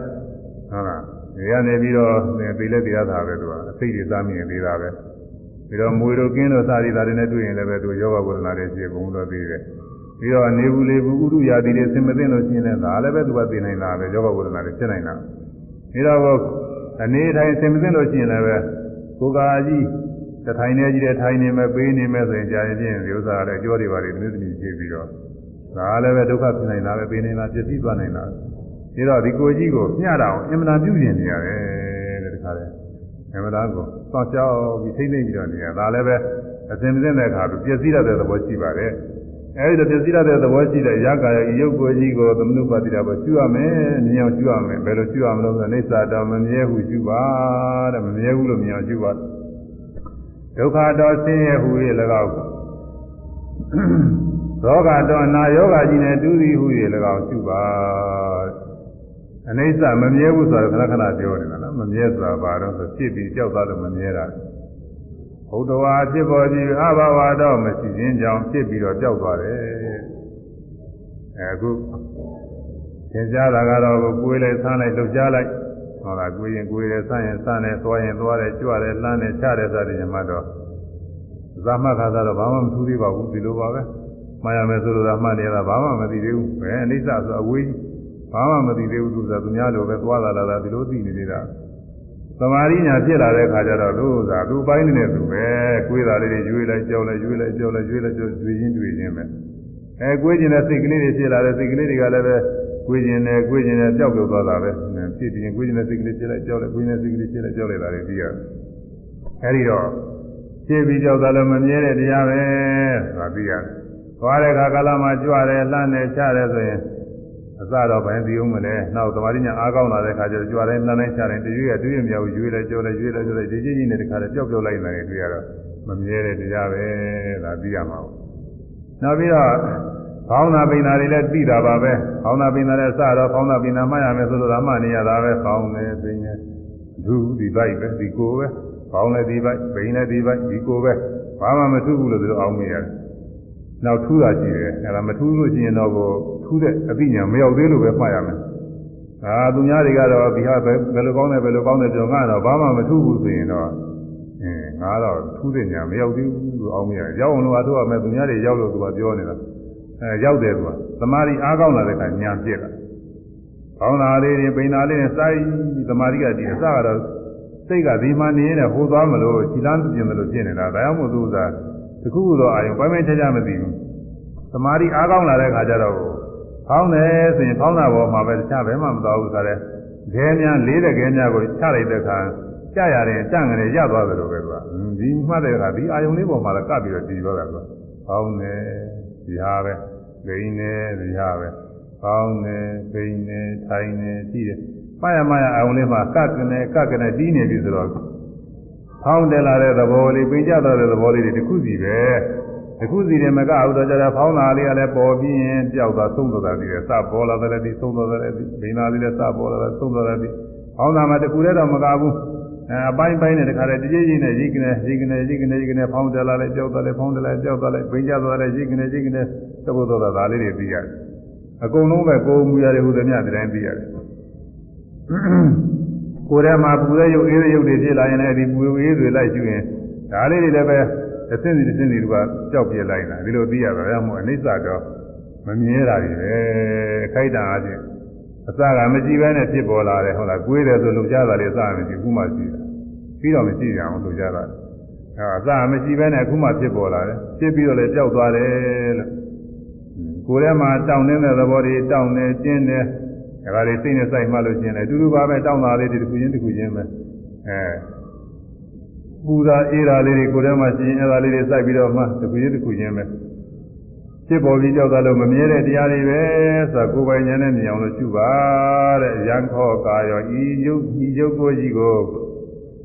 ဟုတ်လားဒီကနေပြီးတော့ဒီလက်တရားသာပဲသူကအသိတွေစားမိနေသေးတာပဲ ပြီးတော့မွေတို့ကင်းတို့စာရီတာတွေနဲ့တွေ့ရင်လည်းပဲသူယောဂဝေဒနာတွေရှိဘုံတော့သိတယ်ပြီးတော့နေဘူးလေဘူးဥရုယာတိတွေဆင်မသိလို့ရှိရင်လည်းဒါလည်းပဲသူကသိနိုင်တာပဲယောဂဝေဒနာတွေဖြစ်နိုင်တာပြီးတော့အနေတိုင်းဆင်မသိလို့ရှိရင်လည်းပဲကိုယ်ကာကြီးတထိုင်နေကြီးတဲ့ထိုင်နေမဲ့ပေးနေမဲ့ဆိုရင်ကြာရင်ချင်းဒီဥစ္စာလည်းကြောတွေပါတယ်မျိုးသမီးရှိပြီးတော့ဒါလည်းပဲဒုက္ခဖြစ်နိုင်တာပဲပေးနေတာပြည့်စည်သွားနိုင်တာပြီးတော့ဒီကိုကြီးကိုမျှတာအောင်အင်မတန်ပြုပြင်နေရတယ်တဲ့တခါတည်း အမှန်တရားကိုစောင့်ကြောက်ပြီးထိမ့်သိမ့်ပြီးတော့နေရဒါလည်းပဲအစဉ်မစင်းတဲ့အခါသူပြည့်စည်ရတဲ့သဘောရှိပါတယ်အဲဒီလိုပြည့်စည်ရတဲ့သဘောရှိတဲ့ရကာယရုပ်ကိုကြီးကိုသမနုပါတိတာပေါ်ရှုရမယ်မြင်အောင်ရှုရမယ်ဘယ်လိုရှုရမလို့ဆိုအိစ္ဆာတော်မမြဲဟုရှုပါတဲ့မမြဲဘူးလို့မြင်အောင်ရှုပါဒုက္ခတော်ဆင်းရဲဟု၍၎င်းသောကတော်နာယောဂကြီးနဲ့တူသည်ဟု၍၎င်းရှုပါ အနိစ္စမမြဲဘူးဆိုတော့ခဏခဏပြောနေတာနော်မမြဲဆိုတာဘာတော့ဆိုဖြစ်ပြီးကြောက်သွားလို့မမြဲတာဘုဒ္ဓဝါဖြစ်ပေါ်ခြင်းအဘဝတော့မရှိခြင်းကြောင့်ဖြစ်ပြီးတော့ကြောက်သွားတယ်အဲအခုသင်ကြားတာကတော့ကိုယ်လိုက်ဆန်းလိုက်လှုပ်ရှားလိုက်ဟောတာကိုယ်ရင်ကိုယ်ရယ်ဆန်းရင်ဆန်းတယ်သွားရင်သွားတယ်ကြွတယ်လှမ်းတယ်ချတယ်စသည်ဖြင့်မှတော့ဇာမခါသာတော့ဘာမှမထူးသေးပါဘူးဒီလိုပါပဲမှားရမယ်ဆိုလို့သာမှတ်နေရတာဘာမှမသိသေးဘူးပဲအနိစ္စဆိုအဝေးကြီး ဘာမှမသိသေးဘူးသူကသူများလိုပဲသွားလာလာတာဒီလိုသိနေသေးတာသမာဓိညာဖြစ်လာတဲ့အခါကျတော့သူ့သာသူ့ပိုင်းနေတဲ့သူပဲကိုယ်သားလေးတွေရွေးလိုက်ကြောက်လိုက်ရွေးလိုက်ကြောက်လိုက်ရွေးလိုက်ကြောက်ရွေးချင်းတွေ့ချင်းပဲအဲကိုယ်ကျင်တဲ့စိတ်ကလေးတွေဖြစ်လာတဲ့စိတ်ကလေးတွေကလည်းပဲကိုယ်ကျင်တယ်ကိုယ်ကျင်တယ်ကြောက်ကြောက်သွားတာပဲဖြစ်ပြီးရင်ကိုယ်ကျင်တဲ့စိတ်ကလေးဖြစ်လိုက်ကြောက်လိုက်ကိုယ်ကျင်တဲ့စိတ်ကလေးဖြစ်လိုက်ကြောက်လိုက်တာတွေပြီးရတယ်အဲဒီတော့ဖြစ်ပြီးကြောက်တာလည်းမမြဲတဲ့တရားပဲဆိုတာပြီးရတယ်သွားတဲ့အခါကာလမှာကြွတယ်လှမ်းတယ်ချတယ်ဆိုရင် အစတော့ဘယ်သိအောင်မလဲနောက်သမာဓိညာအားကောင်းလာတဲ့ခါကျတော့ကြွတယ်လှမ်းတိုင်းချတယ်တရွေ့ရတရွေ့မြောက်ရွေ့လိုက်ကြောလိုက်ရွေ့လိုက်ကြောလိုက်ဒီကြီးကြီးနဲ့တခါတည်းပျောက်ပျောက်လိုက်နေတယ်တွေ့ရတော့မမြဲတဲ့တရားပဲဒါသိရမှာပေါ့နောက်ပြီးတော့ခေါင်းနာပိန်နာတွေလည်းသိတာပါပဲခေါင်းနာပိန်နာလည်းစတော့ခေါင်းနာပိန်နာမှတ်ရမယ်ဆိုတော့မှတ်နေရတာပဲခေါင်းနဲ့ပိန်နဲ့ဒုဒီပိုက်ပဲဒီကိုပဲခေါင်းနဲ့ဒီပိုက်ပိန်နဲ့ဒီပိုက်ဒီကိုပဲဘာမှမထူးဘူးလို့သူတို့အောင်းမိရတယ်နောက်ထူးတာရှိတယ်အဲ့ဒါမထူးလို့ရှိရင်တော့ကို ထူးတဲ့အသိဉာဏ်မရောက်သေးလို့ပဲမှတ်ရမယ်အာသူများတွေကတော့ဒီဟာပဲဘယ်လိုကောင်းတယ်ဘယ်လိုကောင်းတယ်ပြောငါတော့ဘာမှမထူးဘူးဆိုရင်တော့အင်းငါတော့ထူးတဲ့ဉာဏ်မရောက်သေးဘူးလို့အောင်းမိရတယ်ရောက်အောင်လို့အထောက်အမဲ့သူများတွေရောက်လို့သူကပြောနေတာအဲရောက်တယ်သူကသမာဓိအားကောင်းလာတဲ့အခါဉာဏ်ပြည့်လာကောင်းတာလေးတွေပိန်တာလေးနဲ့စိုက်ပြီးသမာဓိကတည်းအစကတော့စိတ်ကဒီမှနေရင်ဟိုသွားမလို့ခြိလန်းပြင်းတယ်လို့ဖြစ်နေတာဒါကြောင့်မို့သူကတခုခုသောအာယုံပိုင်းပိုင်းခြားခြားမသိဘူးသမာဓိအားကောင်းလာတဲ့ခါကျတော့ ဖောင်းတယ်ဆိုရင်ဖောင်းတာပေါ်မှာပဲတခြားဘယ်မှမသွားဘူးဆိုတဲ့ခဲများလေးတဲ့ခဲများကိုချလိုက်တဲ့အခါကြရတယ်တန့်ငယ်ရသွားတယ်လို့ပဲသူကဒီမှတ်တဲ့အခါဒီအာယုံလေးပေါ်မှာလည်းကပ်ပြီးတော့တည်သွားတာသူကဖောင်းတယ်ဒီဟာပဲဂိင်းတယ်ဒီဟာပဲဖောင်းတယ်ဂိင်းတယ်ထိုင်တယ်ကြည့်တယ်မှားရမှားရအာယုံလေးမှာကပ်ကနေကပ်ကနေတီးနေပြီဆိုတော့ဖောင်းတယ်လာတဲ့သဘောလေးပိန်ကြတော့တဲ့သဘောလေးတွေတစ်ခုစီပဲ တစ်ခုစီတယ်မကဘူးတော့ကြတဲ့ဖောင်းတာလေးကလည်းပေါ်ပြီးရင်ပျောက်သွားသုံးသွားတာဒီစပေါ်လာတယ်ဒီသုံးသွားတယ်ဒီဘိနာလေးလည်းစပေါ်လာတယ်သုံးသွားတယ်ဒီဖောင်းတာမှတကူလည်းတော့မကဘူးအဲအပိုင်းပိုင်းနဲ့တခါတည်းတကြီးကြီးနဲ့ရိတ်ကနေရိတ်ကနေရိတ်ကနေရိတ်ကနေဖောင်းတယ်လာလိုက်ကြောက်တယ်လိုက်ဖောင်းတယ်လိုက်ကြောက်တယ်လိုက်ပိန်ကြသွားလိုက်ရိတ်ကနေရိတ်ကနေသဘောတော်တာဒါလေးတွေသိရတယ်အကုန်လုံးပဲကိုယ်မူရတယ်ဟူသည်များတိုင်းသိရတယ်ကိုယ်ထဲမှာပူတဲ့ရုပ်အေးတဲ့ရုပ်တွေဖြစ်လာရင်လည်းဒီပူအေးတွေလိုက်ရှုရင်ဒါလေးတွေလည်းပဲ အစင်းစီအစင်းစီတွေကကြောက်ပြလိုက်တာဒီလိုသိရတာရမို့အနိစ္စတော့မမြဲတာတွေပဲအခိုက်တန်အားဖြင့်အစကမရှိဘဲနဲ့ဖြစ်ပေါ်လာတယ်ဟုတ်လားကိုယ်တယ်ဆိုလုံကြတာလေအစမရှိခုမှရှိတာပြီးတော့မရှိကြအောင်လုံကြတာအဲအစမရှိဘဲနဲ့အခုမှဖြစ်ပေါ်လာတယ်ဖြစ်ပြီးတော့လည်းကြောက်သွားတယ်လို့ကိုယ်ထဲမှာတောင်းနေတဲ့သဘောတွေတောင်းနေကျင်းနေဒါကလေးစိတ်နဲ့စိုက်မှလို့ကျင်းတယ်အတူတူပါပဲတောင်းတာလေးတွေတစ်ခုချင်းတစ်ခုချင်းပဲအဲ ပူတာအေးတာလေးတွေကိုယ်ထဲမှာရှိရင်အဲဒါလေးတွေစိုက်ပြီးတော့မှတစ်ခုချင်းတစ်ခုချင်းပဲဖြစ်ပေါ်ပြီးကြောက်တာလို့မမြဲတဲ့တရားတွေပဲဆိုတာကိုယ်ပိုင်ဉာဏ်နဲ့မြင်အောင်လို့ရှုပါတဲ့ရန်ခောကာယောဤယုတ်ဤယုတ်ကိုကြီးကို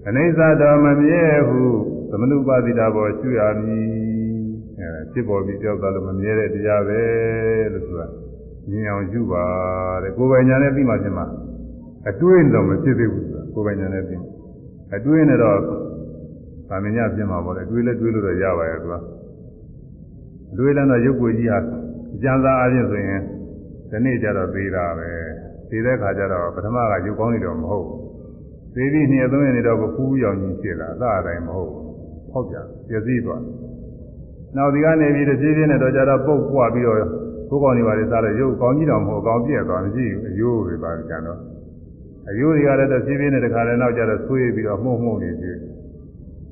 အနိစ္စတော်မမြဲဟုသမနုပါတိတာဘောရှုရမည်အဲဖြစ်ပေါ်ပြီးကြောက်တာလို့မမြဲတဲ့တရားပဲလို့ဆိုတာမြင်အောင်ရှုပါတဲ့ကိုယ်ပိုင်ဉာဏ်နဲ့ပြီးမှဖြစ်မှာအတွေးတော့မဖြစ်သေးဘူးဆိုတာကိုယ်ပိုင်ဉာဏ်နဲ့ပြီးအတွေးနဲ့တော့ ဗာမညဖြစ်မှာပေါ့လေအတွေးလည်းတွေးလို့တော့ရပါရဲ့သူကအတွေးလည်းတော့ရုပ်ကိုကြီးဟာအကျဉ်းစားအချင်းဆိုရင်ဒီနေ့ကျတော့သေးတာပဲသေးတဲ့ခါကျတော့ပထမကရုပ်ကောင်းနေတော့မဟုတ်ဘူးသေးပြီးနှစ်သုံးရက်နေတော့ဖူးရောင်ကြီးဖြစ်လာအသာအတိုင်းမဟုတ်ဘူးဖောက်ပြန်ပြည့်စည်သွားနောက်ဒီကနေပြီးတစ်ပြေးပြေးနဲ့တော့ကျတော့ပုတ်ပွားပြီးတော့ကိုယ်ကောင်းနေပါလေစားလို့ရုပ်ကောင်းကြီးတော့မဟုတ်ကောင်းပြည့်သွားမရှိဘူးအယိုးတွေပါကြတော့အယိုးတွေကလည်းတစ်ပြေးပြေးနဲ့တခါလည်းနောက်ကျတော့ဆွေးပြီးတော့မှုန့်မှုန့်နေပြီ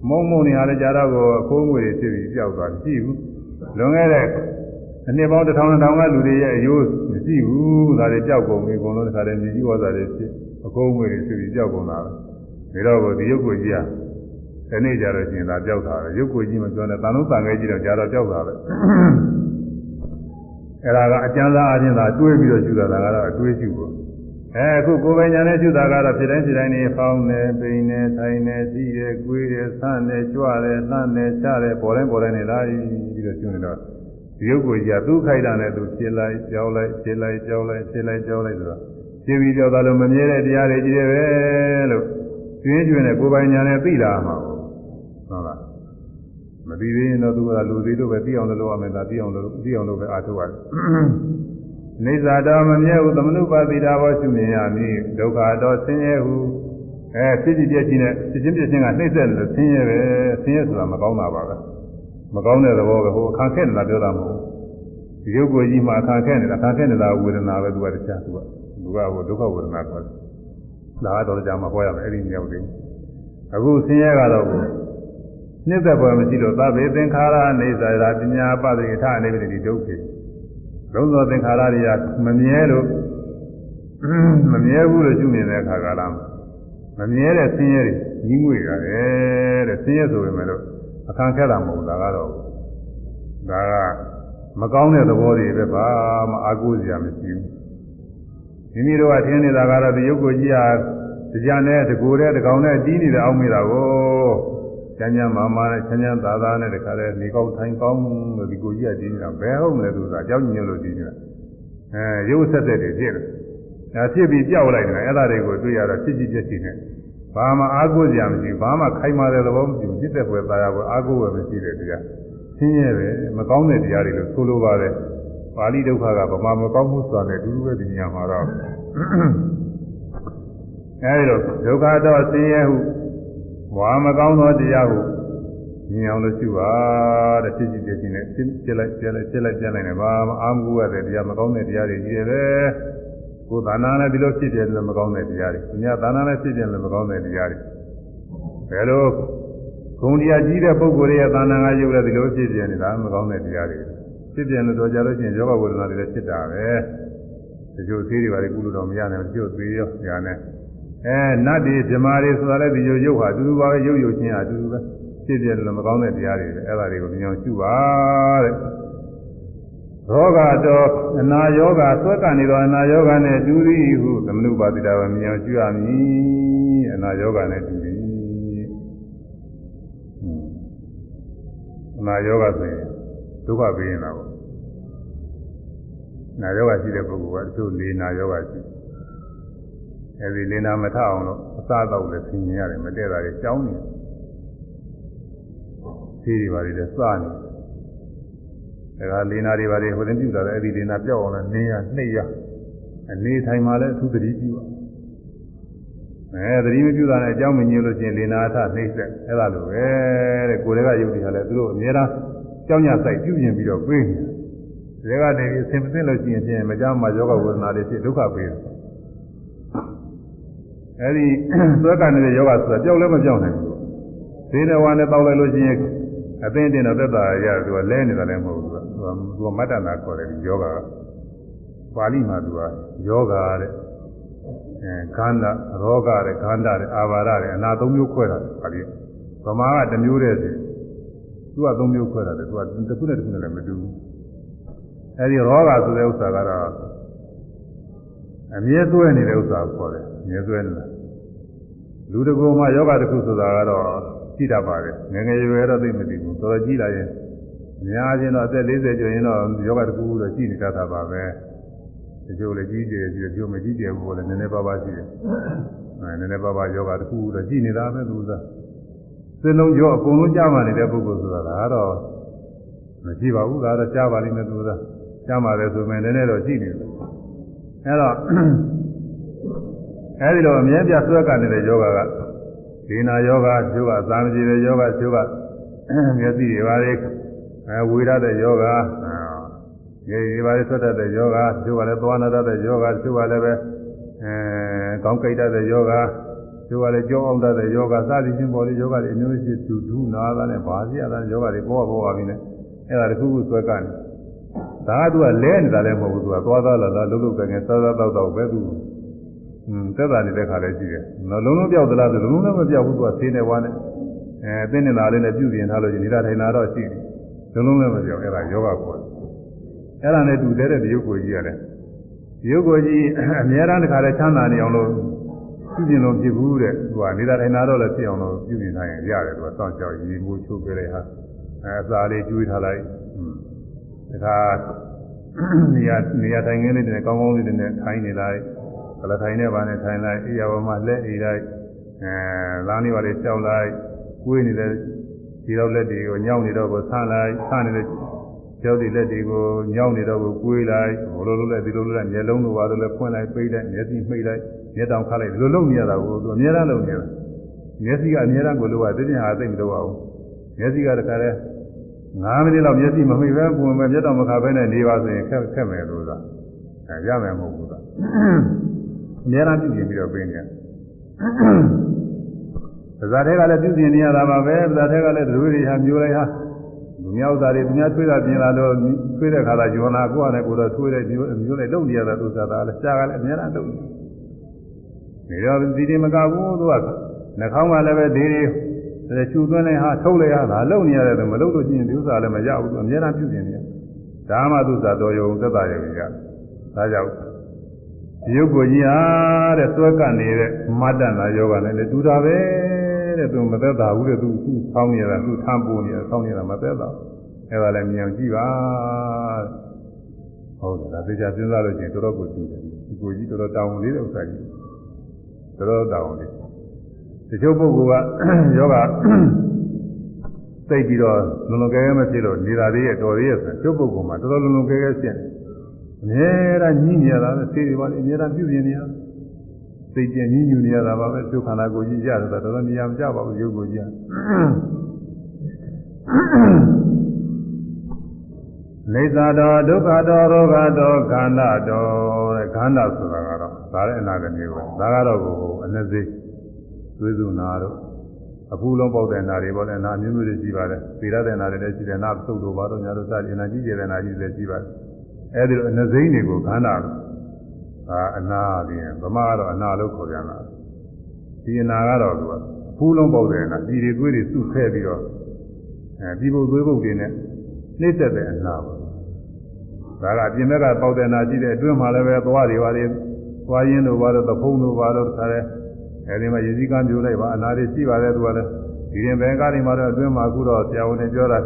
မုံမုံနေရတဲ့ကြတော့ကိုအခိုးငွေတွေဖြစ်ပြီးကြောက်သွားမရှိဘူးလွန်ခဲ့တဲ့အနှစ်ပေါင်းတစ်ထောင်တစ်ထောင်ကလူတွေရဲ့အယိုးမရှိဘူးဒါတွေကြောက်ကုန်ပြီအကုန်လုံးတခါတည်းမြည်ကြီးဝါစာတွေဖြစ်အခိုးငွေတွေဖြစ်ပြီးကြောက်ကုန်တာပဲဒါတော့ဒီရုပ်ကိုကြီးကဒီနေ့ကြတော့ရှင်သာကြောက်တာပဲရုပ်ကိုကြီးမပြောနဲ့တန်လုံးတန်ခဲကြီးတော့ကြာတော့ကြောက်တာပဲအဲ့ဒါကအကျဉ်းသားအချင်းသာတွေးပြီးတော့ယူတာကတော့အတွေးရှိဖို့ အဲအခုကိုယ်ပိုင်ညာနဲ့ပြုတာကတော့ဖြစ်တိုင်းဖြစ်တိုင်းနေဖောင်းနေပိန်နေထိုင်နေကြည့်ရကိုယ်ရဆန့်နေကြွရဲလှမ်းနေချရဲပေါ်တိုင်းပေါ်တိုင်းနေလာပြီးတော့ကျွနေတော့ဒီရုပ်ကိုကြီးကသူ့ခိုက်တာနဲ့သူဖြစ်လိုက်ကြောက်လိုက်ဖြစ်လိုက်ကြောက်လိုက်ဖြစ်လိုက်ကြောက်လိုက်ဆိုတော့ဖြစ်ပြီးကြောက်တာလို့မမြဲတဲ့တရားတွေကြီးတယ်ပဲလို့ကျွင်းကျွင်းနဲ့ကိုယ်ပိုင်ညာနဲ့သိလာမှာဟုတ်လားမသိသေးရင်တော့သူကလူသေးလို့ပဲသိအောင်လုပ်ရမယ်ဒါသိအောင်လုပ်သိအောင်လုပ်ပဲအားထုတ်ရတယ် နေဇာတော်မမြဲဟုသမနုပါတိတာဘောရှုမြင်ရမည်ဒုက္ခတော်ဆင်းရဲဟုအဲဖြစ်ဖြစ်ပြည့်ချင်းနဲ့ဖြစ်ချင်းပြည့်ချင်းကနှိမ့်ဆက်လို့ဆင်းရဲပဲဆင်းရဲဆိုတာမကောင်းတာပါပဲမကောင်းတဲ့သဘောပဲဟိုအခါခက်နေတာပြောတာမဟုတ်ဘူးဒီရုပ်ကိုကြီးမှအခါခက်နေတာအခါခက်နေတာဝေဒနာပဲသူကတခြားသူကသူကဟိုဒုက္ခဝေဒနာခေါ်တယ်ဒါကတော့ကြာမှဟောရမယ်အဲ့ဒီမြောက်တယ်အခုဆင်းရဲကတော့နှစ်သက်ပွဲမရှိလို့သဗ္ဗေသင်္ခါရအိဋ္ဌာရာပညာပတိထအနေနဲ့ဒီဒုက္ခေ လုံးသောသင်္ခါရတွေကမမြဲလို့မမြဲဘူးလို့ရှုနေတဲ့အခါကလားမမြဲတဲ့ဆင်းရဲတွေကြီးငွေရတယ်တဲ့ဆင်းရဲဆိုပေမဲ့လို့အခါခက်တာမဟုတ်ဒါကတော့ဒါကမကောင်းတဲ့သဘောတွေပဲပါမအားကိုးစရာမရှိဘူးမိမိတို့ကထင်နေတာကတော့ဒီရုပ်ကိုကြီးဟာတရားနဲ့တကူတဲ့တကောင်နဲ့ကြီးနေတဲ့အောက်မိတာကို ချမ်းချမ်းမာမာနဲ့ချမ်းချမ်းသာသာနဲ့တခါတည်းနေကောင်းထိုင်ကောင်းလို့ဒီကိုကြီးကကြီးနေတာဘယ်ဟုတ်မလဲသူကအကြောင်းညွှန်လို့ကြီးနေတာအဲရုပ်ဆက်ဆက်တွေဖြစ်တယ်ဒါဖြစ်ပြီးကြောက်လိုက်တယ်အဲ့ဒါတွေကိုတွေ့ရတော့ဖြစ်ကြည့်ဖြစ်ကြည့်နေဘာမှအားကိုးစရာမရှိဘာမှခိုင်မာတဲ့သဘောမရှိဘူးဖြစ်တဲ့ဘယ်သားရဘောအားကိုးဝယ်မရှိတဲ့တရားဆင်းရဲပဲမကောင်းတဲ့တရားတွေလို့ဆိုလိုပါတယ်ပါဠိဒုက္ခကဗမာမကောင်းမှုဆိုတာနဲ့အတူတူပဲဒီညမှာတော့အဲဒီတော့ဒုက္ခတော့ဆင်းရဲဟု ဘွာမကောင်းသောတရားဟုမြင်အောင်လို့ရှိပါတဲ့ဖြစ်ဖြစ်ဖြစ်နဲ့ပြစ်လိုက်ပြစ်လိုက်ပြစ်လိုက်ပြစ်လိုက်နေပါမအားမကူရတဲ့တရားမကောင်းတဲ့တရားတွေကြီးတယ်ကိုယ်သာနာလည်းဒီလိုဖြစ်တယ်လည်းမကောင်းတဲ့တရားတွေသူများသာနာလည်းဖြစ်တယ်လည်းမကောင်းတဲ့တရားတွေဘယ်လိုဂုံတရားကြီးတဲ့ပုဂ္ဂိုလ်ရဲ့သာနာကရုပ်လည်းဒီလိုဖြစ်ပြနေတာမကောင်းတဲ့တရားတွေဖြစ်ပြလို့တော့ကြလို့ရှိရင်ယောဂဝေဒနာတွေလည်းဖြစ်တာပဲဒီလိုသေးတွေပါလေကုလို့တော့မရနိုင်ဘူးဒီလိုသေးရောညာနဲ့ အဲနတ်တွေဓမ္မတွေဆိုတာလည်းဒီလိုရုပ်ဟာအတူတူပါပဲရုပ်ရုပ်ချင်းဟာအတူတူပဲဖြစ်ပြတယ်လို့မကောင်းတဲ့တရားတွေပဲအဲ့ဒါတွေကိုမြင်အောင်ရှုပါတဲ့ရောဂါတော့အနာယောဂဆွဲကနေတော့အနာယောဂနဲ့တူသည်ဟုသမနုပါတိတာပဲမြင်အောင်ရှုရမည်အနာယောဂနဲ့တူသည်အနာယောဂဆိုရင်ဒုက္ခပေးနေတာပေါ့နာယောဂရှိတဲ့ပုဂ္ဂိုလ်ကသူ့လေနာယောဂရှိ အဲဒီလင်နာမထအောင်လို့အစားတော့လည်းဆင်ញင်ရတယ်မတည့်တာတွေကြောင်းနေသေးတွေပါလေစနေဒါကလင်နာတွေပါလေဟိုတင်ပြတာလည်းအဲဒီလင်နာပြောက်အောင်လည်းနေရနှိပ်ရအနေထိုင်မှလည်းသူသတိပြုပါအဲသတိမပြုတာနဲ့အကြောင်းမညို့လို့ရှိရင်လင်နာထနှိမ့်ဆက်အဲ့ဒါလိုပဲတဲ့ကိုယ်တွေကယုတ်တိဟာလည်းသူတို့အများအားကြောင်းညဆိုင်ပြုပြင်ပြီးတော့ပြေးနေတယ်ဒါကနေအဆင်မသင့်လို့ရှိရင်ဖြင့်မကြောက်မှယောဂဝေဒနာတွေဖြစ်ဒုက္ခပေးတယ် အဲဒီသွက်ကနေယောဂဆိုတာကြောက်လည်းမကြောက်နိုင်ဘူးဈေးနဲ့ဝါနဲ့တောက်လိုက်လို့ရှိရင်အသိတင်တော့သက်သာရသူကလဲနေတာလည်းမဟုတ်ဘူးသူကသူကမတ္တနာခေါ်တယ်ဒီယောဂကပါဠိမှာသူကယောဂတဲ့အဲခန္ဓာရောဂတဲ့ခန္ဓာတဲ့အာဘာရတဲ့အနာသုံးမျိုးခွဲတာပါဠိဗမာကတစ်မျိုးတည်းစီသူကသုံးမျိုးခွဲတာတယ်သူကတစ်ခုနဲ့တစ်ခုနဲ့လည်းမတူဘူးအဲဒီရောဂဆိုတဲ့ဥစ္စာကတော့အမြဲသွဲနေတဲ့ဥစ္စာကိုခေါ်တယ်အမြဲသွဲနေတာ လူတကူမှယောဂတစ်ခုဆိုတာကတော့ကြည့်တတ်ပါတယ်ငယ်ငယ်ရွယ်ရွယ်တော့သိမသိဘူးတော်တော်ကြည့်လိုက်ရင်အများချင်းတော့အသက်40ကျော်ရင်တော့ယောဂတစ်ခုတော့ကြည့်နေတတ်တာပါပဲတချို့လည်းကြီးကျယ်ကြည့်တယ်ကြိုမကြီးကျယ်ဘူးလည်းနည်းနည်းပါးပါးရှိတယ်အဲနည်းနည်းပါးပါးယောဂတစ်ခုတော့ကြည့်နေတာပဲသူကစင်လုံးရောအကုန်လုံးကြားမှနေတဲ့ပုဂ္ဂိုလ်ဆိုတာကတော့မရှိပါဘူးဒါတော့ကြားပါလိမ့်မယ်သူကကြားပါတယ်ဆိုရင်နည်းနည်းတော့ကြည့်နေတယ်အဲတော့ အဲဒီလိုအမြဲပြဆွဲကနေတဲ့ယောဂကဒေနာယောဂကျိုးကသာမကြည်တဲ့ယောဂကျိုးကမျက်စိတွေပါလေအဲဝေရတဲ့ယောဂရေဒီပါလေဆွတ်တတ်တဲ့ယောဂကျိုးကလည်းသွားနာတတ်တဲ့ယောဂကျိုးကလည်းပဲအဲကောင်းကြိုက်တတ်တဲ့ယောဂကျိုးကလည်းကြောအောင်တတ်တဲ့ယောဂစသည်ချင်းပေါ်လေယောဂတွေအမျိုးရှိသူဒုနာတာနဲ့ဘာစီရတာယောဂတွေပေါ်ပေါ်ပါပြီနဲ့အဲဒါတခုခုဆွဲကနေဒါကသူကလဲနေတာလည်းမဟုတ်ဘူးသူကသွားသွားလာလာလှုပ်လှုပ်ကြင်စားစားတောက်တောက်ပဲသူอืม သက်သာနေတဲ့ခါလည်းရှိတယ်နော်လုံးလုံးပြောက်သလားဆိုလုံးလုံးလည်းမပြောက်ဘူးသူကဆေးနေဝါနဲ့အဲအသိနေတာလေးနဲ့ပြုပြင်ထားလို့နေတာထိုင်တာတော့ရှိတယ်လုံးလုံးလည်းမပြောက်အဲ့ဒါယောဂခေါ်တယ်အဲ့ဒါနဲ့တူတဲ့တဲ့ဒီယုတ်ကိုကြီးရတယ်ဒီယုတ်ကိုကြီးအများအားတခါလဲချမ်းသာနေအောင်လို့ပြုပြင်လို့ဖြစ်ဘူးတဲ့သူကနေတာထိုင်တာတော့လည်းဖြစ်အောင်လို့ပြုပြင်ထားရင်ရတယ်သူကစောင့်ကြောက်ရေမိုးချိုးပြလိုက်ဟာအဲအစာလေးကျွေးထားလိုက်อืมတခါနေရာနေရာထိုင်ခင်းလေးတွေကောင်းကောင်းလေးတွေနဲ့ထိုင်နေလိုက် ဘလထိုင်နေပါနဲ့ထိုင်လိုက်အေးရပါမှလက်အေးလိုက်အဲလမ်းလေးပါလေးကြောက်လိုက်ကိုယ်နေတဲ့ဒီတော့လက်တွေကိုညောင်းနေတော့ကိုဆန်းလိုက်ဆန်းနေတဲ့ကြောက်တဲ့လက်တွေကိုညောင်းနေတော့ကိုကိုယ်လိုက်ဘလိုလိုလဲဒီလိုလိုလဲမျက်လုံးလိုပါတော့လဲဖွင့်လိုက်ပိတ်လိုက်မျက်စိမှိတ်လိုက်မျက်တောင်ခါလိုက်ဒီလိုလုပ်နေရတာကိုသူအများအားလုပ်နေတာမျက်စိကအများအားကိုလိုပါသိတဲ့ဟာသိမလို့အောင်မျက်စိကတခါလဲ9မိနစ်လောက်မျက်စိမမှိတ်ပဲပုံမှန်မျက်တောင်မခါပဲနဲ့နေပါဆိုရင်ခက်ခက်မယ်လို့သာအဲရမယ်မဟုတ်ဘူးသာ အများအားပြုပြင်ပြီးတော့ပြင်နေပါဇာတဲ့ကလည်းပြုပြင်နေရတာပါပဲဇာတဲ့ကလည်းတို့တွေဟာမျိုးလိုက်ဟာလူမျိုးသားတွေသူများထွေးတာပြင်လာတော့ထွေးတဲ့ခါသာယောနာကိုယ့်အနေကိုယ်တော့ထွေးတဲ့မျိုးမျိုးလိုက်လုံနေရတာသူစားတာလည်းရှားကလည်းအများအားလုံနေနေတော့ဒီဒီမကဘူးသူကနှာခေါင်းကလည်းပဲဒီဒီချူသွင်းလိုက်ဟာထုတ်လိုက်ဟာလုံနေရတယ်သူမလုံလို့ရှိရင်ဒီဥစ္စာလည်းမရဘူးသူအများအားပြုပြင်နေရဒါမှသူစားတော်ရုံသက်သာရုံကြီးကဒါကြောင့်ဒီ ရုပ်ကိုကြီးဟာတဲ့သွဲကနေတဲ့မတ္တနာယောဂနဲ့လည်းတူတာပဲတဲ့သူမသက်သာဘူးတဲ့သူသူဆောင်းနေတာသူထမ်းပိုးနေတာဆောင်းနေတာမသက်သာအဲ့ဒါလည်းမြင်အောင်ကြည့်ပါဟုတ်တယ်ဒါသိချာစဉ်းစားလို့ချင်းတော်တော်ကိုတူတယ်ဒီကိုကြီးတော်တော်တောင်းလေးတဲ့ဥစ္စာကြီးတော်တော်တောင်းလေးတချို့ပုဂ္ဂိုလ်ကယောဂသိပြီးတော့လုံလုံကဲကဲမဖြစ်လို့နေတာသေးရဲ့တော်သေးရဲ့ဆိုကျုပ်ပုဂ္ဂိုလ်မှာတော်တော်လုံလုံကဲကဲဖြစ်နေ အမြဲတမ်းညှိနေရတာပဲသိတယ်ပါလေအမြဲတမ်းပြုပြင်နေရသိကျင်ညှိညူနေရတာပါပဲကျုပ်ခန္ဓာကိုယ်ကြီးရတယ်ဆိုတော့တော်တော်နေရာမကျပါဘူးရုပ်ကိုကြီးနေသာတော်ဒုက္ခတော်ရောဂတော်ခန္ဓာတော်တဲ့ခန္ဓာဆိုတာကတော့ဒါလည်းအနာဂတ်မျိုးပဲဒါကတော့ကိုအနစိသွေးစုနာတော့အခုလုံးပေါက်တဲ့နာတွေပေါ့လေနာမျိုးမျိုးတွေရှိပါတယ်သေရတဲ့နာတွေလည်းရှိတယ်နာသုတ်တို့ပါတော့ညာတို့စသည်နာကြီးကျယ်တဲ့နာကြီးတွေလည်းရှိပါတယ် အဲဒီလိုအနစိမ့်တွေကိုခန္ဓာအာအနာပြင်ဗမာကတော့အနာလို့ခေါ်ကြတာဒီအနာကတော့သူကအဖူးလုံးပေါက်တဲ့နာဒီတွေသွေးတွေစုဖဲပြီးတော့အဲဒီဘုတ်သွေးဘုတ်တွေနဲ့နှိမ့်သက်တဲ့အနာပါဒါကအပြင်ဘက်ကပေါက်တဲ့နာရှိတဲ့အတွင်းမှာလည်းပဲသွားတွေပါတွေသွားရင်းတို့ပါတော့သဖုံးတို့ပါတော့တခါလဲအဲဒီမှာရေစည်းကမ်းပြိုလိုက်ပါအနာတွေရှိပါတယ်သူကလည်းဒီရင်ဘယ်ကားတွေမှာတော့အတွင်းမှာအခုတော့ဆရာဝန်တွေပြောတာ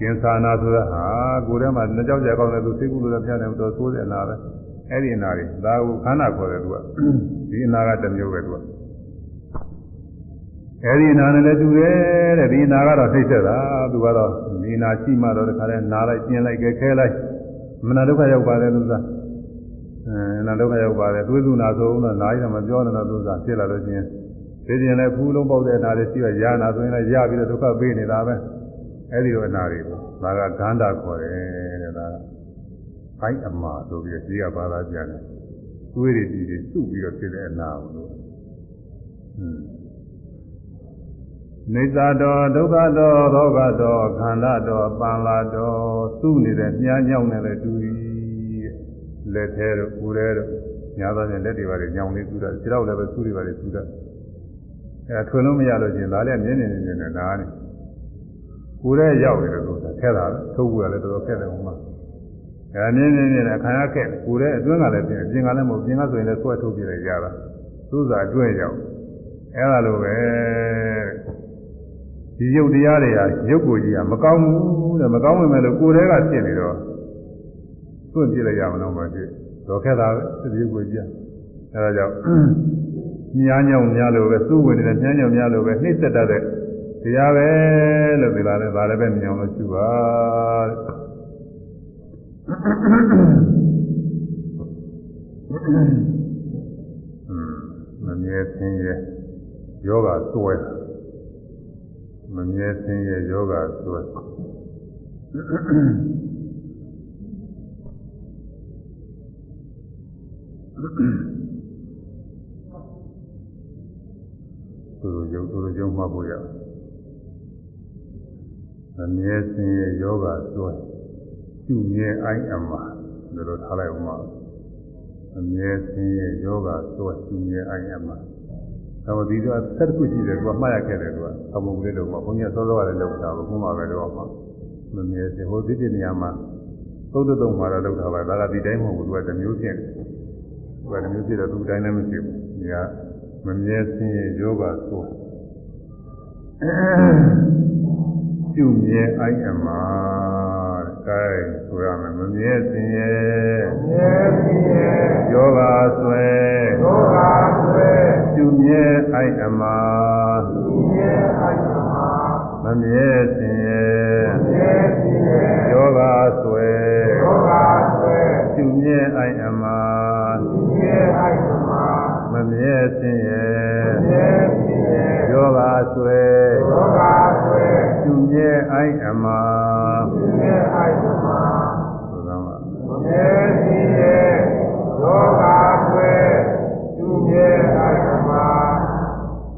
ကင်ဆာနာဆိုတာဟာကိုယ်ထဲမှာနှစ်ကြောက်ကြကောင်းတယ်သူသိကုလို့လည်းဖျားတယ်တော့သိုးတယ်နာပဲအဲ့ဒီအနာတွေဒါကိုခန္ဓာခေါ်တယ်သူကဒီအနာကတစ်မျိုးပဲသူကအဲ့ဒီအနာနဲ့လည်းတူတယ်တဲ့ဒီအနာကတော့သိသက်တာသူကတော့ဒီအနာရှိမှတော့တခါလဲနားလိုက်ကျင်းလိုက်ခဲခဲလိုက်မနာဒုက္ခရောက်ပါတယ်သူကအဲနာဒုက္ခရောက်ပါတယ်သွေးသူနာဆိုတော့နားရမပြောနဲ့တော့သူကဖြစ်လာလို့ချင်းဒီကျင်လည်းဖူးလုံးပေါက်တဲ့နာတွေရှိရရနာဆိုရင်လည်းရပြီးတော့ဒုက္ခပေးနေတာပဲ အဲ့ဒီလိုအနာတွေကိုဒါကဂန္ဓာခေါ်တယ်တဲ့ဒါကဘိုက်အမှာဆိုပြီးတော့ကြီးကဘာသာပြန်တယ်သွေးတွေဒီတွေစုပြီးတော့ဖြစ်တဲ့အနာကိုလို့ဟွန်းနေသာတော်ဒုက္ခတော်ရောဂတော်ခန္ဓာတော်ပန်လာတော်သူ့နေတဲ့မြားညောင်းနဲ့လည်းတူ၏လက်သေးတို့ကိုယ်သေးတို့ညာသောဖြင့်လက်တွေပါလေညောင်းနေသူတာခြေထောက်လည်းပဲသူ့တွေပါလေသူတာအဲထွင်လို့မရလို့ချင်းဒါလည်းမြင်းနေနေနေနဲ့နားနေ ကိုယ်သေးရောက်နေတယ်လို့ခက်တာထုတ်ဖို့ကလည်းတော်တော်ခက်တယ်ဟိုမှာအဲမြင်းနေနေနဲ့ခံရခက်ကိုယ်သေးအတွင်းကလည်းပြင်ပြင်ကလည်းမဟုတ်ပြင်ကဆိုရင်လည်းဆွဲထုတ်ပြလိုက်ကြတာသူ့စာအတွင်းရောက်အဲလိုပဲဒီရုပ်တရားတွေဟာရုပ်ကိုယ်ကြီးကမကောင်းဘူးတဲ့မကောင်းဝင်မဲ့လို့ကိုယ်တည်းကဖြစ်နေတော့သွန့်ပြလိုက်ရမလို့မဖြစ်တော့ခက်တာပဲဒီရုပ်ကိုယ်ကြီးကအဲဒါကြောင့်ညားညောင်များလို့ပဲသူ့ဝင်နေတဲ့ညားညောင်များလို့ပဲနှိမ့်သက်တတ်တဲ့ တရားပဲလို့ဒီလားလဲဒါလည်းပဲမြင်အောင်လို့ရှိပါမမြဲခြင်းရဲ့ယောဂစွဲတာမမြဲခြင်းရဲ့ယောဂဆိုသူတို့ရုပ်သူတို့ရုပ်မှတ်ဖို့ရ မမြဲခြင်းရဲ့ယောဂဆိုကျุမြဲအိုင်းအမှာဒါလိုထားလိုက်ဦးမှာမမြဲခြင်းရဲ့ယောဂဆိုကျุမြဲအိုင်းအမှာတော့ဒီတော့ဆက်ခုရှိတယ်သူကမှားရခဲ့တယ်သူကအမှုကလေးလို့မှာဘုန်းကြီးစောစောကလည်းလောက်တာဘုမှာပဲတော့မှာမမြဲစေဟိုဒီဒီနေရာမှာသုတ်တုံမှာတော့လောက်တာပါဒါကဒီတိုင်းမဟုတ်ဘူးသူကတစ်မျိုးဖြစ်တယ်သူကတစ်မျိုးဖြစ်တော့သူတိုင်းလည်းမဖြစ်ဘူးဒီကမမြဲစင်းရဲ့ယောဂဆို ကျုမြဲအိုက်အမှာကဲဆိုရမယ်မမြဲစင်းရဲ့မြဲစင်းရဲ့ယောဂဆွဲယောဂဆွဲကျုမြဲအိုက်အမှာကျုမြဲအိုက်အမှာမမြဲစင်းရဲ့မြဲစင်းရဲ့ယောဂဆွဲယောဂဆွဲကျုမြဲအိုက်အမှာကျုမြဲအိုက်အမှာမမြဲစင်းရဲ့မြဲစင်းရဲ့ယောဂဆွဲယောဂဆွဲကျု မြဲအိုက်အမှာကျုမြဲအိုက်အမှာဆိုသမှာမမြဲစင်းရဲ့ယောဂဆွဲကျုမြဲအိုက်အမှာ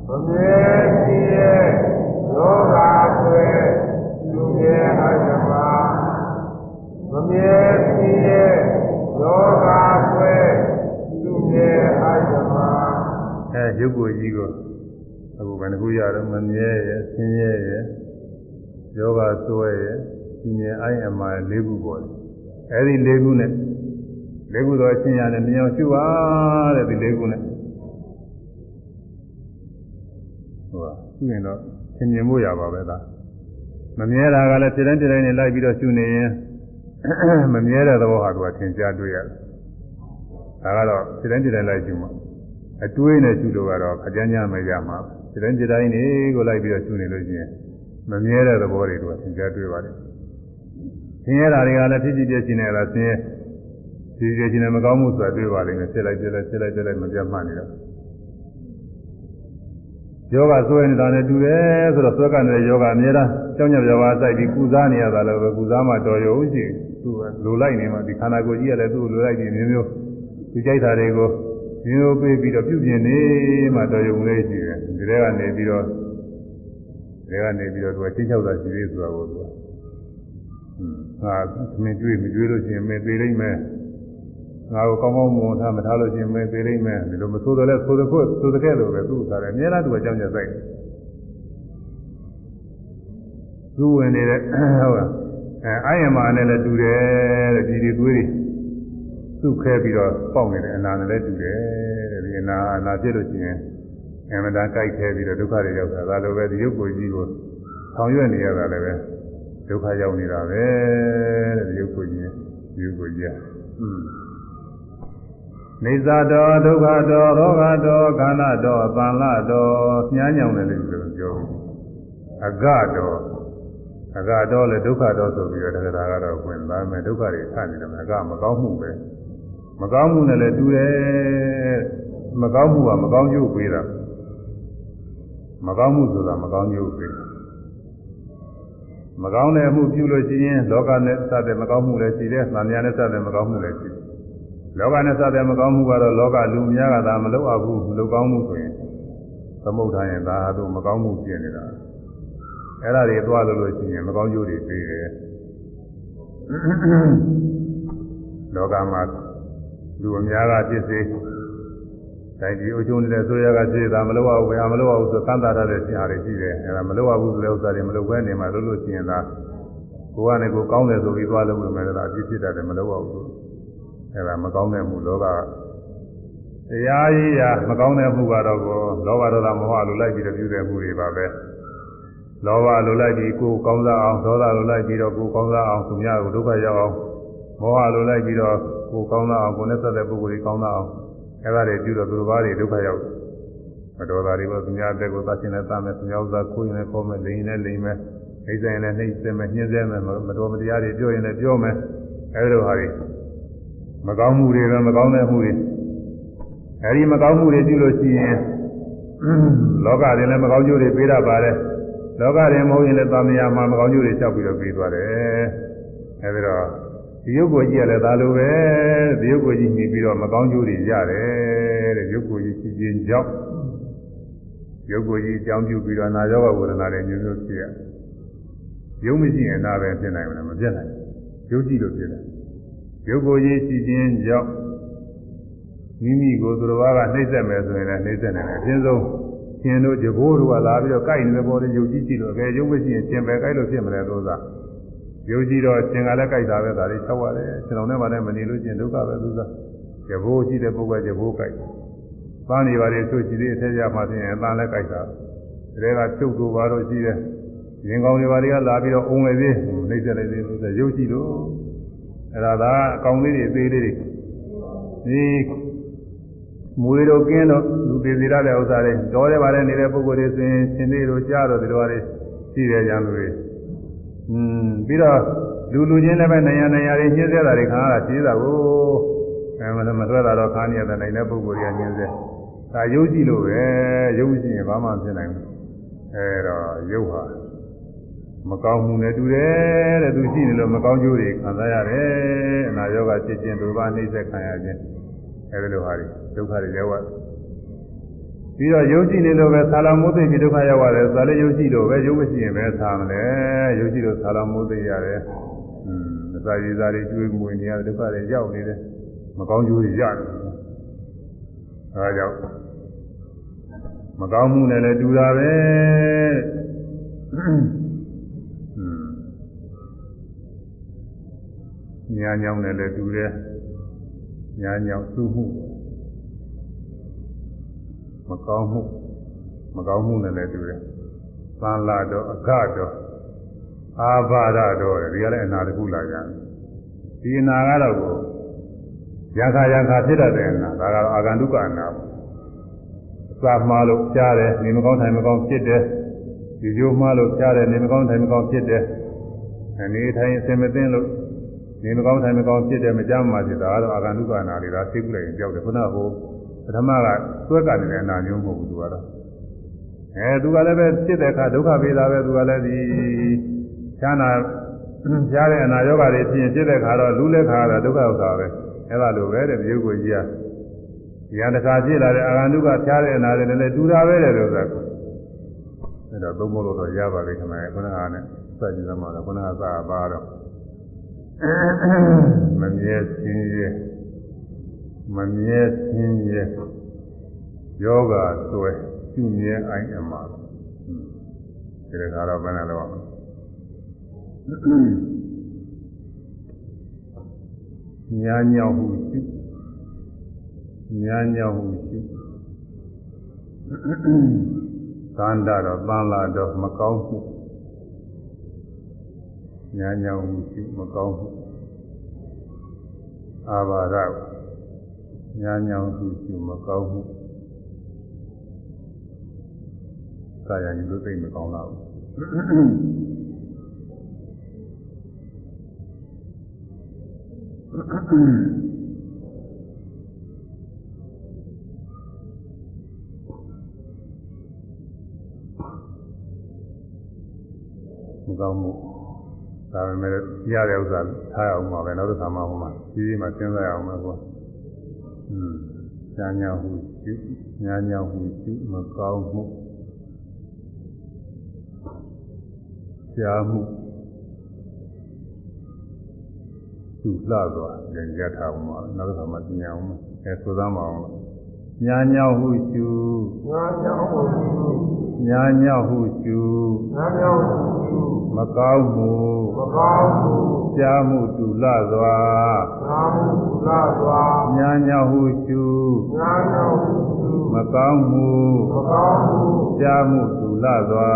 မမြဲစင်းရဲ့ယောဂဆွဲကျုမြဲအိုက်အမှာမမြဲစင်းရဲ့ယောဂဆွဲကျုမြဲအိုက်အမှာအဲရုပ်ကိုယ်ကြီးကိုအခုဘယ်နှခုရတော့မမြဲရဲ့ဆင်းရဲရဲ့ ယောဂဆွဲရဲ့ကျုမြဲအိုက်အမှာ၄ခုပေါ်တယ်အဲဒီ၄ခုနဲ့၄ခုတော့အချင်းရတယ်မြင်အောင်ရှုပါတဲ့ဒီ၄ခုနဲ့ဟိုကရှုရင်တော့သင်မြင်မှုရပါပဲသားမမြဲတာကလည်းခြေတိုင်းခြေတိုင်းနဲ့လိုက်ပြီးတော့ရှုနေရင်မမြဲတဲ့သဘောဟာသူကသင်ကြားတွေ့ရတယ်ဒါကတော့ခြေတိုင်းခြေတိုင်းလိုက်ရှုမှာအတွေးနဲ့ရှုလို့ကတော့အကျဉ်းညာမရမှာခြေတိုင်းခြေတိုင်းနေကိုလိုက်ပြီးတော့ရှုနေလို့ရှိရင် မမြဲတဲ့သဘောတွေကသင်ကြားတွေ့ပါတယ်ဆင်းရဲတာတွေကလည်းဖြစ်ဖြစ်ပြချင်းနေတာဆင်းရဲဒီကြချင်းနဲ့မကောင်းမှုဆိုတာတွေ့ပါလိမ့်မယ်ဆက်လိုက်ဆက်လိုက်ဆက်လိုက်ဆက်လိုက်မပြတ်မှတ်နေတော့ယောဂဆွဲနေတာနဲ့တူတယ်ဆိုတော့ဆွဲကနေတဲ့ယောဂအများအားကြောင်းညပြောပါစိုက်ပြီးကုစားနေရတာလည်းပဲကုစားမှတော်ရုံရှိသူကလိုလိုက်နေမှဒီခန္ဓာကိုယ်ကြီးကလည်းသူ့လိုလိုက်နေမျိုးမျိုးသူကြိုက်တာတွေကိုမျိုးပေးပြီးတော့ပြုပြင်နေမှတော်ရုံလေးရှိတယ်ဒီထဲကနေပြီးတော့ ဒီကနေပြီးတော့သူကချင်းချောက်တာရှိသေးဆိုတာကိုသူကဟွန်းဟာမင်းတွေ့မတွေ့လို့ရှိရင်မင်းသေးလိမ့်မယ်ငါကိုကောင်းကောင်းမွန်ထားမထားလို့ရှိရင်မင်းသေးလိမ့်မယ်ဒီလိုမဆိုးတော့လဲဆိုးတဲ့ခွဆိုးတဲ့ကဲလို့ပဲသူ့ထားတယ်အများလားသူအကြောင်းကျဆိုင်သူ့ဝင်နေတဲ့ဟုတ်လားအဲအာယမနဲ့လည်းတူတယ်တဲ့ဒီဒီသွေးတွေသူ့ခဲပြီးတော့ပေါက်နေတဲ့အနာနဲ့လည်းတူတယ်တဲ့ဒီအနာအနာဖြစ်လို့ရှိရင် အမှန်တန်ကြိုက်ခဲပြီးတော့ဒုက္ခတွေရောက်တာဒါလိုပဲဒီရုပ်ကိုယ်ကြီးကိုဆောင်ရွက်နေရတာလည်းပဲဒုက္ခရောက်နေတာပဲတဲ့ဒီရုပ်ကိုယ်ကြီးဒီရုပ်ကိုယ်ကြီးอ่ะอืม နေဇာတော်ဒုက္ခတော်ရောဂတော်ခန္ဓာတော်သံလတော်ညားညောင်တယ်လို့ပြောပြီးအကတော်အကတော်လည်းဒုက္ခတော်ဆိုပြီးတော့တရားကတော့ဝင်လာမယ်ဒုက္ခတွေဆနေတယ်အကမကောင်းမှုပဲမကောင်းမှုနဲ့လည်းတူတယ်မကောင်းမှုကမကောင်းကျိုးပေးတာ မကောင်းမှုဆိုတာမကောင်းကျိုးပေးမကောင်းတဲ့အမှုပြုလို့ရှိရင်လောကနဲ့စတဲ့မကောင်းမှုလည်းရှိတယ်။သံဃာနဲ့စတဲ့မကောင်းမှုလည်းရှိတယ်။လောကနဲ့စတဲ့မကောင်းမှုကတော့လောကလူများကသာမလုပ်အပ်ဘူးမလုပ်ကောင်းမှုဆိုရင်သမုဋ္ဌာန်ရဲ့ဒါဟာတို့မကောင်းမှုဖြစ်နေတာ။အဲ့ဒါတွေသွားလို့လို့ရှိရင်မကောင်းကျိုးတွေပေးတယ်။လောကမှာလူအများကဖြစ်စေ တိုင်းပြည်အကျိုးနေတဲ့ဆိုရကဖြစ်တာမလုပ်ရဘူးဘယ်ဟာမလုပ်ရဘူးဆိုကန့်တာရတဲ့ဆရာတွေရှိတယ်အဲဒါမလုပ်ရဘူးဆိုတဲ့ဥစ္စာတွေမလုပ်ဘဲနေမှလို့လို့ရှိရင်သာကိုယ်ကနေကိုကောင်းတယ်ဆိုပြီးသွားလို့လို့မယ်ဒါအပြစ်ဖြစ်တတ်တယ်မလုပ်ရဘူးအဲဒါမကောင်းတဲ့မှုလောကတရားကြီးရာမကောင်းတဲ့မှုကတော့ကိုလောဘဒေါသမောဟလိုလိုက်ပြီးတော့ပြုတဲ့မှုတွေပါပဲလောဘလိုလိုက်ပြီးကိုယ်ကောင်းစားအောင်ဒေါသလိုလိုက်ပြီးတော့ကိုယ်ကောင်းစားအောင်သူများကိုဒုက္ခရောက်အောင်မောဟလိုလိုက်ပြီးတော့ကိုယ်ကောင်းစားအောင်ကိုယ်နဲ့သက်တဲ့ပုဂ္ဂိုလ်ကြီးကောင်းစားအောင် အဲ့ဒါတွေပြုတော့သူတစ်ပါးတွေဒုက္ခရောက်မတော်တာတွေပေါ့သူများတဲ့ကိုသတ်ရှင်နဲ့သတ်မယ်သူများဥစ္စာခိုးရင်လည်းခိုးမယ်လိန်ရင်လည်းလိန်မယ်နှိမ့်ဆိုင်ရင်လည်းနှိမ့်စမယ်ညှင်းဆဲမယ်မတော်မတရားတွေပြောရင်လည်းပြောမယ်အဲ့လိုဟာတွေမကောင်းမှုတွေပဲမကောင်းတဲ့မှုတွေအဲဒီမကောင်းမှုတွေပြုလို့ရှိရင်လောကတွေလည်းမကောင်းကျိုးတွေပေးတတ်ပါတယ်လောကတွေမဟုတ်ရင်လည်းသာမယာမှာမကောင်းကျိုးတွေလျှောက်ပြီးတော့ပေးသွားတယ်အဲဒီတော့ ဒီရုပ်ကိုကြည့်ရလဲဒါလိုပဲဒီရုပ်ကိုကြည့်ပြီးတော့မကောင်းကျိုးတွေရတယ်တဲ့ရုပ်ကိုကြည့်ကြည့်ခြင်းကြောင့်ရုပ်ကိုကြည့်အကြောင်းပြုပြီးတော့နာယောဂဝေဒနာတွေမျိုးမျိုးဖြစ်ရရုပ်မရှိရင်နာပဲဖြစ်နိုင်မှာမဖြစ်နိုင်ရုပ်ကြည့်လို့ဖြစ်တယ်ရုပ်ကိုကြည့်ကြည့်ခြင်းကြောင့်မိမိကိုသူတော်ဘာကနှိမ့်ဆက်မယ်ဆိုရင်လည်းနှိမ့်ဆက်နိုင်တယ်အချင်းဆုံးရှင်တို့ကြဘိုးတို့ကလာပြီးတော့ကြိုက်နေတဲ့ပေါ်တွေရုပ်ကြည့်ကြည့်လို့အကယ်ရုပ်မရှိရင်ရှင်ပဲကြိုက်လို့ဖြစ်မလဲသောသား ယုံကြည်တော့ရှင်ကလည်းကြိုက်တာပဲဒါလေးချက်ရတယ်ကျွန်တော်နဲ့မှလည်းမနေလို့ရှင်ဒုက္ခပဲသူစားကြဘိုးရှိတဲ့ပုဂ္ဂိုလ်ကြဘိုးကြိုက်ပန်းနေပါလေဆိုရှိသေးအထက်ရမှပြင်အပန်းလည်းကြိုက်တာဒါကချုပ်တူပါတော့ရှိတယ်ရင်ကောင်းတွေပါတွေကလာပြီးတော့အုံလေသေးနှိမ့်ဆက်လိုက်သေးဆိုရုပ်ကြည့်လို့အဲ့ဒါကအကောင်လေးတွေအသေးလေးတွေဒီမွေတို့ကင်းတော့လူသေးသေးရတဲ့ဥစ္စာတွေတော်တယ်ပါလေနေတဲ့ပုဂ္ဂိုလ်တွေဆိုရင်ရှင်သေးတို့ကြားတော့ဒီလိုပါလေရှိတယ်ကြံလို့ อืมပြီးတော့လူလူချင်းလည်းပဲနေရနေရတွေညှင်းဆဲတာတွေခါရတာရှိတာကိုအဲမမဆွဲတာတော့ခါနေရတဲ့နိုင်တဲ့ပုဂ္ဂိုလ်တွေကညှင်းဆဲဒါယုတ်ကြည့်လို့ပဲယုတ်ရှိရင်ဘာမှဖြစ်နိုင်ဘူးအဲတော့ယုတ်ဟာမကောင်းမှုနဲ့တူတယ်တဲ့သူရှိနေလို့မကောင်းကျိုးတွေခံစားရတယ်အနာရောဂါဖြစ်ခြင်းဒုက္ခနှိမ့်ဆက်ခံရခြင်းအဲဒီလိုဟာတွေဒုက္ခတွေရောက် ပြီးတော့ယုံကြည်နေလို့ပဲဆာလမုသိပြီးဒုက္ခရောက်ရတယ်ဆာလည်းယုံကြည်လို့ပဲယုံမရှိရင်ပဲဆာမလဲယုံကြည်လို့ဆာလမုသိရတယ်อืมမစာရည်စားတွေကျွေးမွေနေရဒုက္ခတွေရောက်နေတယ်မကောင်းကျိုးတွေရတယ်အဲဒါကြောင့်မကောင်းမှုနဲ့လည်းတူတာပဲညာညောင်းနဲ့လည်းတူတယ်ညာညောင်းသူ့မှု မကောင်းမှုမကောင်းမှုနဲ့လည်းတူတယ်။သံလာတော့အကတော့အာဘာဒတော့ဒီကလည်းအနာတစ်ခုလာကြတယ်။ဒီအနာကတော့ကိုရခါရခါဖြစ်တတ်တဲ့အနာဒါကတော့အာဂန္တုကအနာပေါ့။စာမှားလို့ကြားတယ်နေမကောင်းထိုင်မကောင်းဖြစ်တယ်။ဒီကျိုးမှားလို့ကြားတယ်နေမကောင်းထိုင်မကောင်းဖြစ်တယ်။အနေထိုင်အစင်မသိလို့နေမကောင်းထိုင်မကောင်းဖြစ်တယ်မကြမ်းမှဖြစ်တာကတော့အာဂန္တုကအနာတွေဒါသိကုလိုက်ရင်ကြောက်တယ်ခုနကဟိုပ ထမကသွက်ကနေတဲ့အနာမျိုးမဟုတ်ဘူးသူကတော့အဲသူကလည်းပဲဖြစ်တဲ့အခါဒုက္ခပေးတာပဲသူကလည်းဒီချမ်းသာကြားတဲ့အနာယောဂတွေဖြစ်ရင်ဖြစ်တဲ့အခါတော့လူလက်ခါတော့ဒုက္ခဥစ္စာပဲအဲလိုပဲတဲ့မြို့ကိုကြီးကရန်တခါဖြစ်လာတဲ့အာဂန္တုကဖြားတဲ့အနာတွေလည်းတူတာပဲတဲ့လို့ဆိုအဲတော့သုံးဖို့တော့ရပါလိမ့်ခင်ဗျာခုနကနဲ့စကြည့်သမားတော့ခုနကစာပါတော့မမြဲခြင်းရဲ့ မမြဲခြင်းရဲ့ယောဂဆွဲကျุမြဲအိုင်အမှာဒီကကတော့ဘယ်နဲ့တော့ညာညောင်မှုကျุညာညောင်မှုကျุသန္တာတော့သံလာတော့မကောင်းမှုညာညောင်မှုကျุမကောင်းမှုအာဘာရ ညာညောင်သူကျမကောင်းမှုကာယယူလို့သိမကောင်းတော့ဘူးကောင်းမှုဒါပေမဲ့ရတဲ့ဥစ္စာထားရအောင်ပါပဲနောက်တစ်ခါမှဟိုမှာကြီးကြီးမှစဉ်းစားရအောင်ပဲကွာ อืมညာညာဟုကျุညာညာဟုကျุမကောင်းမှုရှားမှုသူလှသွားကြရထားအောင်ပါနောက်တစ်ခါမှပြင်အောင်အဲဆိုသားမအောင်ညာညာဟုကျุညာညာဟုကျุ ညာညာဟုကျุညာညာဟုကျุမကောင်းမှုမကောင်းမှုကြားမှုတူလစွာကြားမှုတူလစွာညာညာဟုကျူညာညာဟုကျူမကောင်းမှုမကောင်းမှုကြားမှုတူလစွာ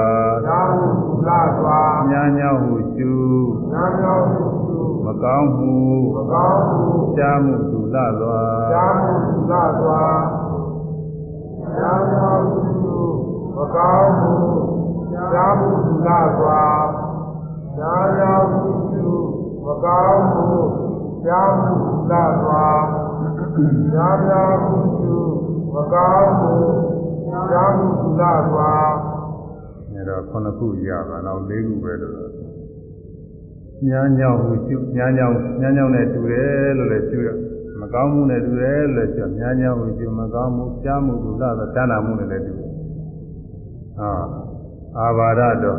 ကြားမှုတူလစွာညာညာဟုကျူညာညာဟုကျူမကောင်းမှုမကောင်းမှုကြားမှုတူလစွာကြားမှုတူလစွာညာညာဟုကျူ မကောင်းမှုကြားမှုတူလစွာညာရာမှုပြုမကောင်းမှုကြားမှုလာစွာညာရာမှုပြုမကောင်းမှုကြားမှုလာစွာအဲတော့ခုနှစ်ခုရပါတော့၄ခုပဲလို့ညာညောင်ဟုကျညာညောင်ညာညောင်နဲ့တူတယ်လို့လည်းကျရမကောင်းမှုနဲ့တူတယ်လို့ကျညာညောင်ဟုကျမကောင်းမှုကြားမှုလူလာတော့ဌာနမှုနဲ့လည်းတူတယ် ဟာအာဘာရတော့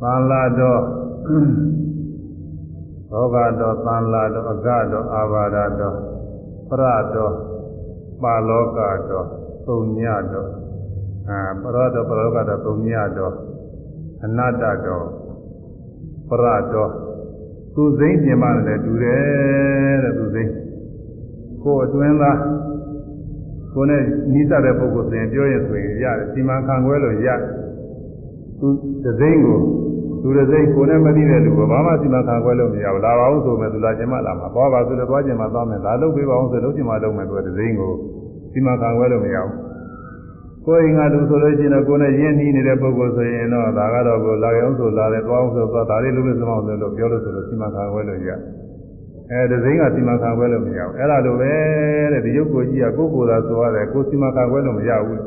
သံလာတော်ဘောဂတော်သံလာတော်အကတော်အာဘာဒတော်ပရတော်ပါလောကတော်သုံညတော်အာပရတော်ပရောကတော်သုံညတော်အနတ္တတော်ပရတော်သူစိမ့်ပြင်မလည်းတူတယ်တဲ့သူစိမ့်ကိုယ်အတွင်းသား ကိုယ်နဲ့နီးစပ်တဲ့ပုဂ္ဂိုလ်ဆိုရင်ပြောရင်ဆိုရင်ရတယ်စီမံခံခွဲလို့ရသူသစိမ့်ကိုသူရစိတ်ကိုယ်နဲ့မသိတဲ့လူကဘာမှစီမံခံခွဲလို့မရဘူးလာပါအောင်ဆိုမယ်သူလာခြင်းမလာမှာသွားပါဆိုလည်းသွားခြင်းမသွားမယ်လာလုပ်ပေးပါအောင်ဆိုလုပ်ခြင်းမလုပ်မယ်သူကဒီစိမ့်ကိုစီမံခံခွဲလို့မရဘူးကိုယ်ငါလူဆိုလို့ရှိရင်တော့ကိုယ်နဲ့ရင်းနှီးနေတဲ့ပုဂ္ဂိုလ်ဆိုရင်တော့ဒါကတော့ကိုလာအောင်ဆိုလာတယ်သွားအောင်ဆိုသွားဒါလေးလုပ်လို့စမောင်းဆိုလို့ပြောလို့ဆိုလို့စီမံခံခွဲလို့ရ အဲဒီစိမ့်ကစီမံခံခွဲလို့မရဘူးအဲ့ဒါလိုပဲတဲ့ဒီရုပ်ကိုကြီးကကိုယ်ကိုယ်သာဆိုရတယ်ကိုယ်စီမံခံခွဲလို့မရဘူး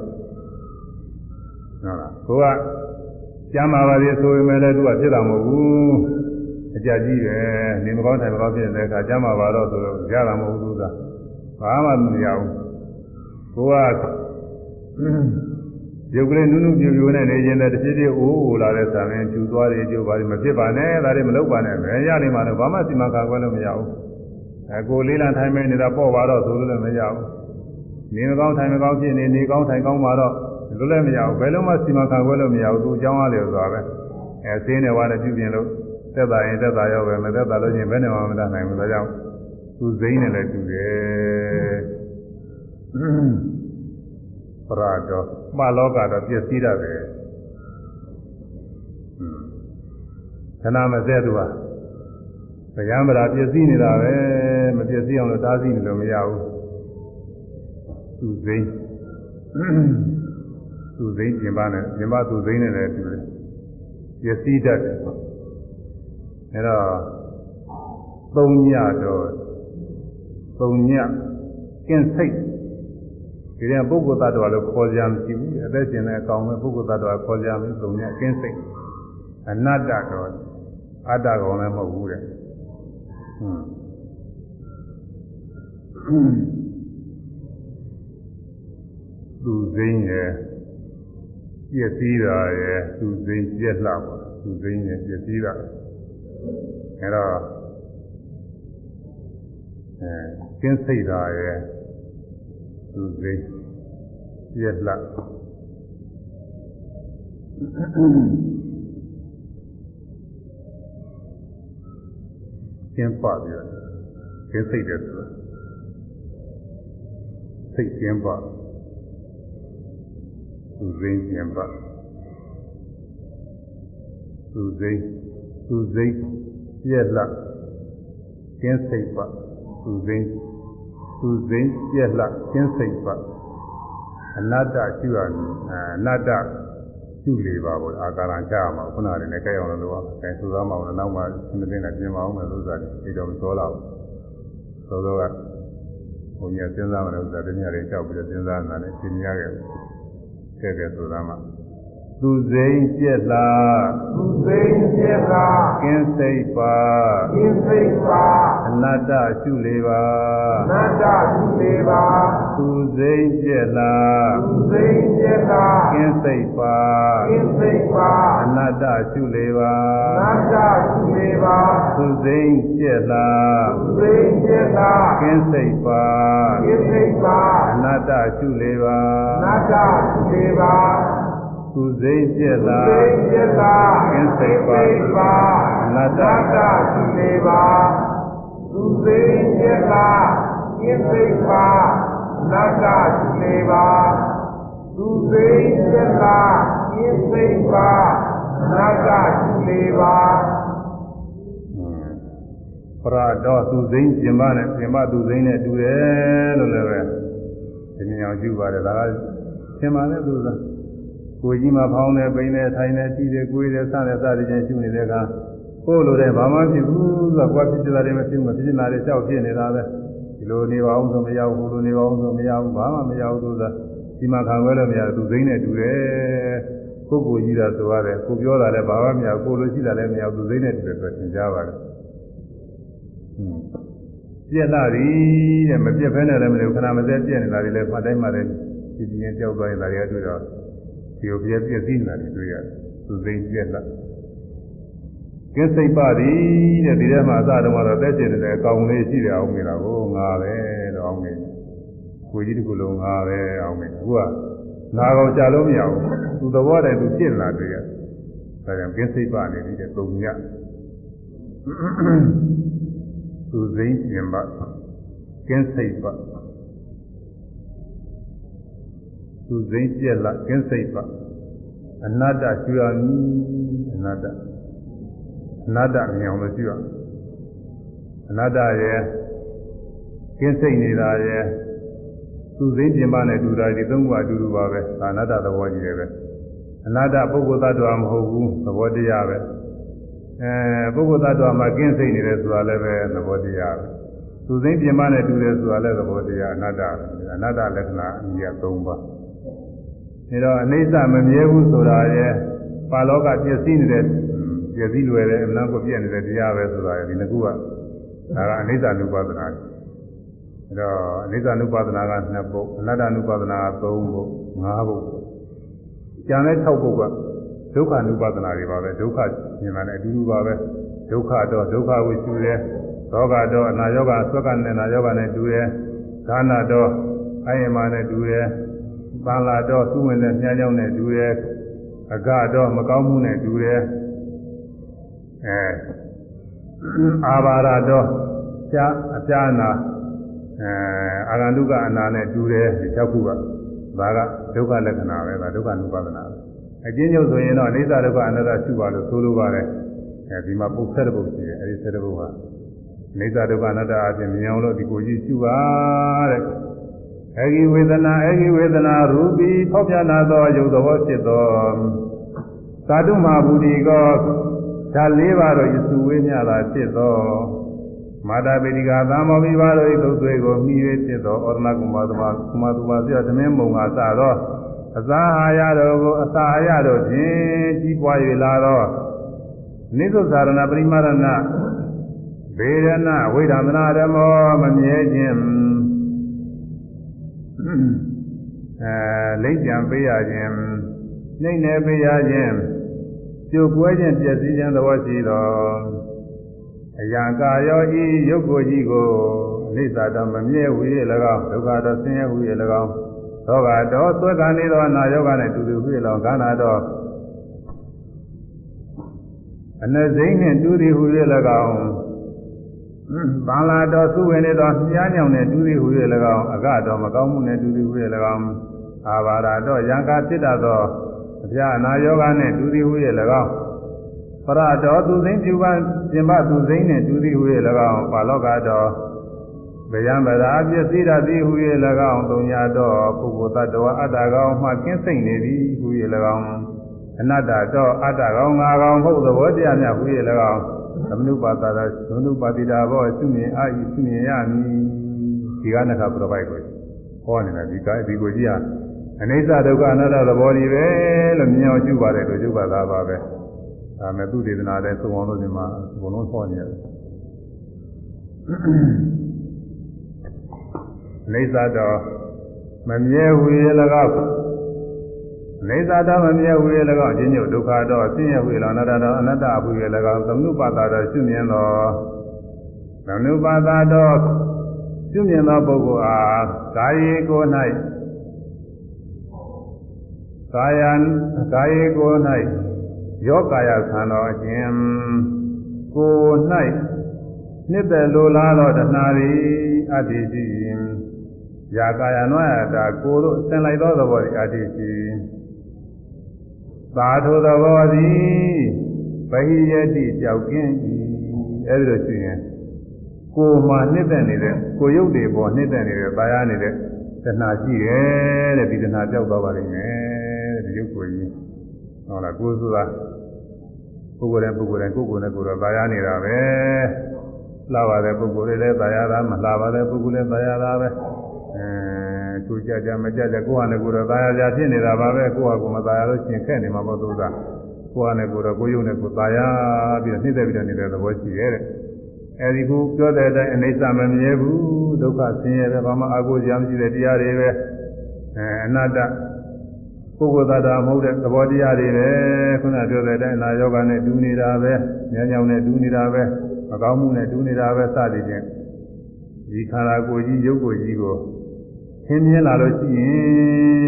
ဟုတ်လားကိုကကျမ်းမာပါလေဆိုပေမဲ့လည်းသူကဖြစ်တာမဟုတ်ဘူးအကြကြီးပဲနေမကောင်းတိုင်မကောင်းဖြစ်နေတဲ့အခါကျမ်းမာပါတော့ဆိုတော့ရတာမဟုတ်ဘူးသူကဘာမှမရဘူးကိုက ရုပ်ကလေးနုနုပြူပြူနဲ့နေခြင်းနဲ့တစ်ဖြည်းဖြည်းအိုးအိုလာတဲ့ဆံမင်းကျူသွားတယ်ကျူပါလိမမဖြစ်ပါနဲ့ဒါတွေမလုပ်ပါနဲ့ဘယ်ရလိမ့်မှာတော့ဘာမှစီမံခါခွဲလို့မရဘူးအဲကိုလေးလံထိုင်မနေတာပေါ့ပါတော့ဆိုလို့လည်းမရဘူးနေမကောင်းထိုင်မကောင်းဖြစ်နေနေကောင်းထိုင်ကောင်းမှာတော့လို့လည်းမရဘူးဘယ်လုံးမှစီမံခန့်ခွဲလို့မရဘူးသူအကြောင်းအားလျော်စွာပဲအဲသင်းနေဝါနဲ့ပြုပြင်လို့သက်သာရင်သက်သာရောပဲမသက်သာလို့ချင်းဘယ်နဲ့မှမတတ်နိုင်ဘူးဒါကြောင့်သူစိမ့်နဲ့လည်းတူတယ်ပရတော့ မလောကတော့ပြည့်စည်တာပဲခဏမစဲသူဟာဗျာမရာပြည့်စည်နေတာပဲမပြည့်စည်အောင်လို့တားဆီးနေလို့မရဘူးသူစိမ့်သူစိမ့်ပြင်ပနဲ့ပြင်ပသူစိမ့်နဲ့လည်းတူတယ်ပျက်စီးတတ်တယ်အဲတော့သုံးညတော့သုံးညကင်းစိတ် ဒီရင်ပုဂ္ဂိုလ်သတ္တဝါလို့ခေါ်ကြမရှိဘူးအသက်ရှင်တဲ့အကောင်ပဲပုဂ္ဂိုလ်သတ္တဝါခေါ်ကြမရှိသုံးညကင်းစိတ်အနတ္တတော့အတ္တကောင်လည်းမဟုတ်ဘူးတဲ့ဟွန်းသူစိမ့်ရဲ့ပြည့်စည်တာရဲ့သူစိမ့်ပြက်လှပါသူစိမ့်ရဲ့ပြည့်စည်တာအဲတော့အဲကျင်းစိတ်တာရဲ့ သူစိမ့်ပြက်လှကျင်းပပြီးတော့ကျင်းစိတ်တယ်ဆိုတာစိတ်ကျင်းပါသူစိမ့်ကျင်ပါသူစိမ့်သူစိမ့်ပြက်လက်ကျင်းစိတ်ပါသူစိမ့် သူသူစိမ့်ပြက်လှကျင်းစိတ်ပါအနတ္တရှိရမည်အနတ္တရှိလေပါဘောအာကာရကြရမှာခုနကလည်းကြိုက်အောင်လို့အဲဆိုသားမအောင်နောက်မှသင်တဲ့နဲ့ပြင်မအောင်မယ်လို့ဆိုတာဒီတော့မစောလာဘူးသောသောကဘုန်းကြီးစဉ်းစားမယ်လို့ဆိုတာတနည်းလေးကြောက်ပြီးတော့စဉ်းစားနေတာနဲ့သင်ရခဲ့ခဲ့ခဲ့ဆိုသားမှာ သူစိမ့်ပြက်လာသူစိတ်ပြက်လာကင်းစိတ်ပါကင်းစိတ်ပါအနတ္တရှုလေပါနတ္တသူလေးပါသူစိမ့်ပြက်လာသူစိတ်ပြက်လာကင်းစိတ်ပါကင်းစိတ်ပါအနတ္တရှုလေပါနတ္တသူလေးပါသူစိမ့်ပြက်လာသူစိတ်ပြက်လာကင်းစိတ်ပါကင်းစိတ်ပါအနတ္တရှုလေပါနတ္တသူလေးပါ သူစိမ့်ပြက်လာစိတ်ပြက်လာကင်းစိတ်ပါပါအနတ္တသူလေးပါသူစိတ်ပြက်လာကင်းစိတ်ပါနတ္တသူလေးပါသူစိတ်ပြက်လာကင်းစိတ်ပါနတ္တသူလေးပါပရတော့သူစိမ့်ပြင်မနဲ့ပြင်မသူစိမ့်နဲ့တူတယ်လို့လည်းပဲဒီမြင်အောင်ကြည့်ပါတယ်ဒါကသင်ပါလေသူသာ ကိုကြီးမှဖောင်းနေပိန်နေထိုင်နေကြည့်တယ်ကိုယ်တယ်စတယ်စတယ်ချင်းရှုနေတဲ့အခါကိုယ်လိုတဲ့ဘာမှဖြစ်ဘူးဆိုတာကိုယ်ဖြစ်တာတွေမဖြစ်ဘူးမဖြစ်တာတွေကြောက်ဖြစ်နေတာပဲဒီလိုနေပါအောင်ဆိုမရဘူးဟိုလိုနေပါအောင်ဆိုမရဘူးဘာမှမရဘူးသူသာဒီမှာခံခွဲလို့မရဘူးသူစိမ့်နဲ့တူတယ်ကိုယ်ကိုကြီးတာဆိုရတယ်ကိုပြောတာလည်းဘာမှမရဘူးကိုလိုရှိတာလည်းမရဘူးသူစိမ့်နဲ့တူတယ်ဆိုသင်ကြားပါတယ်ပြက်လာပြီတဲ့မပြက်ဖဲနဲ့လည်းမလို့ခဏမစဲပြက်နေတာတွေလည်းမှတ်တိုင်းမှလည်းဒီပြင်းကြောက်သွားရင်ဒါတွေကတွေ့တော့ ဒီလိုပြက်ပြက်သိနေတာတွေတွေ့ရတယ်သူစိမ့်ပြက်လာကင်းစိတ်ပါသည်တဲ့ဒီထဲမှာအစတုန်းကတော့သက်ကျင်နေတဲ့အကောင်လေးရှိတယ်အောင်နေတာကိုငါပဲလို့အောင်နေကိုကြီးတစ်ခုလုံးငါပဲအောင်နေအခုကငါကောင်ကြလို့မရဘူးသူသဘောတည်းသူဖြစ်လာတွေ့ရဒါကြောင့်ကင်းစိတ်ပါနေပြီတဲ့သုံးညသူစိမ့်ပြင်ပါကင်းစိတ်ပါ သူစိမ့်ပြက်လာကင်းစိတ်ပါအနတ္တကျွာမည်အနတ္တအနတ္တမြင်အောင်လို့ကျွာအနတ္တရဲ့ကင်းစိတ်နေတာရဲ့သူစိမ့်ပြင်ပါနဲ့တူတာဒီသုံးခုအတူတူပါပဲဒါအနတ္တသဘောကြီးတယ်ပဲအနတ္တပုဂ္ဂိုလ်သတ္တဝါမဟုတ်ဘူးသဘောတရားပဲအဲပုဂ္ဂိုလ်သတ္တဝါမှာကင်းစိတ်နေတယ်ဆိုတာလည်းပဲသဘောတရားပဲသူစိမ့်ပြင်ပနဲ့တူတယ်ဆိုတာလည်းသဘောတရားအနတ္တအနတ္တလက္ခဏာအမြင်၃ပါး အဲတော့အနိစ္စမမြဲဘူးဆိုတာရဲ့ပါလောကပြည့်စည်နေတဲ့ပြည့်စည်လွယ်တဲ့အမှန်ကိုပြည့်နေတဲ့တရားပဲဆိုတာရဲ့ဒီနှစ်ခုကဒါကအနိစ္စ అను ပါဒနာအဲတော့အနိစ္စ అను ပါဒနာက2ပုဒ်အနတ္တ అను ပါဒနာက3ပုဒ်5ပုဒ်ကျန်တဲ့6ပုဒ်ကဒုက္ခ అను ပါဒနာတွေပါပဲဒုက္ခမြင်တာလည်းအတူတူပါပဲဒုက္ခတော့ဒုက္ခကိုရှုတယ်ဒေါကတော့အနာယောဂအဆွက်ကနဲ့နာယောဂနဲ့တူတယ်ဒါနတော့အယိမာနဲ့တူတယ် ပန်လာတော့သူ့ဝင်တဲ့မြန်းကြောင်းနဲ့တူတယ်အကတော့မကောင်းမှုနဲ့တူတယ်အဲအာဘာရတော့ရှားအပြာနာအဲအာဂန္တုကအနာနဲ့တူတယ်ဒီ၆ခုကဒါကဒုက္ခလက္ခဏာပဲဒါဒုက္ခ ानु ပါဒနာပဲအကျဉ်းချုပ်ဆိုရင်တော့အိဋ္ဌဒုက္ခအနတ္တရှိပါလို့ဆိုလိုပါတယ်အဲဒီမှာပုဆက်တဲ့ပုရှိတယ်အဲဒီဆက်တဲ့ပုဟာအိဋ္ဌဒုက္ခအနတ္တအပြင်မြင်အောင်လို့ဒီကိုကြီးရှိပါတဲ့ အဲဒီဝေဒနာအဲဒီဝေဒနာရူပီဖောက်ပြနာသောယုတ်သောဖြစ်သောသာတုမဘူဒီကောဓာတ်၄ပါးတို့ယစုဝေးမြတာဖြစ်သောမာတာပိတိကာသံမောမိပါတို့၏သုတ်သွေးကိုမိ၍ဖြစ်သောဩရဏကုမာသမကုမာသူပါပြသမင်းမုံကစသောအစာအာရတို့ကိုအစာအာရတို့ဖြင့်ကြီးပွား၍လာသောနိသုသာရဏပရိမာရဏဘေရဏဝိဓမနာဓမ္မောမမြဲခြင်း အဲလိမ့်ကြံပေးရခြင်းနှိမ့်နေပေးရခြင်းကျုပ်ကွဲခြင်းပြည့်စည်ခြင်းသဘောရှိသောအရာကာယောဤရုပ်ကိုယ်ကြီးကိုအိဋ္ဌတော်မမြဲဟူ၍၎င်းဒုက္ခတော်ဆင်းရဲဟူ၍၎င်းသောကတော့သွက်ကနေသောနာယောဂနဲ့တူတူဟူ၍၎င်းခန္ဓာတော်အနစိမ့်နှင့်တူသည်ဟူ၍၎င်း ဗန္လာတော်သုဝင်နေသောမြားညောင်နဲ့တူသည်ဟူ၍၎င်းအကတော်မကောင်းမှုနဲ့တူသည်ဟူ၍၎င်းအာဘာရတော်ယံကာဖြစ်တတ်သောအပြာအနာယောဂနဲ့တူသည်ဟူ၍၎င်းပရတော်သူစိမ့်ပြုပန်းပြင်ပသူစိမ့်နဲ့တူသည်ဟူ၍၎င်းပါလောကတော်ဗျံပရာပစ္စည်းရသည်ဟူ၍၎င်းသုံးရတော့ပုဂ္ဂိုလ်တ attva အတ္တကောင်မှကင်းစိတ်နေသည်ဟူ၍၎င်းအနတ္တတော့အတ္တကောင်ငါကောင်ဟုတ်သဘောတရားများဟူ၍၎င်း သမနုပါတာသမနုပါတိတာဘောရှုမြင်အာဤရှုမြင်ရမည်ဒီကနခပြပိုက်ကိုဟောနေတာဒီကဒီကိုကြီးဟာအနိစ္စဒုက္ခအနတ္တသဘောကြီးပဲလို့မြင်အောင်ရှုပါတယ်လို့ရှုပါတာပါပဲဒါမဲ့သူဒေသနာတဲ့သုံးအောင်လို့ဒီမှာဘုံလုံးဟောနေတယ်နေသတော်မမြဲဟူ၍၎င်း နေသတော်မမြဲဟူ၍၎င်းအချင်းညုတ်ဒုက္ခတော်ဆင်းရဲဟူ၍၎င်းအနတ္တတော်အနတ္တဟူ၍၎င်းသမနုပါတာတော်ရှုမြင်တော်သမနုပါတာတော်ရှုမြင်သောပုဂ္ဂိုလ်အားကာယေကို၌ကာယံကာယေကို၌ယောကာယဆံတော်အခြင်းကို၌နှစ်သက်လိုလားသောတဏှာသည်အတ္တိရှိယာကာယနဝယတာကိုတို့ဆင်လိုက်သောသဘောသည်အတ္တိရှိ သာထိုသဘောသည်ဗဟိယတိကြောက်ကင်း၏အဲဒီလိုရှိရင်ကိုယ်မှာနှစ်သက်နေတဲ့ကိုရုပ်တွေပေါ်နှစ်သက်နေတဲ့ပါရနေတဲ့တဏှာရှိတယ်တဲ့ဒီတဏှာကြောက်သွားပါလိမ့်မယ်တဲ့ဒီရုပ်ကိုယ်ကြီးဟုတ်လားကိုယ်ဆိုတာပုဂ္ဂိုလ်တိုင်းပုဂ္ဂိုလ်တိုင်းကိုယ်ကိုယ်နဲ့ကိုယ်တော့ပါရနေတာပဲလှပါတဲ့ပုဂ္ဂိုလ်တွေလည်းပါရတာမလှပါတဲ့ပုဂ္ဂိုလ်လည်းပါရတာပဲ အဲသူကြကြမကြကြကိုယ်ဟာနဲ့ကိုယ်တော့ပါရကြဖြစ်နေတာပါပဲကိုယ်ဟာကိုယ်မပါရလို့ရှင်ခက်နေမှာပေါ့သူကကိုယ်ဟာနဲ့ကိုယ်တော့ကိုယ်ရုပ်နဲ့ကိုယ်ပါရပြီးတော့နှိမ့်သက်ပြီးတော့နေတဲ့သဘောရှိရဲ့တဲ့အဲဒီခုပြောတဲ့အတိုင်းအနိစ္စမမြဲဘူးဒုက္ခဆင်းရဲပဲဘာမှအကုသိုလ်မရှိတဲ့တရားတွေပဲအဲအနတ္တပုဂ္ဂိုလ်သတ္တမဟုတ်တဲ့သဘောတရားတွေပဲခုနပြောတဲ့အတိုင်းအနာယောဂနဲ့တူးနေတာပဲဉာဏ်ကြောင့်နဲ့တူးနေတာပဲမကောင်းမှုနဲ့တူးနေတာပဲစသည်ဖြင့်ဒီခန္ဓာကိုယ်ကြီးရုပ်ကိုယ်ကြီးကို သင်မြင်လာလို့ရှိရ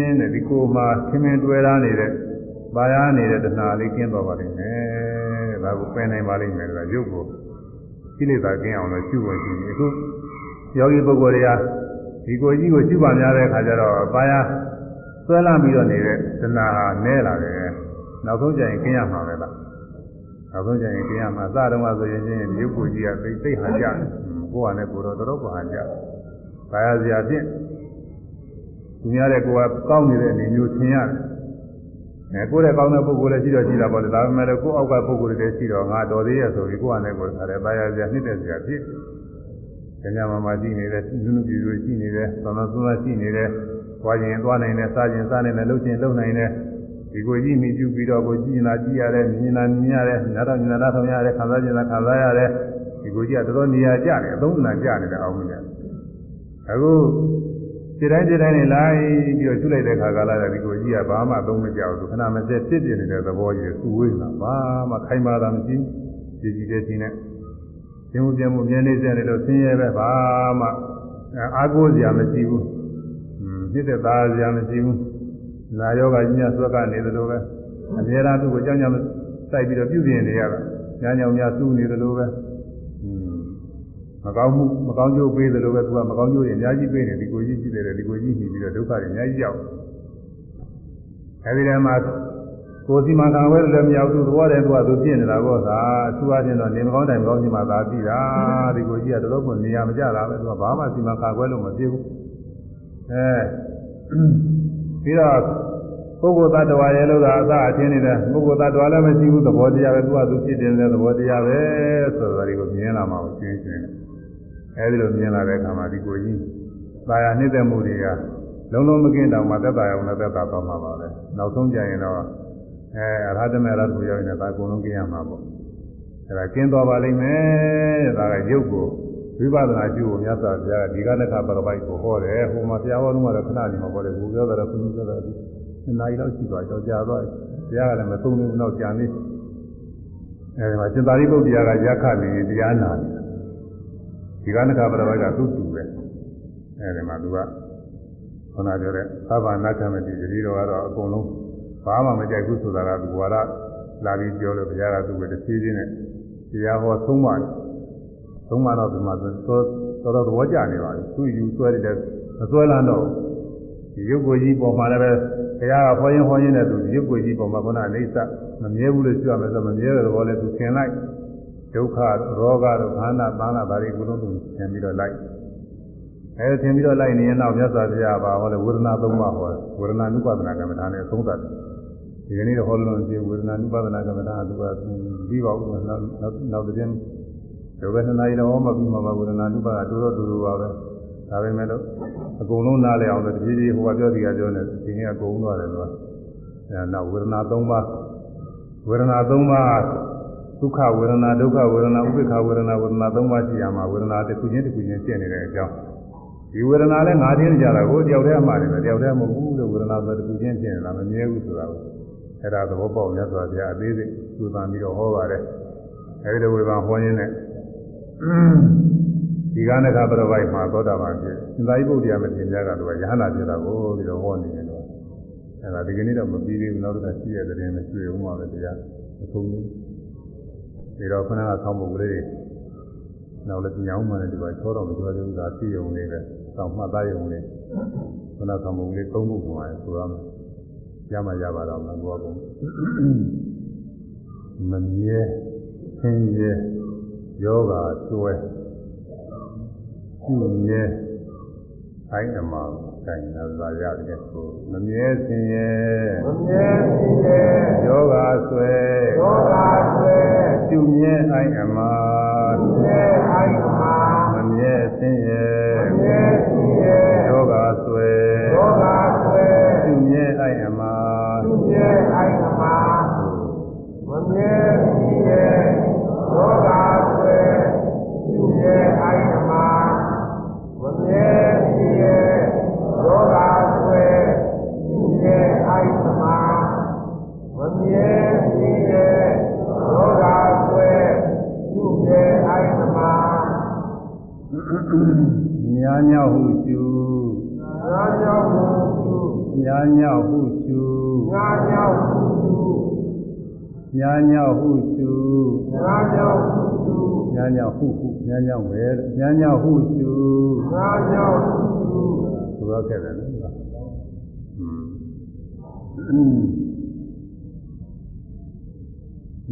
င်တဲ့ဒီကိုယ်မှာသင်မြင်တွေ့ရနေတဲ့ပါရနေတဲ့တဏှာလေးကျင်းသွားပါလိမ့်မယ်တဲ့ဒါကိုပယ်နိုင်ပါလိမ့်မယ်ဒါရုပ်ကိုကိလေသာကင်းအောင်လို့ရှုဖို့ရှိရင်အခုယောဂီပုဂ္ဂိုလ်တွေကဒီကိုယ်ကြီးကိုရှုပါများတဲ့အခါကျတော့ပါရဆွဲလာပြီးတော့နေတဲ့တဏှာဟာနဲလာတယ်နောက်ဆုံးကျရင်ကျင်းရမှာပဲလားနောက်ဆုံးကျရင်ကျင်းရမှာအစတုန်းကဆိုရင်ချင်းရုပ်ကိုယ်ကြီးကသိသိဟာကြတယ်ကိုယ်ကလည်းကိုယ်တော့တော်တော်ပါဟာကြတယ်ပါရစရာဖြင့် သူများတဲ့ကိုယ်ကကောင်းနေတဲ့အနေမျိုးသင်ရတယ်အဲကိုယ်ရဲ့ကောင်းတဲ့ပုဂ္ဂိုလ်လည်းရှိတော့ရှိတာပေါ့လေဒါပေမဲ့လည်းကိုယ်အောက်ကပုဂ္ဂိုလ်တွေလည်းရှိတော့ငါတော်သေးရဲ့ဆိုပြီးကိုယ်ကလည်းကိုယ်ကလည်းပါရစရာနှိမ့်တဲ့စရာဖြစ်တယ်ညမှာရှိနေတယ်နုနုပြူပြူရှိနေတယ်သံသသုံးသရှိနေတယ်သွားခြင်းသွားနိုင်တယ်စားခြင်းစားနိုင်တယ်လှုပ်ခြင်းလှုပ်နိုင်တယ်ဒီကိုကြည့်မိပြုပြီးတော့ကိုကြည့်နေတာကြည့်ရတယ်မြင်နေတာမြင်ရတယ်နားတော့မြင်နေတာဆုံးရတယ်ခံစားခြင်းသာခံစားရတယ်ဒီကိုကြည့်ကတော်တော်နေရာကျတယ်အသုံးနာကျနေတယ်အောင်မင်းအခု ခြေတိုင်းခြေတိုင်းနဲ့လိုက်ပြီးတော့ကျွလိုက်တဲ့ခါကလာတဲ့ဒီကိုကြီးကဘာမှသုံးမကြဘူးသူခဏမစက်ဖြစ်ပြနေတဲ့သဘောကြီးသူ့ဝေးလာဘာမှခိုင်မာတာမရှိဘူးကြည်ကြည်တဲ့ချင်းနဲ့သင်မှုပြမှုမြဲနေစတယ်လို့ဆင်းရဲပဲဘာမှအာကိုးစရာမရှိဘူးဖြစ်တဲ့သားစရာမရှိဘူးနာယောဂကြီးများဆွဲကနေသလိုပဲအများအားသူ့ကိုကြောင်းကြောင်းစိုက်ပြီးတော့ပြုပြင်နေရတာညာညောင်များစူးနေသလိုပဲမ ကောင်းမှုမကောင်းကျိုးပေးတယ်လို့ပဲသူကမကောင်းကျိုးတွေအများကြီးပေးနေဒီကိုကြီးရှိတယ်ဒီကိုကြီးပြီးပြီးတော့ဒုက္ခတွေအများကြီးရောက်အဲဒီတည်းမှာကိုယ်စီမံခံဝဲလည်းမရောက်သူသဘောတည်းသူကသူဖြစ်နေတာပေါ့သာအထူးအချင်းတော့နေမကောင်းတိုင်မကောင်းချင်းမှသာပြီးတာဒီကိုကြီးကတော်တော်ကိုနေရာမကျတာပဲသူကဘာမှစီမံခါခွဲလို့မဖြစ်ဘူးအဲပြီးတော့ပုဂ္ဂိုလ်သတ္တဝါရဲ့လို့သာအသာအချင်းနေတယ်ပုဂ္ဂိုလ်သတ္တဝါလည်းမရှိဘူးသဘောတရားပဲသူကသူဖြစ်တဲ့သဘောတရားပဲဆိုတာဒီကိုမြင်လာမှာကိုရှင်းရှင်း အဲဒီလိုမြင်လာတဲ့အခါမှာဒီကိုကြီးသာယာနှိမ့်သက်မှုတွေကလုံးလုံးမကင်းတောင်မှသက်သာအောင်လည်းသက်သာသွားမှာပါပဲနောက်ဆုံးကြရင်တော့အဲအရဟတမေရတ်ကိုရောက်ရင်ဒါအကုန်လုံးကျင်းရမှာပေါ့အဲဒါကျင်းသွားပါလိမ့်မယ်ဒါကရုပ်ကိုဝိပဿနာကျိုးကိုမြတ်စွာဘုရားဒီကနခပရပိုက်ကိုဟောတယ်ဟိုမှာဘုရားဟောတော့မှတော့ခဏဒီမှာဟောတယ်ဘုရားပြောတယ်ဘုရားပြောတယ်နှစ်နာရီလောက်ရှိသွားတော့ကြာသွားဘုရားကလည်းမသုံးဘူးတော့ကြာနေအဲဒီမှာစင်္သာရိပုတ္တရာကရခနေတရားနာတယ် ဒီကနခပရပိုက်ကသူ့တူပဲအဲဒီမှာသူကခုနပြောတဲ့သဗ္ဗနာကမတိတတိတော်ကတော့အကုန်လုံးဘာမှမကြိုက်ဘူးဆိုတာကသူဝါဒလာပြီးပြောလို့ဘုရားကသူ့ကိုတစ်ဖြည်းဖြည်းနဲ့တရားဟောသုံးပါသုံးပါတော့ဒီမှာသောတော်တော်သဘောကျနေပါပြီသူ့ယူဆွဲတဲ့မဆွဲလန်းတော့ဒီရုပ်ကိုယ်ကြီးပေါ်မှာလည်းပဲဘုရားကဟောရင်ဟောရင်နဲ့သူဒီရုပ်ကိုယ်ကြီးပေါ်မှာခုနအိဋ္ဌမမြဲဘူးလို့ပြောရမယ်ဆိုမမြဲတဲ့သဘောနဲ့သူသင်လိုက် ဒုက္ခရောဂါတို့ခန္ဓာသံဃာဒါတွေကိုလုံးသူသင်ပြီးတော့လိုက်အဲသင်ပြီးတော့လိုက်နေရင်တော့မြတ်စွာဘုရားပါဟောလေဝေဒနာသုံးပါးဟောတယ်ဝေဒနာနုပဒနာကမ္မထာနဲ့အဆုံးသတ်တယ်ဒီကနေ့တော့ဟောလို့ပြဝေဒနာနုပဒနာကမ္မထာသူကပြီးပါဦးနောက်နောက်တစ်တင်းဒီဘက်နှစ်နာရီတော့ဟောမှပြီးမှပါဝေဒနာနုပဒတူတော့တူတူပါပဲဒါပေမဲ့လို့အကုန်လုံးနားလည်အောင်လို့တပြေးပြေးဟိုကပြောစီကပြောနေဒီနေ့အကုန်သွားတယ်လို့အဲနောက်ဝေဒနာသုံးပါးဝေဒနာသုံးပါး ဒုက္ခဝေဒနာဒုက္ခဝေဒနာဥပိ္ပခဝေဒနာဝေဒနာသုံးပါးရှိရမှာဝေဒနာတစ်ခုချင်းတစ်ခုချင်းရှင်းနေတဲ့အကြောင်းဒီဝေဒနာလည်းငါးတင်းကြတာကိုတယောက်တည်းမှနေတယ်တယောက်တည်းမဟုတ်ဘူးလို့ဝေဒနာဆိုတစ်ခုချင်းရှင်းနေတာမမြဲဘူးဆိုတာကိုအဲ့ဒါသဘောပေါက်မြတ်စွာဘုရားအသေးစိတ်သူသံပြီးတော့ဟောပါတယ်အဲဒီလိုဝေဘာဟောရင်းနဲ့ဒီကနကပရပိုက်မှာသောတာပန်ဖြစ်စင်သာရိပုတ္တရာမထေရကတော့ရဟန္တာဖြစ်တာကိုပြီးတော့ဟောနေတယ်တော့အဲ့ဒါဒီကနေ့တော့မပြီးသေးဘူးနောက်တစ်ခါရှိရတဲ့ရင်မရှိဘူးမှာပဲတရားမဆုံးဘူး ဒီတော့ခဏကဆောင်းဖို့ကလေးနောက်လည်းညောင်းမှလည်းဒီပါချောတော့မပြောသေးဘူးဒါပြည့်ုံလေးပဲဆောင်းမှတ်သားရုံလေးခဏဆောင်းဖို့ကလေးသုံးဖို့မှာဆိုရမယ်ရမှရပါတော့မှာဘောကုန်မမြဲဆင်းရဲယောဂဆွဲကျူမြဲအိုင်းအမှား ကိုင်နာသာရတယ်ဆိုမမြဲဆင်းရဲမမြဲစီရဲ့ယောဂဆွဲယောဂဆွဲကျူမြဲအိုင်းအမှားမြဲအိုက်မှာမမြဲဆင်းရဲမြဲစီရဲ့ယောဂဆွဲယောဂဆွဲကျူမြဲအိုင်းအမှားသူမြဲအိုက်မှာမမြဲစီရဲ့ယောဂ ညာညောက်ဟုရှုညာကြောင့်သူညာညောက်ဟုရှုညာကြောင့်သူညာညောက်ဟုရှုညာကြောင့်သူညာညောက်ဟုဟုညာညောက်ပဲညာညောက်ဟုရှုညာကြောင့်သူသူရခဲ့တယ်နော်อืม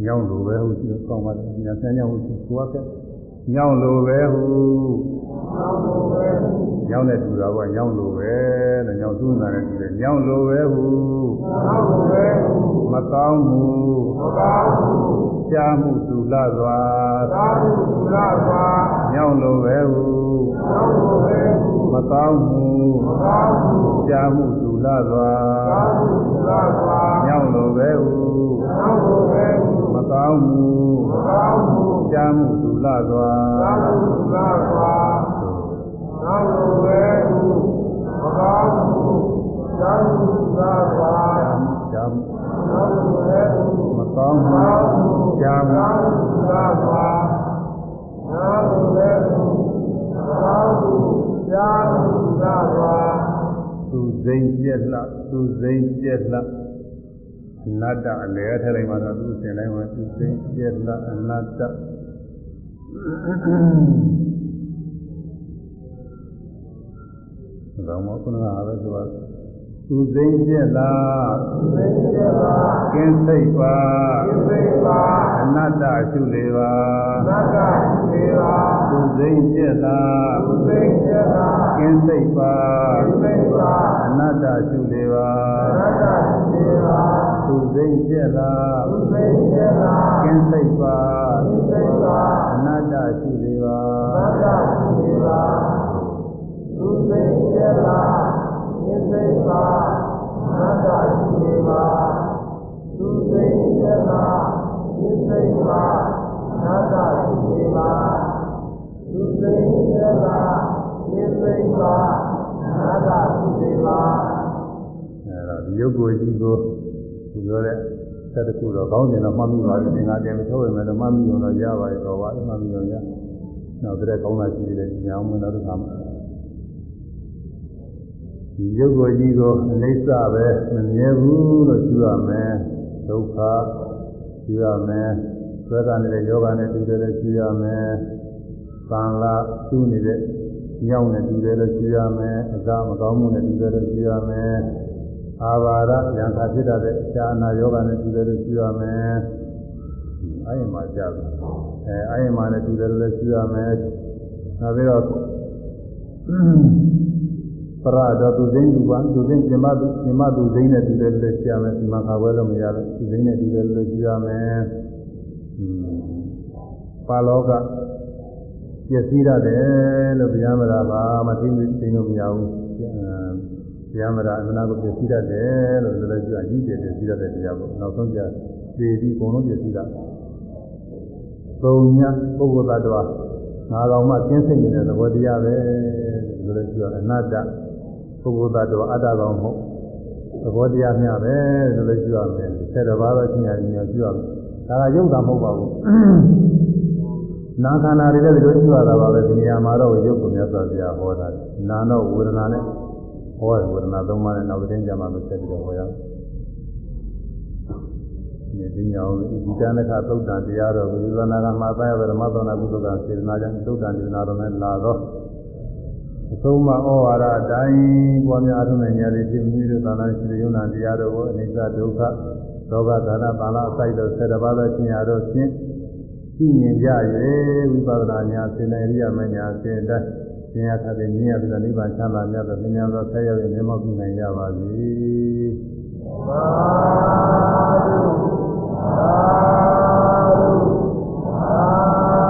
ညောင်းလိုပဲဟုရှုကောင်းပါတယ်ညာဆန်းညောက်ဟုရှုသူရခဲ့ညောင်းလိုပဲဟုသောဘဝေ ညောင်းတဲ့သူတော်ကညောင်းလိုပဲတဲ့ညောင်းသူ့နာနဲ့တူတယ်ညောင်းလိုပဲဟုသောဘဝေမကောင်းမှုမကောင်းမှုရှားမှုတူလာစွာသာဓုသုလစွာညောင်းလိုပဲဟုသောဘဝေမကောင်းမှုမကောင်းမှုရှားမှုတူလာစွာသာဓုသုလစွာညောင်းလိုပဲဟုသောဘဝေမကောင်းမှုမကောင်းမှုရှားမှုတူလာစွာသာဓုသုလစွာသောဘဝေမကောင်းမှုသာဓုသုလစွာရှားမှုသောဘဝေမကောင်းမှုရှားမှုသာဓုသုလစွာ သောဘဝေမကောင်းမှုသာဓုသုလစွာသူစိမ့်ပြက်လှသူစိမ့်ပြက်လှအနတ္တအလေထဲတိုင်းမှာတော့သူစင်တိုင်းမှာသူစိမ့်ပြက်လှအနတ္တ ဒါမှမဟုတ်ကအားပဲဆိုတော့သူစိမ့်ပြက်လှသိဉ္ဇာကင်းစိတ်ပါသိပါအနတ္တရှုလေပါသက္ကသေပါသူစိမ့်ပြက်လှသိဉ္ဇာကင်းစိတ်ပါသိပါအနတ္တရှုလေပါသက္ကသေပါသူစိမ့်ပြက်လှသိဉ္ဇာကင်းစိတ်ပါသိပါအနတ္တရှိလေပါသက္ကသေပါ ကသေပါသူသိဉ္ဇာသိပါသက္ကသေပါသူသိဉ္ဇာသိပါသက္ကသေပါအဲတော့ဒီရုပ်ကိုယ်ကြီးကိုသူပြောတဲ့သက်တစ်ခုတော့ကောင်းတယ်တော့မှတ်မိပါပြီသင်္ဃာတယ်မထုတ်ရမယ်တော့မှတ်မိအောင်တော့ရပါရဲ့တော့ပါမှတ်မိအောင်ရနောက်တဲ့ကောင်းတာရှိတယ်ညောင်းမယ်တော့တစ်ခါမှ ဒီရုပ်ကိုယ်ကြီးကိုအနိစ္စပဲမမြဲဘူးလို့ယူရမယ်ဒုက္ခယူရမယ်ဆွဲကနေတဲ့ယောဂနဲ့တူတယ်လို့ယူရမယ်သံလာသူ့နေတဲ့ညောင်းနဲ့တူတယ်လို့ယူရမယ်အကားမကောင်းမှုနဲ့တူတယ်လို့ယူရမယ်အာဘာရယံခါဖြစ်တဲ့ရှားနာယောဂနဲ့တူတယ်လို့ယူရမယ်အာယမကြတယ်အဲအာယမနဲ့တူတယ်လို့ယူရမယ်နောက်ပြီးတော့ ပရတော့သူစိမ့်သူကသူစိမ့်ကျင်မသူကျင်မသူစိမ့်နဲ့တူတယ်လို့ရှိရမယ်ဒီမှာခါပွဲလို့မရလို့သူစိမ့်နဲ့တူတယ်လို့ရှိရမယ်ပါလောကပျက်စီးရတယ်လို့ဗျာမရာပါမသိသိသိလို့မရဘူးဗျာမရာအမနာကိုပျက်စီးရတယ်လို့လည်းပြောအကြီးကျယ်ပျက်စီးရတဲ့တရားပေါ့နောက်ဆုံးကျသေပြီးအကုန်လုံးပျက်စီးတာသုံးညပုဂ္ဂိုလ်သတ္တဝါငါကောင်မှကျင်းစိတ်နေတဲ့သဘောတရားပဲလို့လည်းပြောအနတ္တ ပုဂ္ဂိုလ်သတ္တဝါအတ္တကောင်မဟုတ်သဘောတရားမျှပဲလို့လည်းပြောရမယ်ဆက်တော်ဘာပဲရှင်းရရင်ပြောရမယ်ဒါကယုတ်တာမဟုတ်ပါဘူးနာခန္ဓာတွေလည်းဒီလိုရှိရတာပါပဲဒီနေရာမှာတော့ရုပ်ကိုမြတ်စွာဘုရားဟောတာနာတော့ဝေဒနာနဲ့ဟောတယ်ဝေဒနာသုံးပါးနဲ့နောက်တဲ့ကြမှာမဆက်ပြီးတော့ဟောရအောင်ဒီပညာဝိဒီကနခသုတ်တံတရားတော်ကိုယူဇနာကမှာသာယဓမ္မသောနာကုသကစေတနာကြောင့်သုတ်တံဒေသနာတော်နဲ့လာတော့ အဆုံးမဩဝါဒအတိုင်းပွားများထုံးတဲ့ဉာဏ်တွေဖြစ်ပြီးတော့သာနာရှိတဲ့ယုံနာတရားတော်ကိုအနိစ္စဒုက္ခသောကဒါနပါဠိအစိုက်တော်၁၀ပါးသောရှင်ရတော်ဖြင့်ကြည့်မြင်ကြ၍ဝိပဿနာဉာဏ်စေနေရိယမဉာဏ်စေတဲ့သင်ရခတဲ့ဉာဏ်ပြီးတော့နိဗ္ဗာန်ချမ်းသာမြတ်သောပညာသောဆက်ရောက်ရင်မျက်မှောက်ပြုနိုင်ကြပါစေ။သာဓုသာ